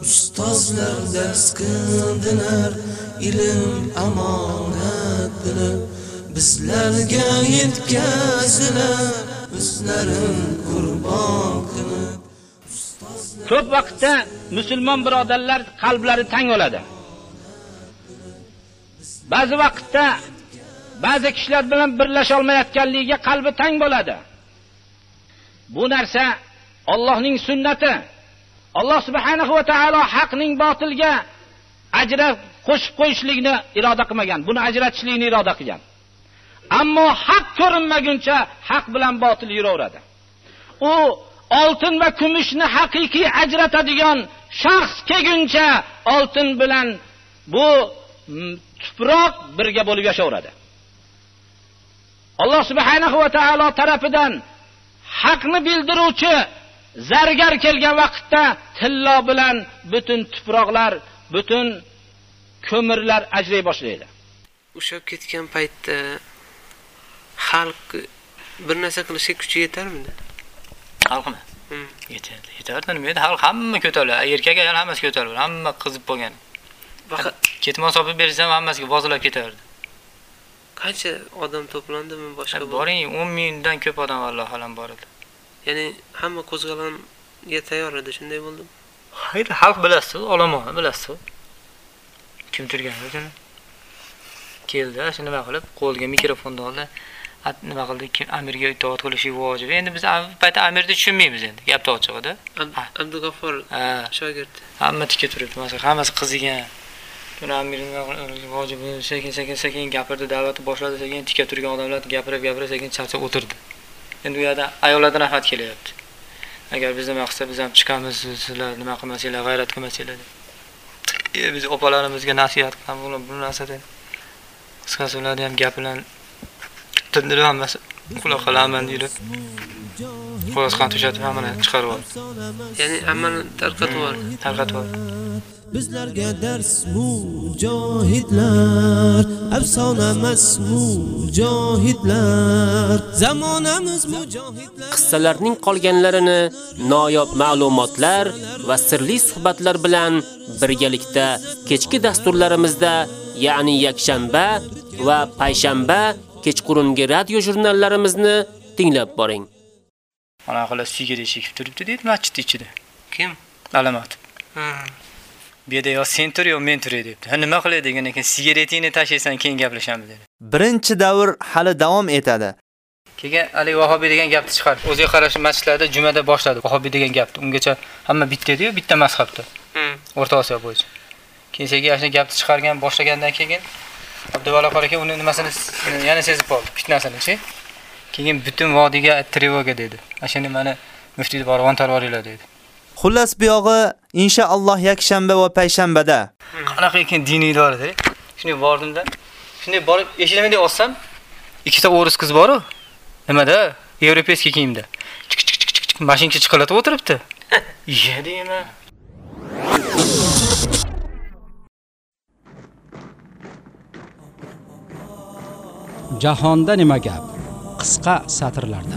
Ustozlar dars qildilar, ilm amonat bilib, bizlarga yetkazilar, o'zlarin qurbon qilib. Ko'p vaqtda musulmon birodarlar qalblari tang bo'ladi. Ba'zi vaqtda ba'zi kishilar bilan birlasha olmayotganligiga qalbi tang bo'ladi. Bu narsa Allohning sunnati. Alloh subhanahu va taolo haqning botilga ajrat qo'shib qo'yishlikni iroda qilmagan. Buni ajratishlikni iroda qilgan. Ammo haq ko'rinmaguncha haq bilan botil yuraveradi. U oltin va kumushni haqiqiy ajratadigan shaxs kelguncha oltin bilan bu tuproq birga bo'lib yashaveradi. Alloh subhanahu va taolo tarafidan haqni bildiruvchi zargar kelgan vaqtda tillo bilan butun tuproqlar, butun ko'mirlar ajray boshlaydi. Ushab ketgan paytda xalq bir narsa qilishga kuchi yetarmidi? Xalqmi? Yetardi. Yetardi nima edi? Xalq hamma ko'tariladi. Erkak ayol hammasi ko'tariladi. Hamma qizib bo'lgan. Ketmon sopib bersam hammasiga bozorlab ketardi. Qancha odam to'plandimi boshqa? Boring, 10 mingdan ko'p odam valloh halam bor edi. Ya'ni hamma qo'zg'alonga tayyor edi, shunday bo'ldimi? Hayır, xalq bilasiz, olomonni bilasiz. Kim turgani o'zini? Keldi, shu nima qilib, qo'lga mikrofonni oldi. nima qildi kim amirga itoat qilishi vojib endi biz paytda amirni tushunmaymiz endi gapni ochig'ida abdug'affor shogird hamma tikka turibdi masalan hammasi qizigan Shuni amirni vojibi sekin sekin sekin gapirdi, da'vatni boshladi, sekin tika turgan odamlar gapirib gapirib sekin charchab o'tirdi. Endi u yerda ayollardan rahmat kelyapti. Agar biz nima qilsa biz ham chiqamiz, sizlar nima qilmasanglar, g'ayrat qilmasanglar deb. E biz opalarimizga nasihat qilamiz, bu narsada qisqasi ularni ham gap bilan tindirib hammasi quloq qilaman deydi. Xolos qan to'shatib hammani chiqarib oldi. Ya'ni hammani tarqatib yubordi. Tarqatib oldi. Bizlarga dars mujohidlar afsona emas mujohidlar zamonamiz mujohidlar qissalarning qolganlarini noyob ma'lumotlar va sirli suhbatlar bilan birgalikda kechki dasturlarimizda, ya'ni yakshanba va payshanba kechqurungi radio jurnallarimizni tinglab boring. Mana xolos sigaret chekib turibdi deydi masjid ichida. Kim? Alamat. Bu yerda yo sen tur yo men turay debdi. Ha nima qilay degan ekan, sigaretingni tashlaysan, keyin gaplashamiz dedi. Birinchi davr hali davom etadi. Keyin Ali Vahobiy degan gapni chiqardi. O'ziga qarashi masjidlarda jumada boshladi Vahobiy degan gapni. Ungacha hamma bitta edi-yu, bitta mazhabda. O'rta Osiyo bo'yicha. Keyin sekin ana gapni chiqargan, boshlagandan keyin Abduvalo qora aka uni nimasini yana sezib qoldi, fitnasini-chi. Keyin butun vodiyga trevoga dedi. Ashuni mana muftiyni borib ontarvoringlar dedi. Xullas bu yog'i inshaalloh yakshanba va payshanbada. Qanaqa ekan diniy idorada? Shunday bordimda, shunday borib eshitmayman deb olsam, ikkita o'ris qiz bor-ku. Nimada? Yevropeyskiy kiyimda. Chik chik chik chik mashinka chiqilatib o'tiribdi. Iya deyman. Jahonda nima gap? qisqa satrlarda.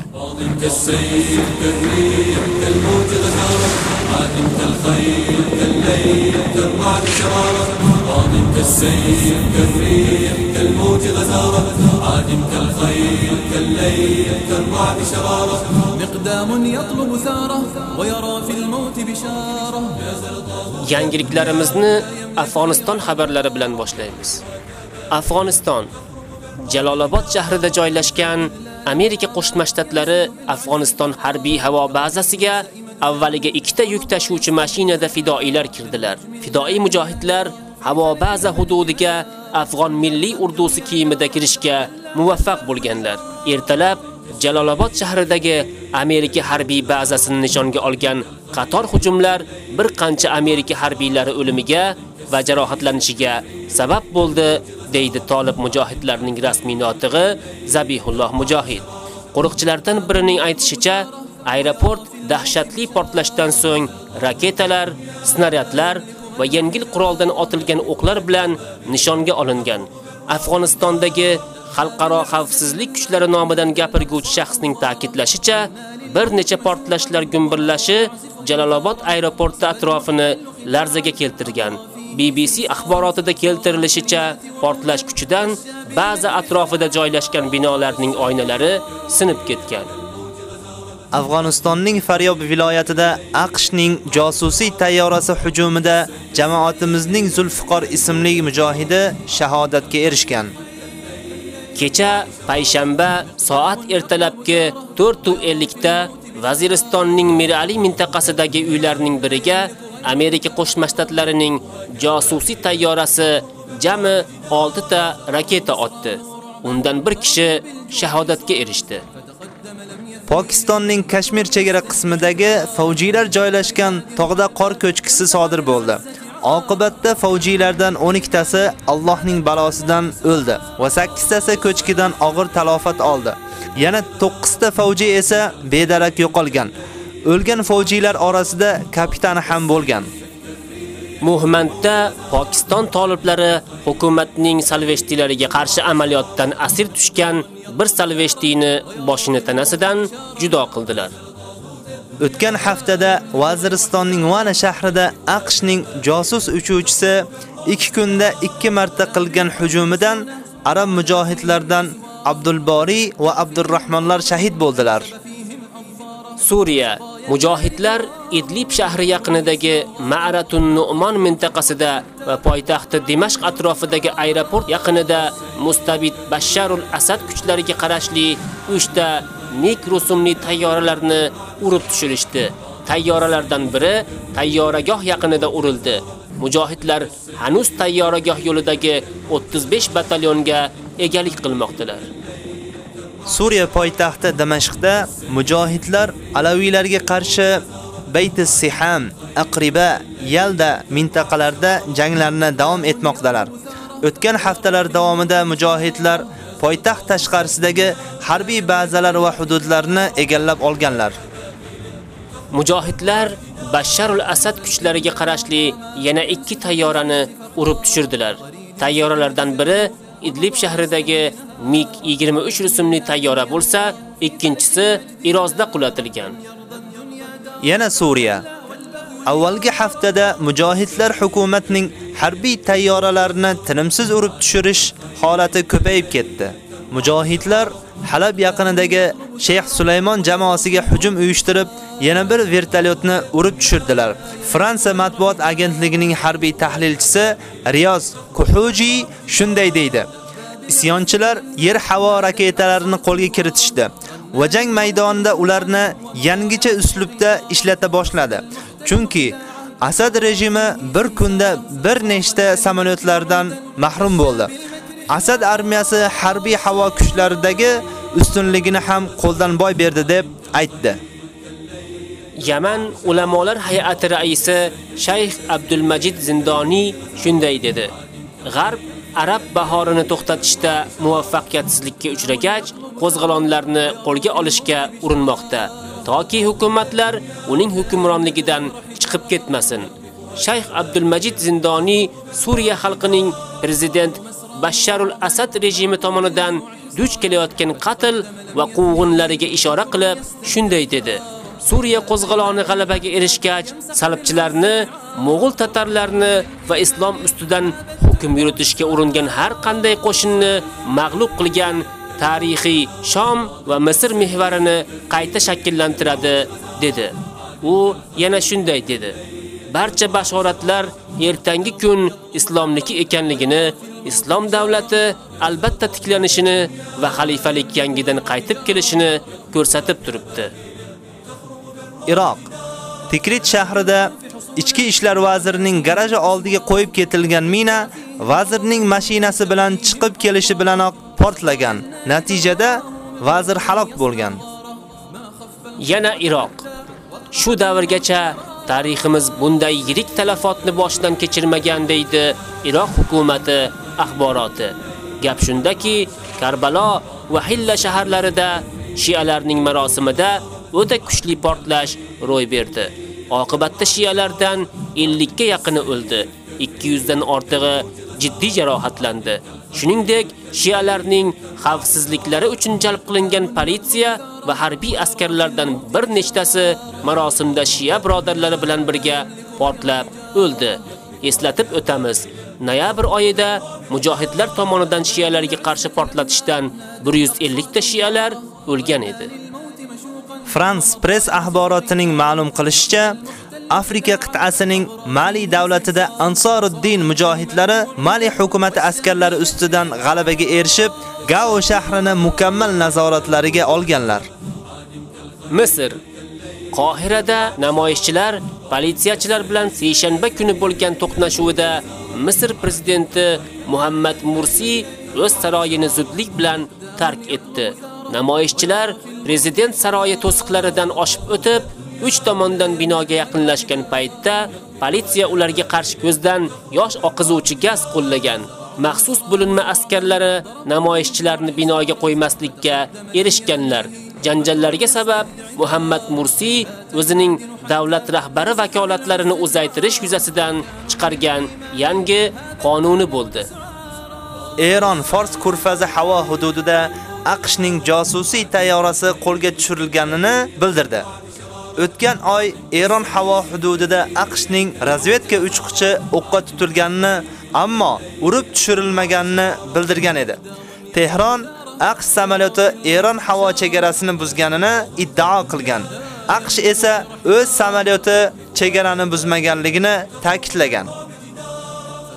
Yangiliklarimizni afg'oniston xabarlari bilan boshlaymiz. Afg'oniston Jalolobod shahrida joylashgan Amerika Qo'shma Shtatlari Afg'oniston harbiy havo bazasiga avvaliga ikkita yuk tashuvchi mashinada fidoilar kirdilar. Fidoi mujohidlar havo baza hududiga Afg'on milliy urdusi kiyimida kirishga muvaffaq bo'lganlar. Ertalab Jalolobod shahridagi Amerika harbiy bazasini nishonga olgan qator hujumlar bir qancha Amerika harbiylari o'limiga va jarohatlanishiga sabab bo'ldi, deydi Tolib mujohidlarning rasmiy notig'i Zabihulloh Mujohid. Qo'riqchilardan birining aytishicha, aeroport dahshatli portlashdan so'ng raketalar, snaryadlar va yengil quroldan otilgan o'qlar bilan nishonga olingan. Afg'onistondagi xalqaro xavfsizlik kuchlari nomidan gapirguvchi shaxsning ta'kidlashicha, bir necha portlashlar gumburlashi Jalolobod aeroporti atrofini larzaga keltirgan. BBC axborotida keltirilishicha, portlash kuchidan ba'zi atrofida joylashgan binolarning oynalari sinib ketgan. Afg'onistonning Faryob viloyatida AQShning josusiy tayyorasi hujumida jamoatimizning Zulfiqor ismli mujohidi shahodatga erishgan. Kecha payshanba soat ertalabki 4:50 da Vaziristonning Mirali mintaqasidagi uylarning biriga Amerika Qo'shma Shtatlarining josusiy tayyorasi jami 6 ta raketa otdi. Undan bir kishi shahodatga erishdi. Pokistonning Kashmir chegara qismidagi favjiylar joylashgan tog'da qor ko'chkisi sodir bo'ldi. Oqibatda favjiylardan 12 tasi Allohning balosidan o'ldi va 8 tasi ko'chkidan og'ir talofat oldi. Yana 9 ta favji esa bedarak yo'qolgan. O'lgan favjiylar orasida kapitani ham bo'lgan. Muhmandda Pokiston toliblari hukumatning salveshtilariga qarshi amaliyotdan asir tushgan bir salveshtini boshini tanasidan judo qildilar. O'tgan haftada Vaziristonning Vana shahrida AQShning josus uchuvchisi 2 kunda 2 marta qilgan hujumidan arab mujohidlardan Abdulbori va Abdurrahmonlar shahid bo'ldilar. Suriya mujohidlar Idlib shahri yaqinidagi Ma'ratun Nu'mon mintaqasida va poytaxti Dimashq atrofidagi aeroport yaqinida mustabid Basharul Asad kuchlariga qarashli 3 ta nik rusumli tayyoralarni urib tushirishdi. Tayyoralardan biri tayyoragoh yaqinida urildi. mujohidlar hanuz tayyoragoh yo'lidagi 35 batalyonga egalik qilmoqdilar. Suriya poytaxti Damashqda mujohidlar alaviylarga qarshi Bayt siham Aqriba, Yalda mintaqalarida janglarni davom etmoqdalar. O'tgan haftalar davomida mujohidlar poytaxt tashqarisidagi harbiy bazalar va hududlarni egallab olganlar. Mujohidlar Basharul Asad kuchlariga qarashli yana ikki tayyorani urib tushirdilar. Tayyoralardan biri Idlib shahridagi MiG-23 rusumli tayyora bo'lsa, ikkinchisi Irozda qulatilgan. Yana Suriya. Avvalgi haftada mujohidlar hukumatning harbiy tayyoralarini tinimsiz urib tushirish holati ko'payib ketdi. Mujohidlar Halab yaqinidagi Sheyx Sulaymon jamoasiga hujum uyushtirib, yana bir vertolyotni urib tushirdilar. Fransiya matbuot agentligining harbiy tahlilchisi Riyoz Kuhuji shunday deydi: Isyonchilar yer-havo raketalarini qo'lga kiritishdi va jang maydonida ularni yangicha uslubda ishlata boshladi. Chunki Asad rejimi bir kunda bir nechta samolyotlardan mahrum bo'ldi. Asad armiyasi harbiy havo kuchlaridagi ustunligini ham qo'ldan boy berdi deb aytdi. Yaman ulamolar hay'ati raisi Shayx Abdulmajid Zindoni shunday dedi. G'arb arab bahorini to'xtatishda muvaffaqiyatsizlikka uchragach, qo'zg'alonlarni qo'lga olishga urinmoqda, toki hukumatlar uning hukmronligidan chiqib ketmasin. Shayx Abdulmajid Zindoni Suriya xalqining prezident Basharul Asad rejimi tomonidan duch kelayotgan qatl va quvg'inlariga ishora qilib shunday dedi: Suriya qo'zg'aloni g'alabaga erishgach, salibchilarni, mo'g'ul tatarlarni va islom ustidan hukm yuritishga uringan har qanday qo'shinni mag'lub qilgan tarixiy Shom va Misr mehvarini qayta shakllantiradi, dedi. U yana shunday dedi: Barcha bashoratlar ertangi kun islomniki ekanligini, islom davlati albatta tiklanishini va xalifalik yangidan qaytib kelishini ko'rsatib turibdi. Iroq Tikrit shahrida ichki ishlar vazirining garaji oldiga qo'yib ketilgan mina vazirning mashinasi bilan chiqib kelishi bilanoq portlagan. Natijada vazir halok bo'lgan. Yana Iroq. Shu davrgacha tariximiz bunday yirik talafotni boshdan kechirmagan deydi Iroq hukumatı axboroti. Gap shundaki, Karbalo va Hilla shaharlarida shialarning marosimida o'ta kuchli portlash ro'y berdi. Oqibatda shialardan 50 ga yaqini o'ldi. 200 dan ortig'i jiddiy jarohatlandi. Shuningdek, shialarning xavfsizliklari uchun jalb qilingan politsiya va harbiy askarlardan bir nechtasi marosimda shia birodarlari bilan birga portlab o'ldi. Eslatib o'tamiz. Noyabr oyida mujohidlar tomonidan shialarga qarshi portlatishdan 150 ta shialar o'lgan edi. France Press axborotining ma'lum qilishicha, Afrika qit'asining Mali davlatida Ansoriddin mujohidlari Mali hukumatı askarlari ustidan g'alabaga erishib, Gao shahrini mukammal nazoratlariga olganlar. Misr Qohirada namoyishchilar politsiyachilar bilan seshanba kuni bo'lgan to'qnashuvida Misr prezidenti Muhammad Mursi o'z saroyini zudlik bilan tark etdi. Namoyishchilar prezident saroyi to'siqlaridan oshib o'tib, uch tomondan binoga yaqinlashgan paytda politsiya ularga qarshi ko'zdan yosh oqizuvchi gaz qo'llagan. Maxsus bo'linma askarlari namoyishchilarni binoga qo'ymaslikka erishganlar. Janjallarga sabab Muhammad Mursi o'zining davlat rahbari vakolatlarini uzaytirish yuzasidan chiqargan yangi qonuni bo'ldi. Eron Fors kurfazi havo hududida AQShning josusiy tayyorasi qo'lga tushirilganini bildirdi. O'tgan oy Eron havo hududida AQShning razvedka uchquchi o'qqa tutilganini, ammo urib tushirilmaganini bildirgan edi. Tehron AQSh samolyoti Eron havo chegarasini buzganini iddao qilgan. AQSh esa o'z samolyoti chegarani buzmaganligini ta'kidlagan.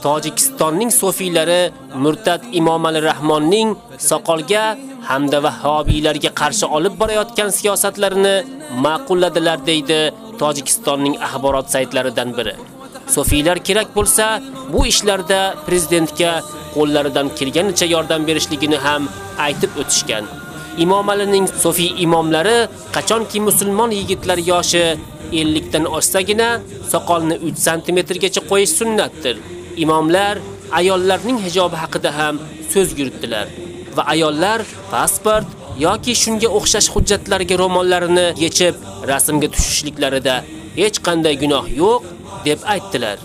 Tojikistonning sofiylari Murtad Imomali Rahmonning soqolga hamda vahobiylarga qarshi olib borayotgan siyosatlarini ma'qulladilar deydi Tojikistonning axborot saytlaridan biri. Sofiylar kerak bo'lsa, bu ishlarda prezidentga qo'llaridan kelganicha yordam berishligini ham aytib o'tishgan. Imom Alining Sofiy imomlari qachonki musulmon yigitlar yoshi 50 dan oshsagina soqolni 3 sm gacha qo'yish sunnatdir. Imomlar ayollarning hijobi haqida ham so'z yuritdilar va ayollar pasport yoki shunga o'xshash hujjatlarga ro'mollarini yechib rasmga tushishliklarida hech qanday gunoh yo'q deb aytdilar.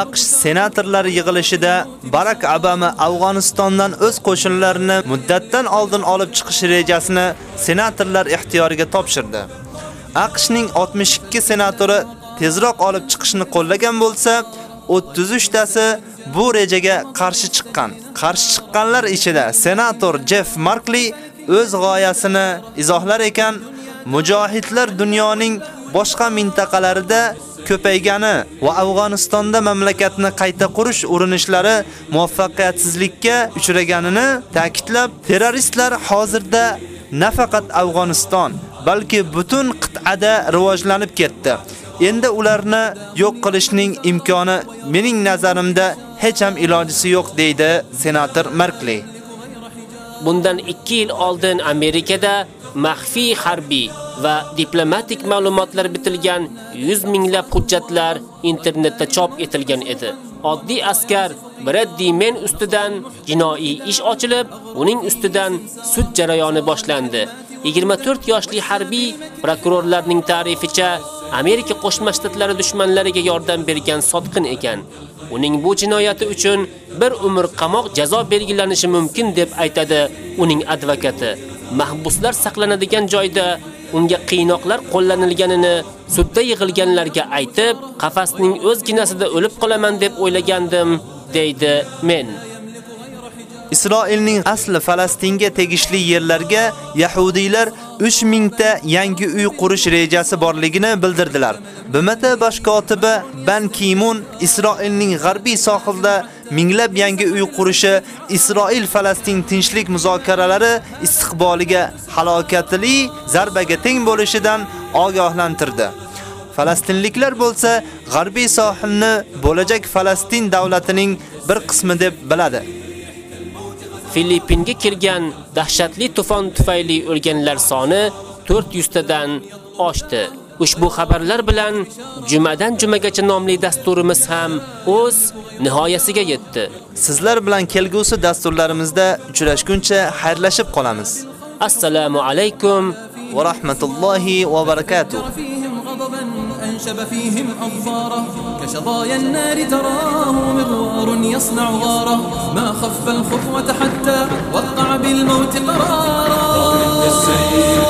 AQSh senatorlar yig'ilishida Barak Obama Afg'onistondan o'z qo'shinlarini muddatdan oldin olib chiqish rejasini senatorlar ixtiyoriga topshirdi. AQShning 62 senatori tezroq olib chiqishni qo'llagan bo'lsa, 33 tasi bu rejaga qarshi chiqqan. Qarshi chiqqanlar ichida senator Jeff Markley o'z g'oyasini izohlar ekan, mujohidlar dunyoning boshqa mintaqalarida ko'paygani va Afg'onistonda mamlakatni qayta qurish urinishlari muvaffaqiyatsizlikka uchraganini ta'kidlab, terroristlar hozirda nafaqat Afg'oniston, balki butun qit'ada rivojlanib ketdi. Endi ularni yo'q qilishning imkoni mening nazarimda hech ham ilojisi yo'q deydi senator Markley. Bundan 2 yil oldin Amerikada maxfiy harbiy va diplomatik ma'lumotlar bitilgan 100 minglab hujjatlar internetda chop etilgan edi. Oddiy askar Braddi Men ustidan jinoiy ish ochilib, uning ustidan sud jarayoni boshlandi. 24 yoshli harbiy prokurorlarning ta'rificha Amerika Qo'shma Shtatlari dushmanlariga yordam bergan sotqin ekan. Uning bu jinoyati uchun bir umr qamoq jazo belgilanishi mumkin deb aytadi uning advokati. Mahbuslar saqlanadigan joyda unga qiynoqlar qo'llanilganini sudda yig'ilganlarga aytib, qafasning o'zginasida o'lib qolaman deb o'ylagandim, deydi men. Isroilning asli Falastinga tegishli yerlarga yahudiylar 3000 ta yangi uy qurish rejasi borligini bildirdilar. BMT bosh kotibi Ban Kimun Isroilning g'arbiy sohilda minglab yangi uy qurishi Isroil-Falastin tinchlik muzokaralari istiqboliga halokatli zarbaga teng bo'lishidan ogohlantirdi. Falastinliklar bo'lsa, g'arbiy sohilni bo'lajak Falastin davlatining bir qismi deb biladi. Filippinga kelgan dahshatli to'fon tufayli o'lganlar soni 400 tadan oshdi. Ushbu xabarlar bilan jumadan jumagacha nomli dasturimiz ham o'z nihoyasiga yetdi. Sizlar bilan kelgusi dasturlarimizda uchrashguncha xayrlashib qolamiz. Assalomu alaykum va rahmatullohi va barakatuh. أنشب فيهم أظفاره. كشظايا النار تراه مغوار يصنع غاره. ما خف الخطوة حتى وقع بالموت قرارا السير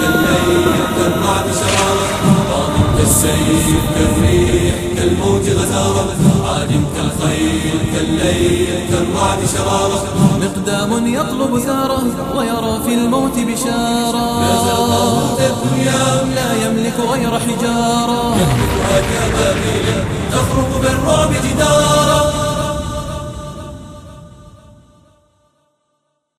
كالليل كالرعد شرارة ضامنت السير كالريح كالموت غزارة عادمت الخير كالليل كالرعد شرارة. مقدام يطلب ثاره ويرى في الموت بشارة. لا يملك غير حجارة. يحدثها كبابيل تخرق بالرعب جدارا